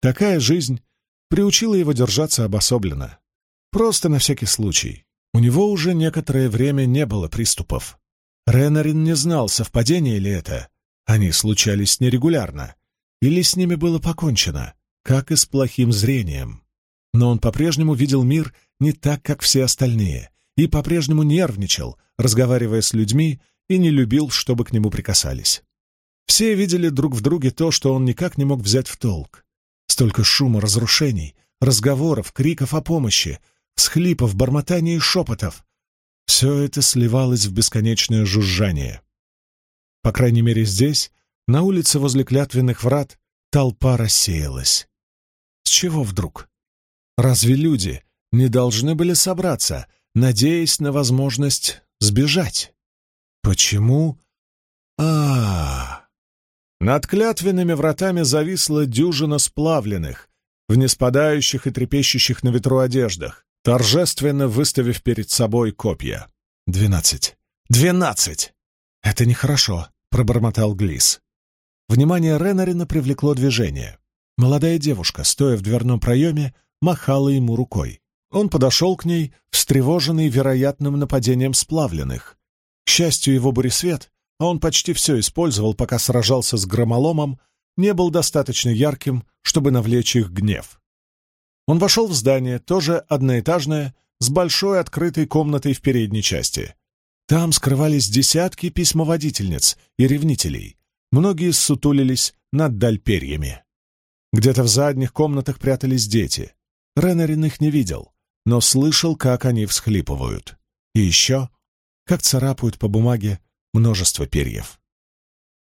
Такая жизнь приучила его держаться обособленно. Просто на всякий случай. У него уже некоторое время не было приступов. Ренарин не знал, совпадение ли это. Они случались нерегулярно. Или с ними было покончено, как и с плохим зрением. Но он по-прежнему видел мир не так, как все остальные, и по-прежнему нервничал, разговаривая с людьми, и не любил, чтобы к нему прикасались. Все видели друг в друге то, что он никак не мог взять в толк. Столько шума, разрушений, разговоров, криков о помощи, всхлипов, бормотаний и шепотов. Все это сливалось в бесконечное жужжание. По крайней мере здесь, на улице возле клятвенных врат, толпа рассеялась. С чего вдруг? Разве люди не должны были собраться, надеясь на возможность сбежать? Почему? А, -а, -а. Над клятвенными вратами зависла дюжина сплавленных, в неспадающих и трепещущих на ветру одеждах, торжественно выставив перед собой копья. «Двенадцать! Двенадцать!» «Это нехорошо», — пробормотал Глис. Внимание Ренарина привлекло движение. Молодая девушка, стоя в дверном проеме, махала ему рукой. Он подошел к ней, встревоженный вероятным нападением сплавленных. К счастью, его буресвет, а он почти все использовал, пока сражался с громоломом, не был достаточно ярким, чтобы навлечь их гнев. Он вошел в здание, тоже одноэтажное, с большой открытой комнатой в передней части. Там скрывались десятки письмоводительниц и ревнителей. Многие сутулились над даль перьями. Где-то в задних комнатах прятались дети. Ренарин их не видел, но слышал, как они всхлипывают. И еще, как царапают по бумаге множество перьев.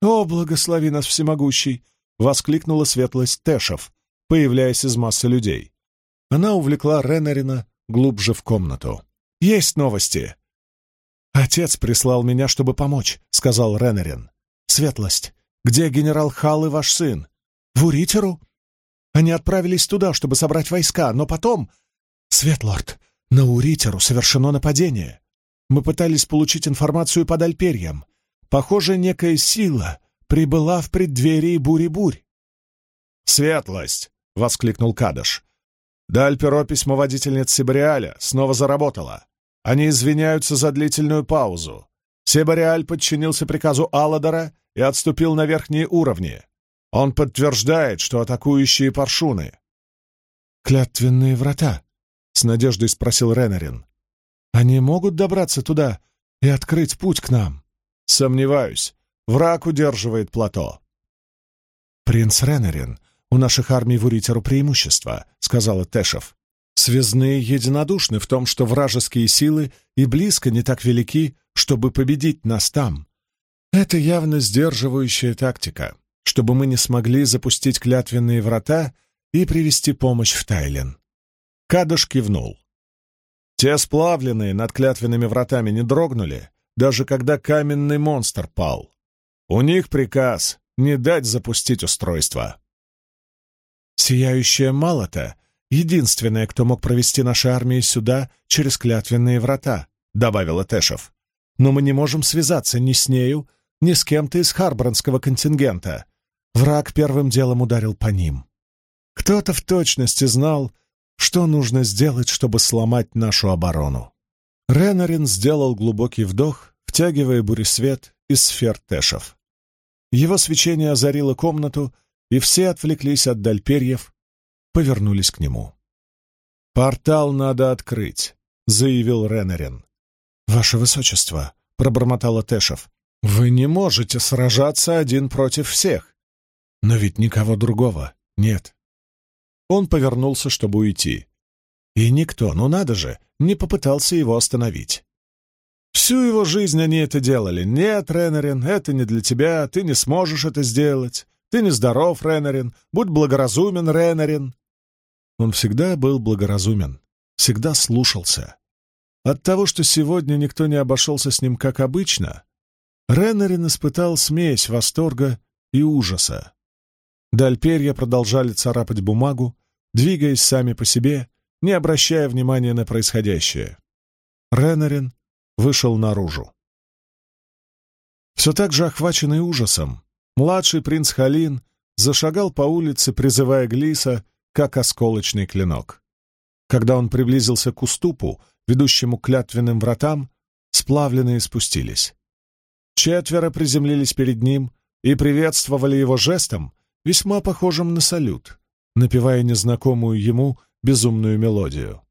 «О, благослови нас, всемогущий!» — воскликнула светлость Тэшев, появляясь из массы людей. Она увлекла Ренарина глубже в комнату. «Есть новости!» «Отец прислал меня, чтобы помочь», — сказал Ренарин. «Светлость, где генерал Хал и ваш сын?» «В Уритеру?» Они отправились туда, чтобы собрать войска, но потом... Светлорд, на Уритеру совершено нападение. Мы пытались получить информацию под Альперьем. Похоже, некая сила прибыла в преддверии бури-бурь. «Светлость!» — воскликнул Кадыш. Дальперо письмоводительниц Сибариаля снова заработала. Они извиняются за длительную паузу. Себариаль подчинился приказу Алладора и отступил на верхние уровни. Он подтверждает, что атакующие паршуны. «Клятвенные врата?» — с надеждой спросил Ренарин. «Они могут добраться туда и открыть путь к нам?» «Сомневаюсь. Враг удерживает плато». «Принц Ренарин, у наших армий в Уритеру преимущество», — сказала Тэшев. «Связные единодушны в том, что вражеские силы и близко не так велики, чтобы победить нас там. Это явно сдерживающая тактика чтобы мы не смогли запустить клятвенные врата и привести помощь в Тайлен. Кадыш кивнул. Те сплавленные над клятвенными вратами не дрогнули, даже когда каменный монстр пал. У них приказ не дать запустить устройство. Сияющая Малата — единственная, кто мог провести наши армии сюда через клятвенные врата, — добавила Тэшев. Но мы не можем связаться ни с нею, ни с кем-то из Харбранского контингента. Враг первым делом ударил по ним. Кто-то в точности знал, что нужно сделать, чтобы сломать нашу оборону. Ренарин сделал глубокий вдох, втягивая буресвет из сфер Тэшев. Его свечение озарило комнату, и все отвлеклись от даль перьев, повернулись к нему. «Портал надо открыть», — заявил Ренерин. «Ваше Высочество», — пробормотала Тэшев, — «вы не можете сражаться один против всех. Но ведь никого другого нет». Он повернулся, чтобы уйти. И никто, ну надо же, не попытался его остановить. Всю его жизнь они это делали. «Нет, Ренарин, это не для тебя, ты не сможешь это сделать. Ты не здоров, Ренарин, будь благоразумен, Ренарин». Он всегда был благоразумен, всегда слушался. От того, что сегодня никто не обошелся с ним как обычно, Ренарин испытал смесь восторга и ужаса. Дальперья продолжали царапать бумагу, двигаясь сами по себе, не обращая внимания на происходящее. Ренарин вышел наружу. Все так же охваченный ужасом, младший принц Халин зашагал по улице, призывая Глиса, как осколочный клинок. Когда он приблизился к уступу, ведущему клятвенным вратам, сплавленные спустились. Четверо приземлились перед ним и приветствовали его жестом, весьма похожим на салют, напевая незнакомую ему безумную мелодию.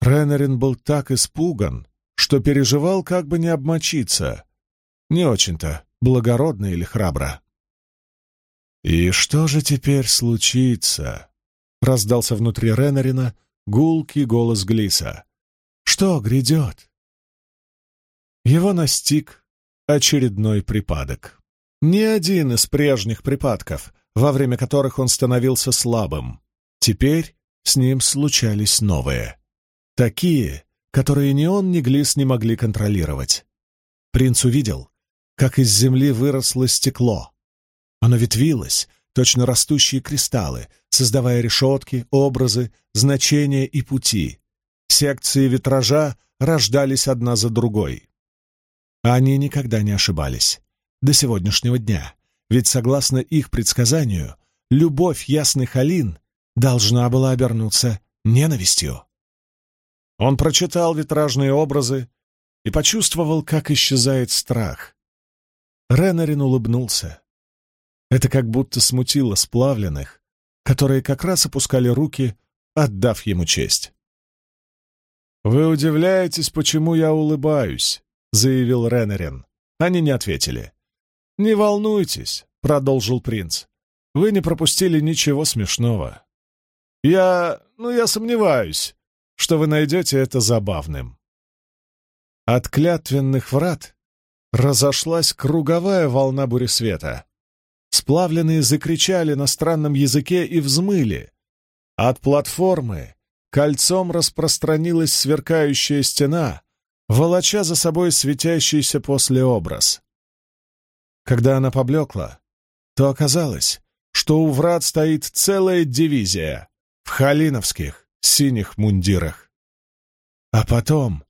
Ренарин был так испуган, что переживал, как бы не обмочиться. Не очень-то благородно или храбро. «И что же теперь случится?» — раздался внутри Ренарина гулкий голос Глиса. «Что грядет?» Его настиг очередной припадок. Ни один из прежних припадков, во время которых он становился слабым. Теперь с ним случались новые. Такие, которые ни он, ни Глис не могли контролировать. Принц увидел, как из земли выросло стекло. Оно ветвилось, точно растущие кристаллы, создавая решетки, образы, значения и пути. Секции витража рождались одна за другой. Они никогда не ошибались. До сегодняшнего дня. Ведь, согласно их предсказанию, любовь ясных Алин должна была обернуться ненавистью. Он прочитал витражные образы и почувствовал, как исчезает страх. Ренарин улыбнулся. Это как будто смутило сплавленных, которые как раз опускали руки, отдав ему честь. «Вы удивляетесь, почему я улыбаюсь», — заявил Ренарин. Они не ответили. «Не волнуйтесь», — продолжил принц. «Вы не пропустили ничего смешного. Я... ну, я сомневаюсь, что вы найдете это забавным». От клятвенных врат разошлась круговая волна буресвета. Сплавленные закричали на странном языке и взмыли. От платформы кольцом распространилась сверкающая стена, волоча за собой светящийся после образ. Когда она поблекла, то оказалось, что у врат стоит целая дивизия в халиновских синих мундирах. А потом,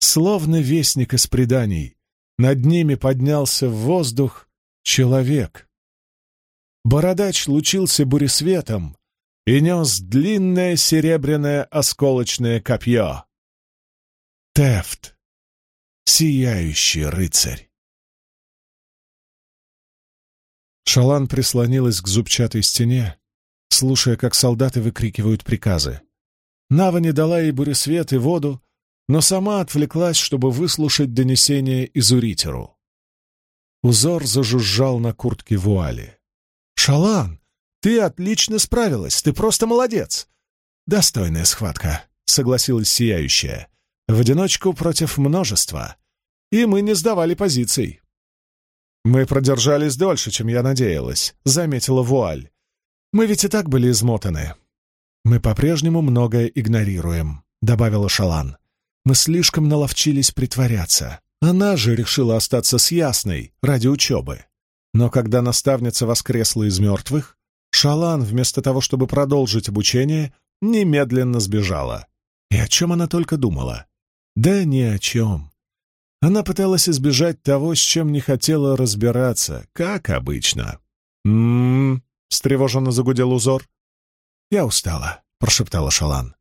словно вестник из преданий, над ними поднялся в воздух человек. Бородач лучился буресветом и нес длинное серебряное осколочное копье. Тефт, сияющий рыцарь. Шалан прислонилась к зубчатой стене, слушая, как солдаты выкрикивают приказы. Нава не дала ей буресвет и воду, но сама отвлеклась, чтобы выслушать донесение Изуритеру. Узор зажужжал на куртке вуали. «Шалан, ты отлично справилась, ты просто молодец!» «Достойная схватка», — согласилась Сияющая. «В одиночку против множества. И мы не сдавали позиций. «Мы продержались дольше, чем я надеялась», — заметила Вуаль. «Мы ведь и так были измотаны». «Мы по-прежнему многое игнорируем», — добавила Шалан. «Мы слишком наловчились притворяться. Она же решила остаться с Ясной ради учебы. Но когда наставница воскресла из мертвых, Шалан, вместо того, чтобы продолжить обучение, немедленно сбежала. И о чем она только думала? Да ни о чем. Она пыталась избежать того, с чем не хотела разбираться, как обычно. «М-м-м», встревоженно загудел узор. «Я устала», — прошептала Шалан.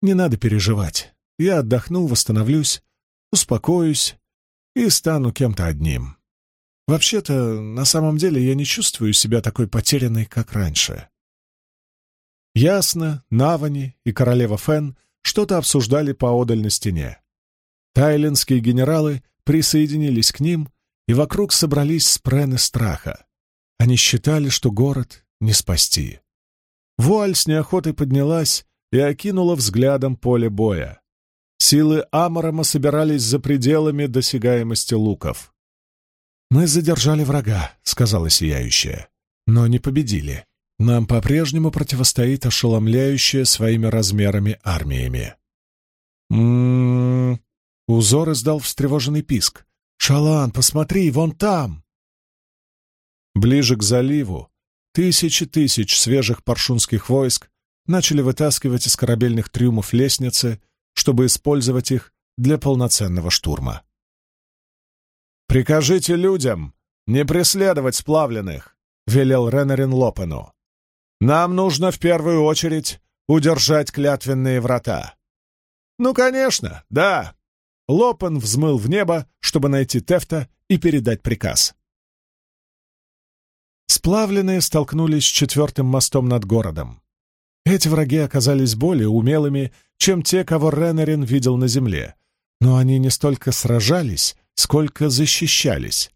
«Не надо переживать. Я отдохну, восстановлюсь, успокоюсь. и стану кем-то одним. Вообще-то, на самом деле, я не чувствую себя такой потерянной, как раньше. Ясно, Навани и королева Фен что-то обсуждали поодаль на стене. Тайлинские генералы присоединились к ним, и вокруг собрались спрены страха. Они считали, что город не спасти. Вуаль с неохотой поднялась и окинула взглядом поле боя. Силы Амарама собирались за пределами досягаемости луков. «Мы задержали врага», — сказала Сияющая, — «но не победили. Нам по-прежнему противостоит ошеломляющая своими размерами армиями». «М-м-м...» Узор издал встревоженный писк. «Шалан, посмотри, вон там!» Ближе к заливу тысячи тысяч свежих паршунских войск начали вытаскивать из корабельных трюмов лестницы, чтобы использовать их для полноценного штурма. «Прикажите людям не преследовать сплавленных», — велел Ренарин Лопену. «Нам нужно в первую очередь удержать клятвенные врата». «Ну, конечно, да». Лопен взмыл в небо, чтобы найти Тефта и передать приказ. Сплавленные столкнулись с четвертым мостом над городом. Эти враги оказались более умелыми, чем те, кого Ренарин видел на земле, но они не столько сражались, сколько защищались.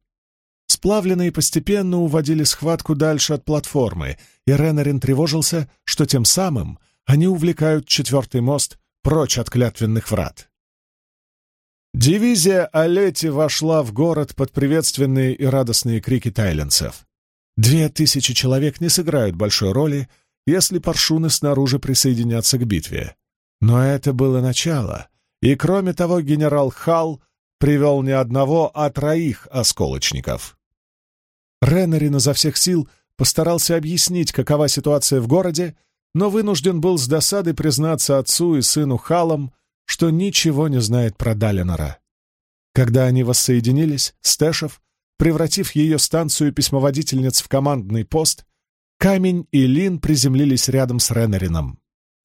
Сплавленные постепенно уводили схватку дальше от платформы, и Ренарин тревожился, что тем самым они увлекают четвертый мост прочь от клятвенных врат. Дивизия Алети вошла в город под приветственные и радостные крики тайленцев. Две тысячи человек не сыграют большой роли, если паршуны снаружи присоединятся к битве. Но это было начало, и, кроме того, генерал Хал привел не одного, а троих осколочников. Реннерин изо всех сил постарался объяснить, какова ситуация в городе, но вынужден был с досадой признаться отцу и сыну Халам, что ничего не знает про Далинора. Когда они воссоединились, Стэшев, превратив ее станцию письмоводительниц в командный пост, Камень и Лин приземлились рядом с Реннерином.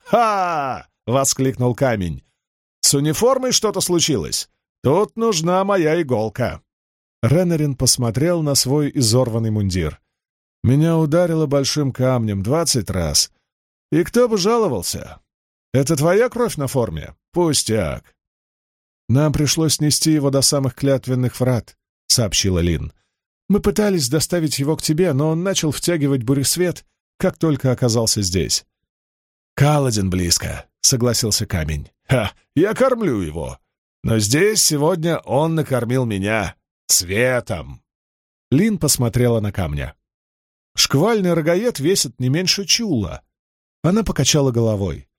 «Ха!» — воскликнул Камень. «С униформой что-то случилось? Тут нужна моя иголка». Реннерин посмотрел на свой изорванный мундир. «Меня ударило большим камнем двадцать раз. И кто бы жаловался? Это твоя кровь на форме? Пустяк». «Нам пришлось нести его до самых клятвенных врат», — сообщила Лин. Мы пытались доставить его к тебе, но он начал втягивать буресвет, как только оказался здесь. «Каладин близко», — согласился камень. «Ха, я кормлю его. Но здесь сегодня он накормил меня светом». Лин посмотрела на камня. «Шквальный рогаед весит не меньше чула». Она покачала головой.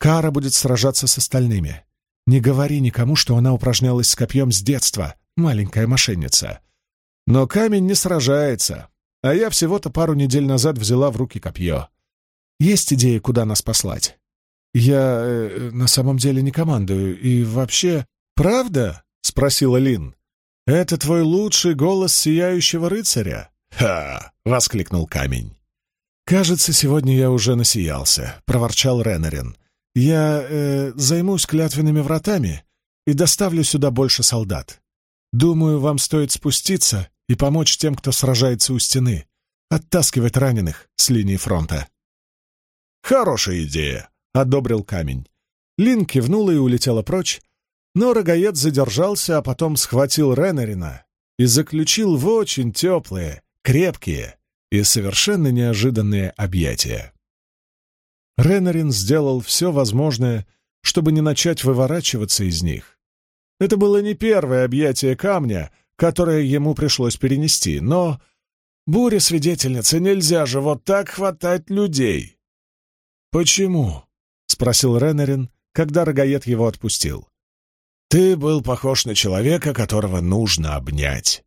«Кара будет сражаться с остальными. Не говори никому, что она упражнялась с копьем с детства, маленькая мошенница. Но камень не сражается, а я всего-то пару недель назад взяла в руки копье. Есть идея, куда нас послать? Я э, на самом деле не командую, и вообще... «Правда?» — спросила Лин. «Это твой лучший голос сияющего рыцаря?» «Ха!» — воскликнул камень. «Кажется, сегодня я уже насиялся», — проворчал Ренарин. «Я э, займусь клятвенными вратами и доставлю сюда больше солдат. Думаю, вам стоит спуститься и помочь тем, кто сражается у стены, оттаскивать раненых с линии фронта. «Хорошая идея», — одобрил камень. Лин кивнула и улетела прочь, но рогаед задержался, а потом схватил Ренарина и заключил в очень теплые, крепкие и совершенно неожиданные объятия. Ренарин сделал все возможное, чтобы не начать выворачиваться из них. Это было не первое объятие камня, которое ему пришлось перенести, но... Буря свидетельница, нельзя же вот так хватать людей. «Почему?» — спросил Реннерин, когда рогаед его отпустил. «Ты был похож на человека, которого нужно обнять.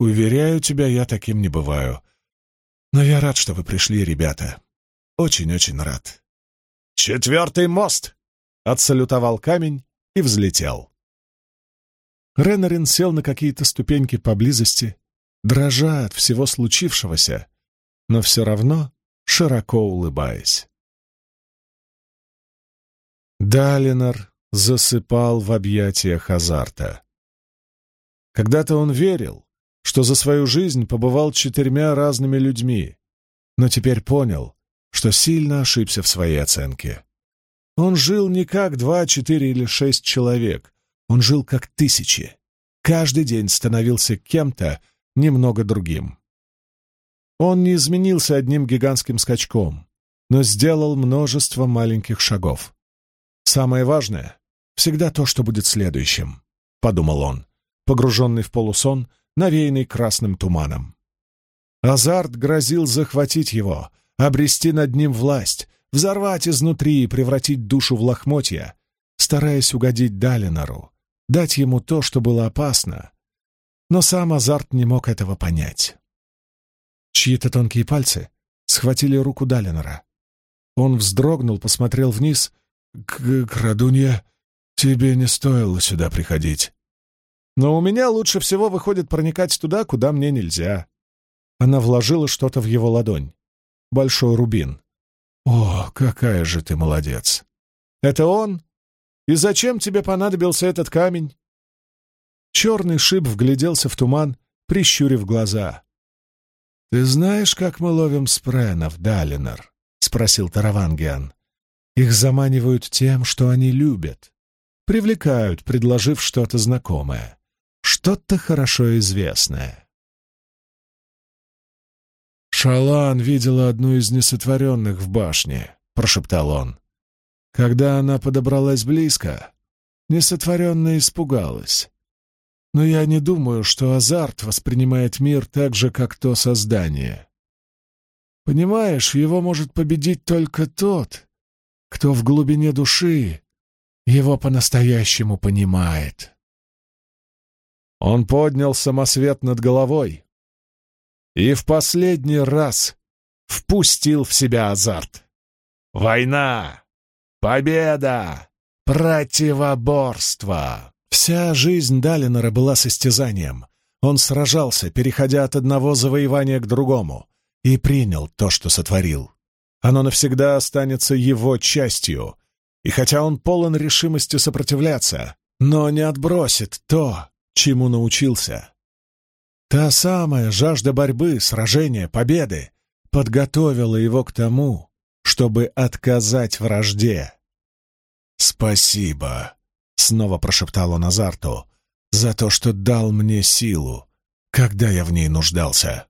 Уверяю тебя, я таким не бываю. Но я рад, что вы пришли, ребята. Очень-очень рад». «Четвертый мост!» — отсалютовал камень и взлетел. Ренарин сел на какие-то ступеньки поблизости, дрожа от всего случившегося, но все равно широко улыбаясь. Далинор засыпал в объятиях азарта. Когда-то он верил, что за свою жизнь побывал четырьмя разными людьми, но теперь понял, что сильно ошибся в своей оценке. Он жил не как два, четыре или шесть человек, он жил как тысячи. Каждый день становился кем-то немного другим. Он не изменился одним гигантским скачком, но сделал множество маленьких шагов. Самое важное — всегда то, что будет следующим, — подумал он, погруженный в полусон, навеянный красным туманом. Азарт грозил захватить его, обрести над ним власть, взорвать изнутри и превратить душу в лохмотья, стараясь угодить Далинору, дать ему то, что было опасно. Но сам Азарт не мог этого понять. Чьи-то тонкие пальцы схватили руку Далинора. Он вздрогнул, посмотрел вниз. «Крадунья, тебе не стоило сюда приходить». «Но у меня лучше всего выходит проникать туда, куда мне нельзя». Она вложила что-то в его ладонь. Большой рубин. «О, какая же ты молодец!» «Это он? И зачем тебе понадобился этот камень?» Черный шип вгляделся в туман, прищурив глаза. «Ты знаешь, как мы ловим спренов, Далинор?» — спросил Таравангиан. «Их заманивают тем, что они любят. Привлекают, предложив что-то знакомое, что-то хорошо известное». «Шалан видела одну из несотворенных в башне», — прошептал он. Когда она подобралась близко, несотворенная испугалась. Но я не думаю, что азарт воспринимает мир так же, как то создание. Понимаешь, его может победить только тот, кто в глубине души его по-настоящему понимает. Он поднял самосвет над головой и в последний раз впустил в себя азарт. Война! Победа! Противоборство! Вся жизнь Далинора была состязанием. Он сражался, переходя от одного завоевания к другому, и принял то, что сотворил. Оно навсегда останется его частью, и хотя он полон решимости сопротивляться, но не отбросит то, чему научился. Та самая жажда борьбы, сражения, победы подготовила его к тому, чтобы отказать вражде. «Спасибо», Снова прошептал он Азарту. «За то, что дал мне силу, когда я в ней нуждался».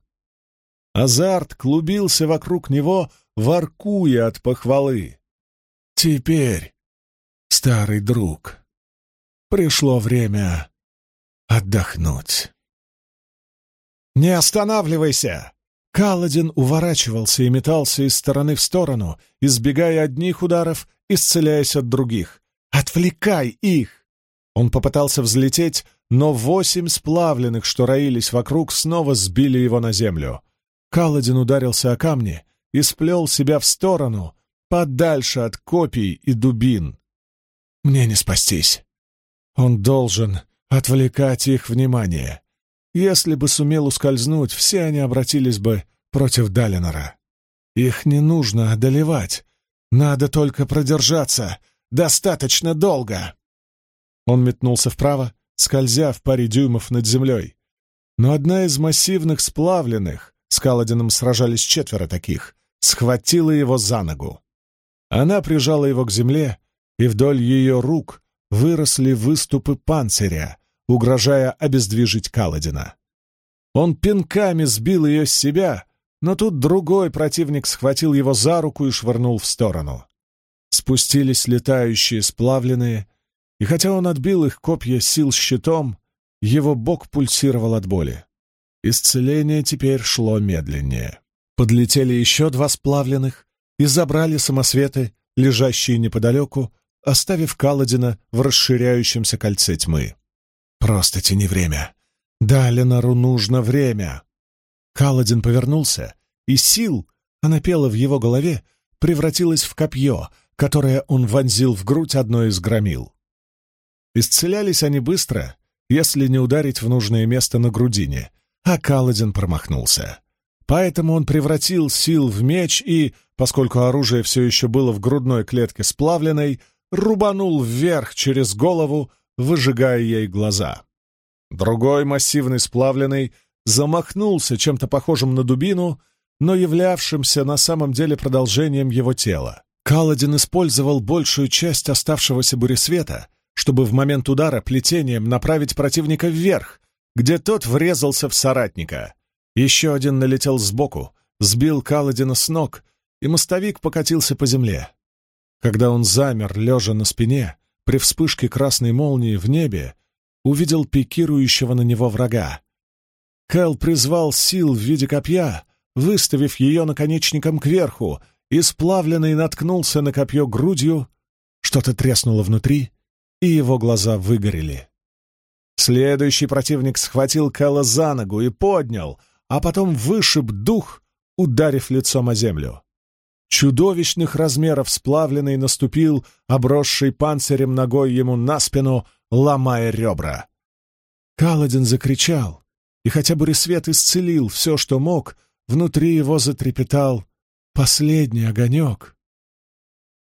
Азарт клубился вокруг него, воркуя от похвалы. «Теперь, старый друг, пришло время отдохнуть». «Не останавливайся!» Каладин уворачивался и метался из стороны в сторону, избегая одних ударов, исцеляясь от других. Отвлекай их!» Он попытался взлететь, но восемь сплавленных, что роились вокруг, снова сбили его на землю. Каладин ударился о камни и сплел себя в сторону, подальше от копий и дубин. «Мне не спастись. Он должен отвлекать их внимание. Если бы сумел ускользнуть, все они обратились бы против Далинора. Их не нужно одолевать, надо только продержаться, Достаточно долго!» Он метнулся вправо, скользя в паре дюймов над землей. Но одна из массивных сплавленных, с Каладином сражались четверо таких, схватила его за ногу. Она прижала его к земле, и вдоль ее рук выросли выступы панциря, угрожая обездвижить Каладина. Он пинками сбил ее с себя, но тут другой противник схватил его за руку и швырнул в сторону спустились летающие сплавленные, и хотя он отбил их копья сил щитом, его бок пульсировал от боли. Исцеление теперь шло медленнее. Подлетели еще два сплавленных и забрали самосветы, лежащие неподалеку, оставив Каладина в расширяющемся кольце тьмы. «Просто тяни время. Далинору нужно время!» Каладин повернулся, и сил, она пела в его голове, превратилась в копье, которое он вонзил в грудь одной из громил. Исцелялись они быстро, если не ударить в нужное место на грудине, а Каладин промахнулся. Поэтому он превратил сил в меч и, поскольку оружие все еще было в грудной клетке сплавленной, рубанул вверх через голову, выжигая ей глаза. Другой массивный сплавленный замахнулся чем-то похожим на дубину, но являвшимся на самом деле продолжением его тела. Каладин использовал большую часть оставшегося буресвета, чтобы в момент удара плетением направить противника вверх, где тот врезался в соратника. Еще один налетел сбоку, сбил Каладина с ног, и мостовик покатился по земле. Когда он замер, лежа на спине, при вспышке красной молнии в небе, увидел пикирующего на него врага. Кэл призвал сил в виде копья, выставив ее наконечником кверху, и сплавленный наткнулся на копье грудью, что-то треснуло внутри, и его глаза выгорели. Следующий противник схватил Кэла за ногу и поднял, а потом вышиб дух, ударив лицом о землю. Чудовищных размеров сплавленный наступил, обросший панцирем ногой ему на спину, ломая ребра. Каладин закричал, и хотя бы Буресвет исцелил все, что мог, внутри его затрепетал последний огонек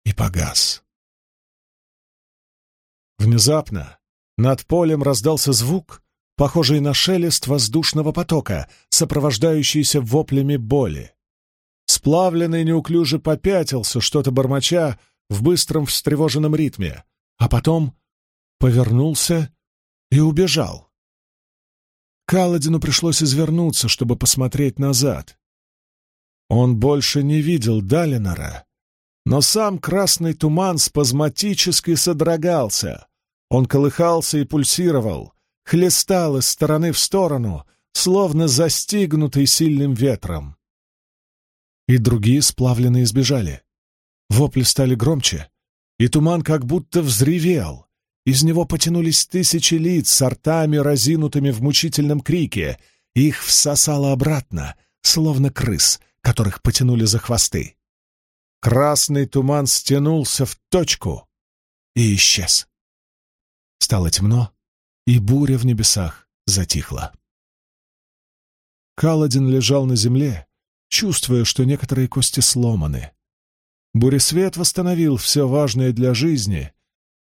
и погас. Внезапно над полем раздался звук, похожий на шелест воздушного потока, сопровождающийся воплями боли. Сплавленный неуклюже попятился, что-то бормоча в быстром встревоженном ритме, а потом повернулся и убежал. Каладину пришлось извернуться, чтобы посмотреть назад. Он больше не видел Далинора, но сам красный туман спазматически содрогался. Он колыхался и пульсировал, хлестал из стороны в сторону, словно застигнутый сильным ветром. И другие сплавленные сбежали. Вопли стали громче, и туман как будто взревел. Из него потянулись тысячи лиц с ртами, разинутыми в мучительном крике. Их всосало обратно, словно крыс, которых потянули за хвосты. Красный туман стянулся в точку и исчез. Стало темно, и буря в небесах затихла. Каладин лежал на земле, чувствуя, что некоторые кости сломаны. Буресвет восстановил все важное для жизни.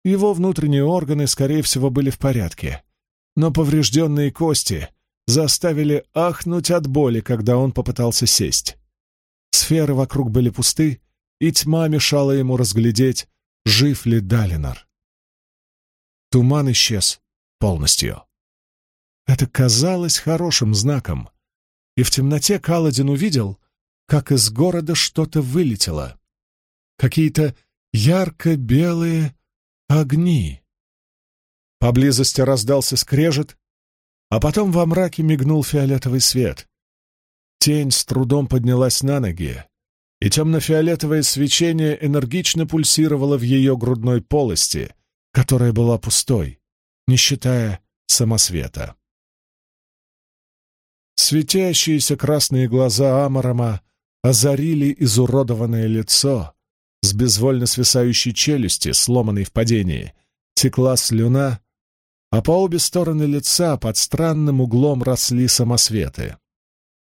Его внутренние органы, скорее всего, были в порядке. Но поврежденные кости заставили ахнуть от боли, когда он попытался сесть. Сферы вокруг были пусты, и тьма мешала ему разглядеть, жив ли Далинор. Туман исчез полностью. Это казалось хорошим знаком, и в темноте Каладин увидел, как из города что-то вылетело. Какие-то ярко-белые огни. Поблизости раздался скрежет, а потом во мраке мигнул фиолетовый свет. Тень с трудом поднялась на ноги, и темно-фиолетовое свечение энергично пульсировало в ее грудной полости, которая была пустой, не считая самосвета. Светящиеся красные глаза Амарама озарили изуродованное лицо, с безвольно свисающей челюсти, сломанной в падении, текла слюна, а по обе стороны лица под странным углом росли самосветы.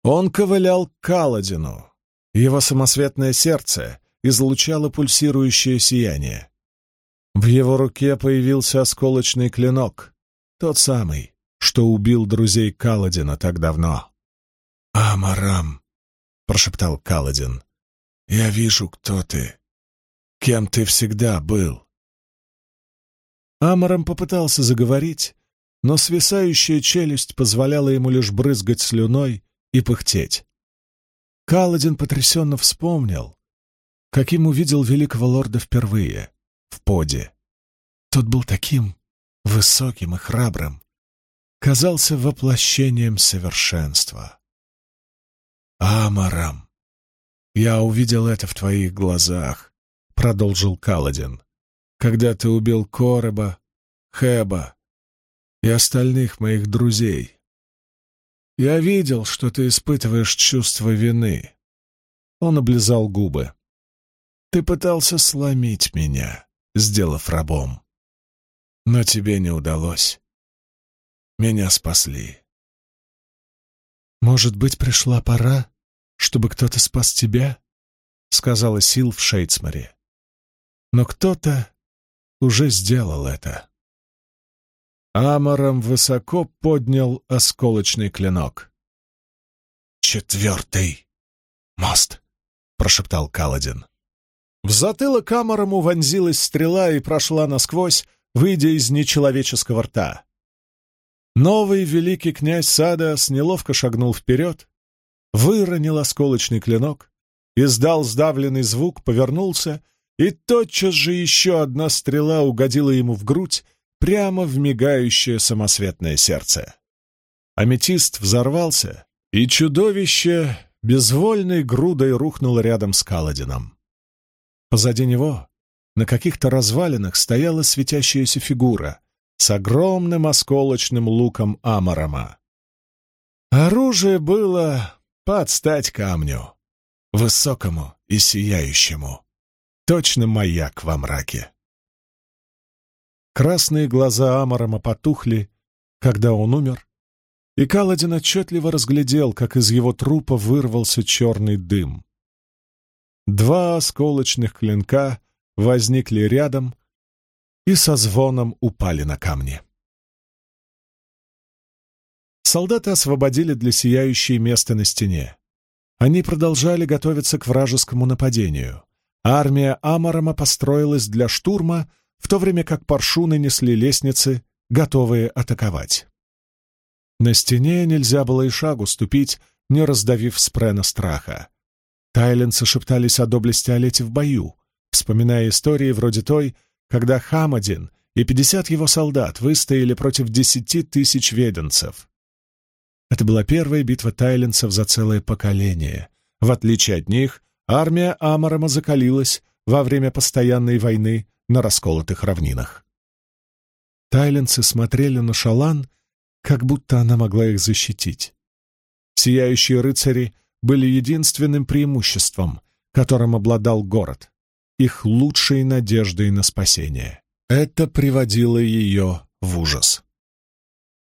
Он ковылял к Каладину, его самосветное сердце излучало пульсирующее сияние. В его руке появился осколочный клинок, тот самый, что убил друзей Каладина так давно. «Амарам», — прошептал Каладин, — «я вижу, кто ты, кем ты всегда был». Амарам попытался заговорить, но свисающая челюсть позволяла ему лишь брызгать слюной и пыхтеть. Каладин потрясенно вспомнил, каким увидел великого лорда впервые, в поде. Тот был таким высоким и храбрым, казался воплощением совершенства. «Амарам, я увидел это в твоих глазах», — продолжил Каладин, «когда ты убил Кореба, Хэба и остальных моих друзей. Я видел, что ты испытываешь чувство вины. Он облизал губы. Ты пытался сломить меня, сделав рабом. Но тебе не удалось. Меня спасли. «Может быть, пришла пора, чтобы кто-то спас тебя?» — сказала Сил в Шейцмаре. «Но кто-то уже сделал это». Амором высоко поднял осколочный клинок. «Четвертый мост!» — прошептал Каладин. В затылок Аморому вонзилась стрела и прошла насквозь, выйдя из нечеловеческого рта. Новый великий князь Садас неловко шагнул вперед, выронил осколочный клинок, издал сдавленный звук, повернулся, и тотчас же еще одна стрела угодила ему в грудь, прямо в мигающее самосветное сердце. Аметист взорвался, и чудовище безвольной грудой рухнуло рядом с Каладином. Позади него на каких-то развалинах стояла светящаяся фигура с огромным осколочным луком Амарама. Оружие было под стать камню, высокому и сияющему. Точно маяк во мраке. Красные глаза Амарама потухли, когда он умер, и Каладин отчетливо разглядел, как из его трупа вырвался черный дым. Два осколочных клинка возникли рядом и со звоном упали на камни. Солдаты освободили для сияющей место на стене. Они продолжали готовиться к вражескому нападению. Армия Амарама построилась для штурма, в то время как паршуны несли лестницы, готовые атаковать. На стене нельзя было и шагу ступить, не раздавив спрена страха. Тайленцы шептались о доблести Олете в бою, вспоминая истории вроде той, когда Хамадин и пятьдесят его солдат выстояли против десяти тысяч веденцев. Это была первая битва тайленцев за целое поколение. В отличие от них, армия Амарама закалилась во время постоянной войны на расколотых равнинах. Тайленцы смотрели на Шалан как будто она могла их защитить. Сияющие рыцари были единственным преимуществом, которым обладал город, их лучшей надеждой на спасение. Это приводило ее в ужас.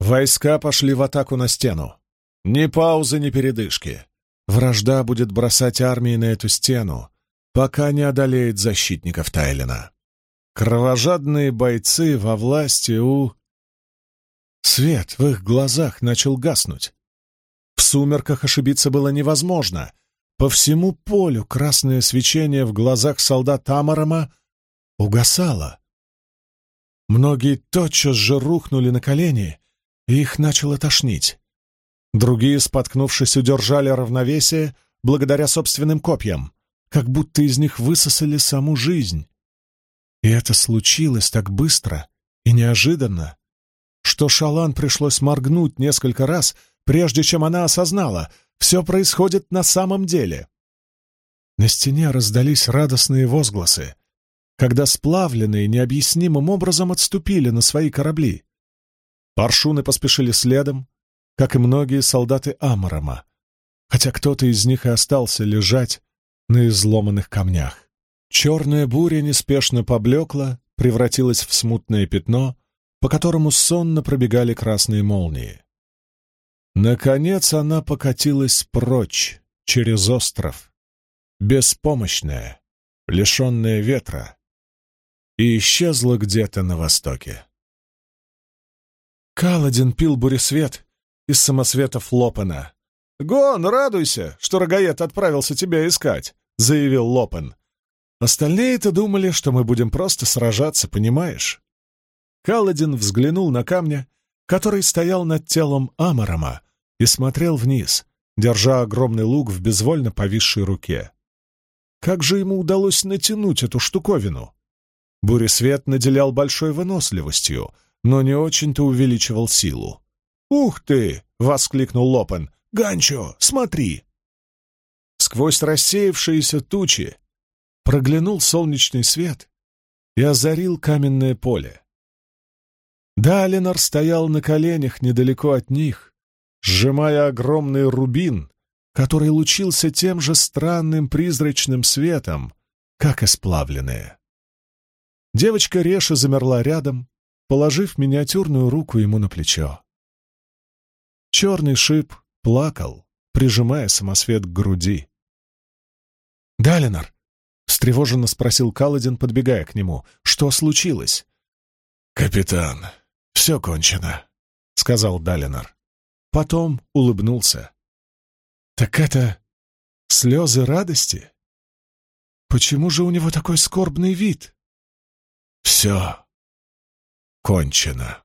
Войска пошли в атаку на стену. Ни паузы, ни передышки. Вражда будет бросать армии на эту стену, пока не одолеет защитников Тайлина. Кровожадные бойцы во власти у Свет в их глазах начал гаснуть. В сумерках ошибиться было невозможно. По всему полю красное свечение в глазах солдат Амарама угасало. Многие тотчас же рухнули на колени, и их начало тошнить. Другие, споткнувшись, удержали равновесие благодаря собственным копьям, как будто из них высосали саму жизнь. И это случилось так быстро и неожиданно, что Шалан пришлось моргнуть несколько раз, прежде чем она осознала, все происходит на самом деле. На стене раздались радостные возгласы, когда сплавленные необъяснимым образом отступили на свои корабли. Паршуны поспешили следом, как и многие солдаты Амарама, хотя кто-то из них и остался лежать на изломанных камнях. Черная буря неспешно поблекла, превратилась в смутное пятно, по которому сонно пробегали красные молнии. Наконец она покатилась прочь, через остров, беспомощная, лишенная ветра, и исчезла где-то на востоке. Каладин пил буресвет из самосветов Лопена. «Гон, радуйся, что рогаед отправился тебя искать», — заявил Лопен. «Остальные-то думали, что мы будем просто сражаться, понимаешь?» Каладин взглянул на камня, который стоял над телом Амарама, и смотрел вниз, держа огромный лук в безвольно повисшей руке. Как же ему удалось натянуть эту штуковину? Буресвет наделял большой выносливостью, но не очень-то увеличивал силу. «Ух ты!» — воскликнул Лопен. «Ганчо, смотри!» Сквозь рассеявшиеся тучи проглянул солнечный свет и озарил каменное поле. Далинор стоял на коленях недалеко от них, сжимая огромный рубин, который лучился тем же странным призрачным светом, как и сплавленные. Девочка Реша замерла рядом, положив миниатюрную руку ему на плечо. Черный шип плакал, прижимая самосвет к груди. «Далинор!» — встревоженно спросил Каладин, подбегая к нему. «Что случилось?» «Капитан, «Все кончено», — сказал Далинор. Потом улыбнулся. «Так это слезы радости? Почему же у него такой скорбный вид?» «Все кончено».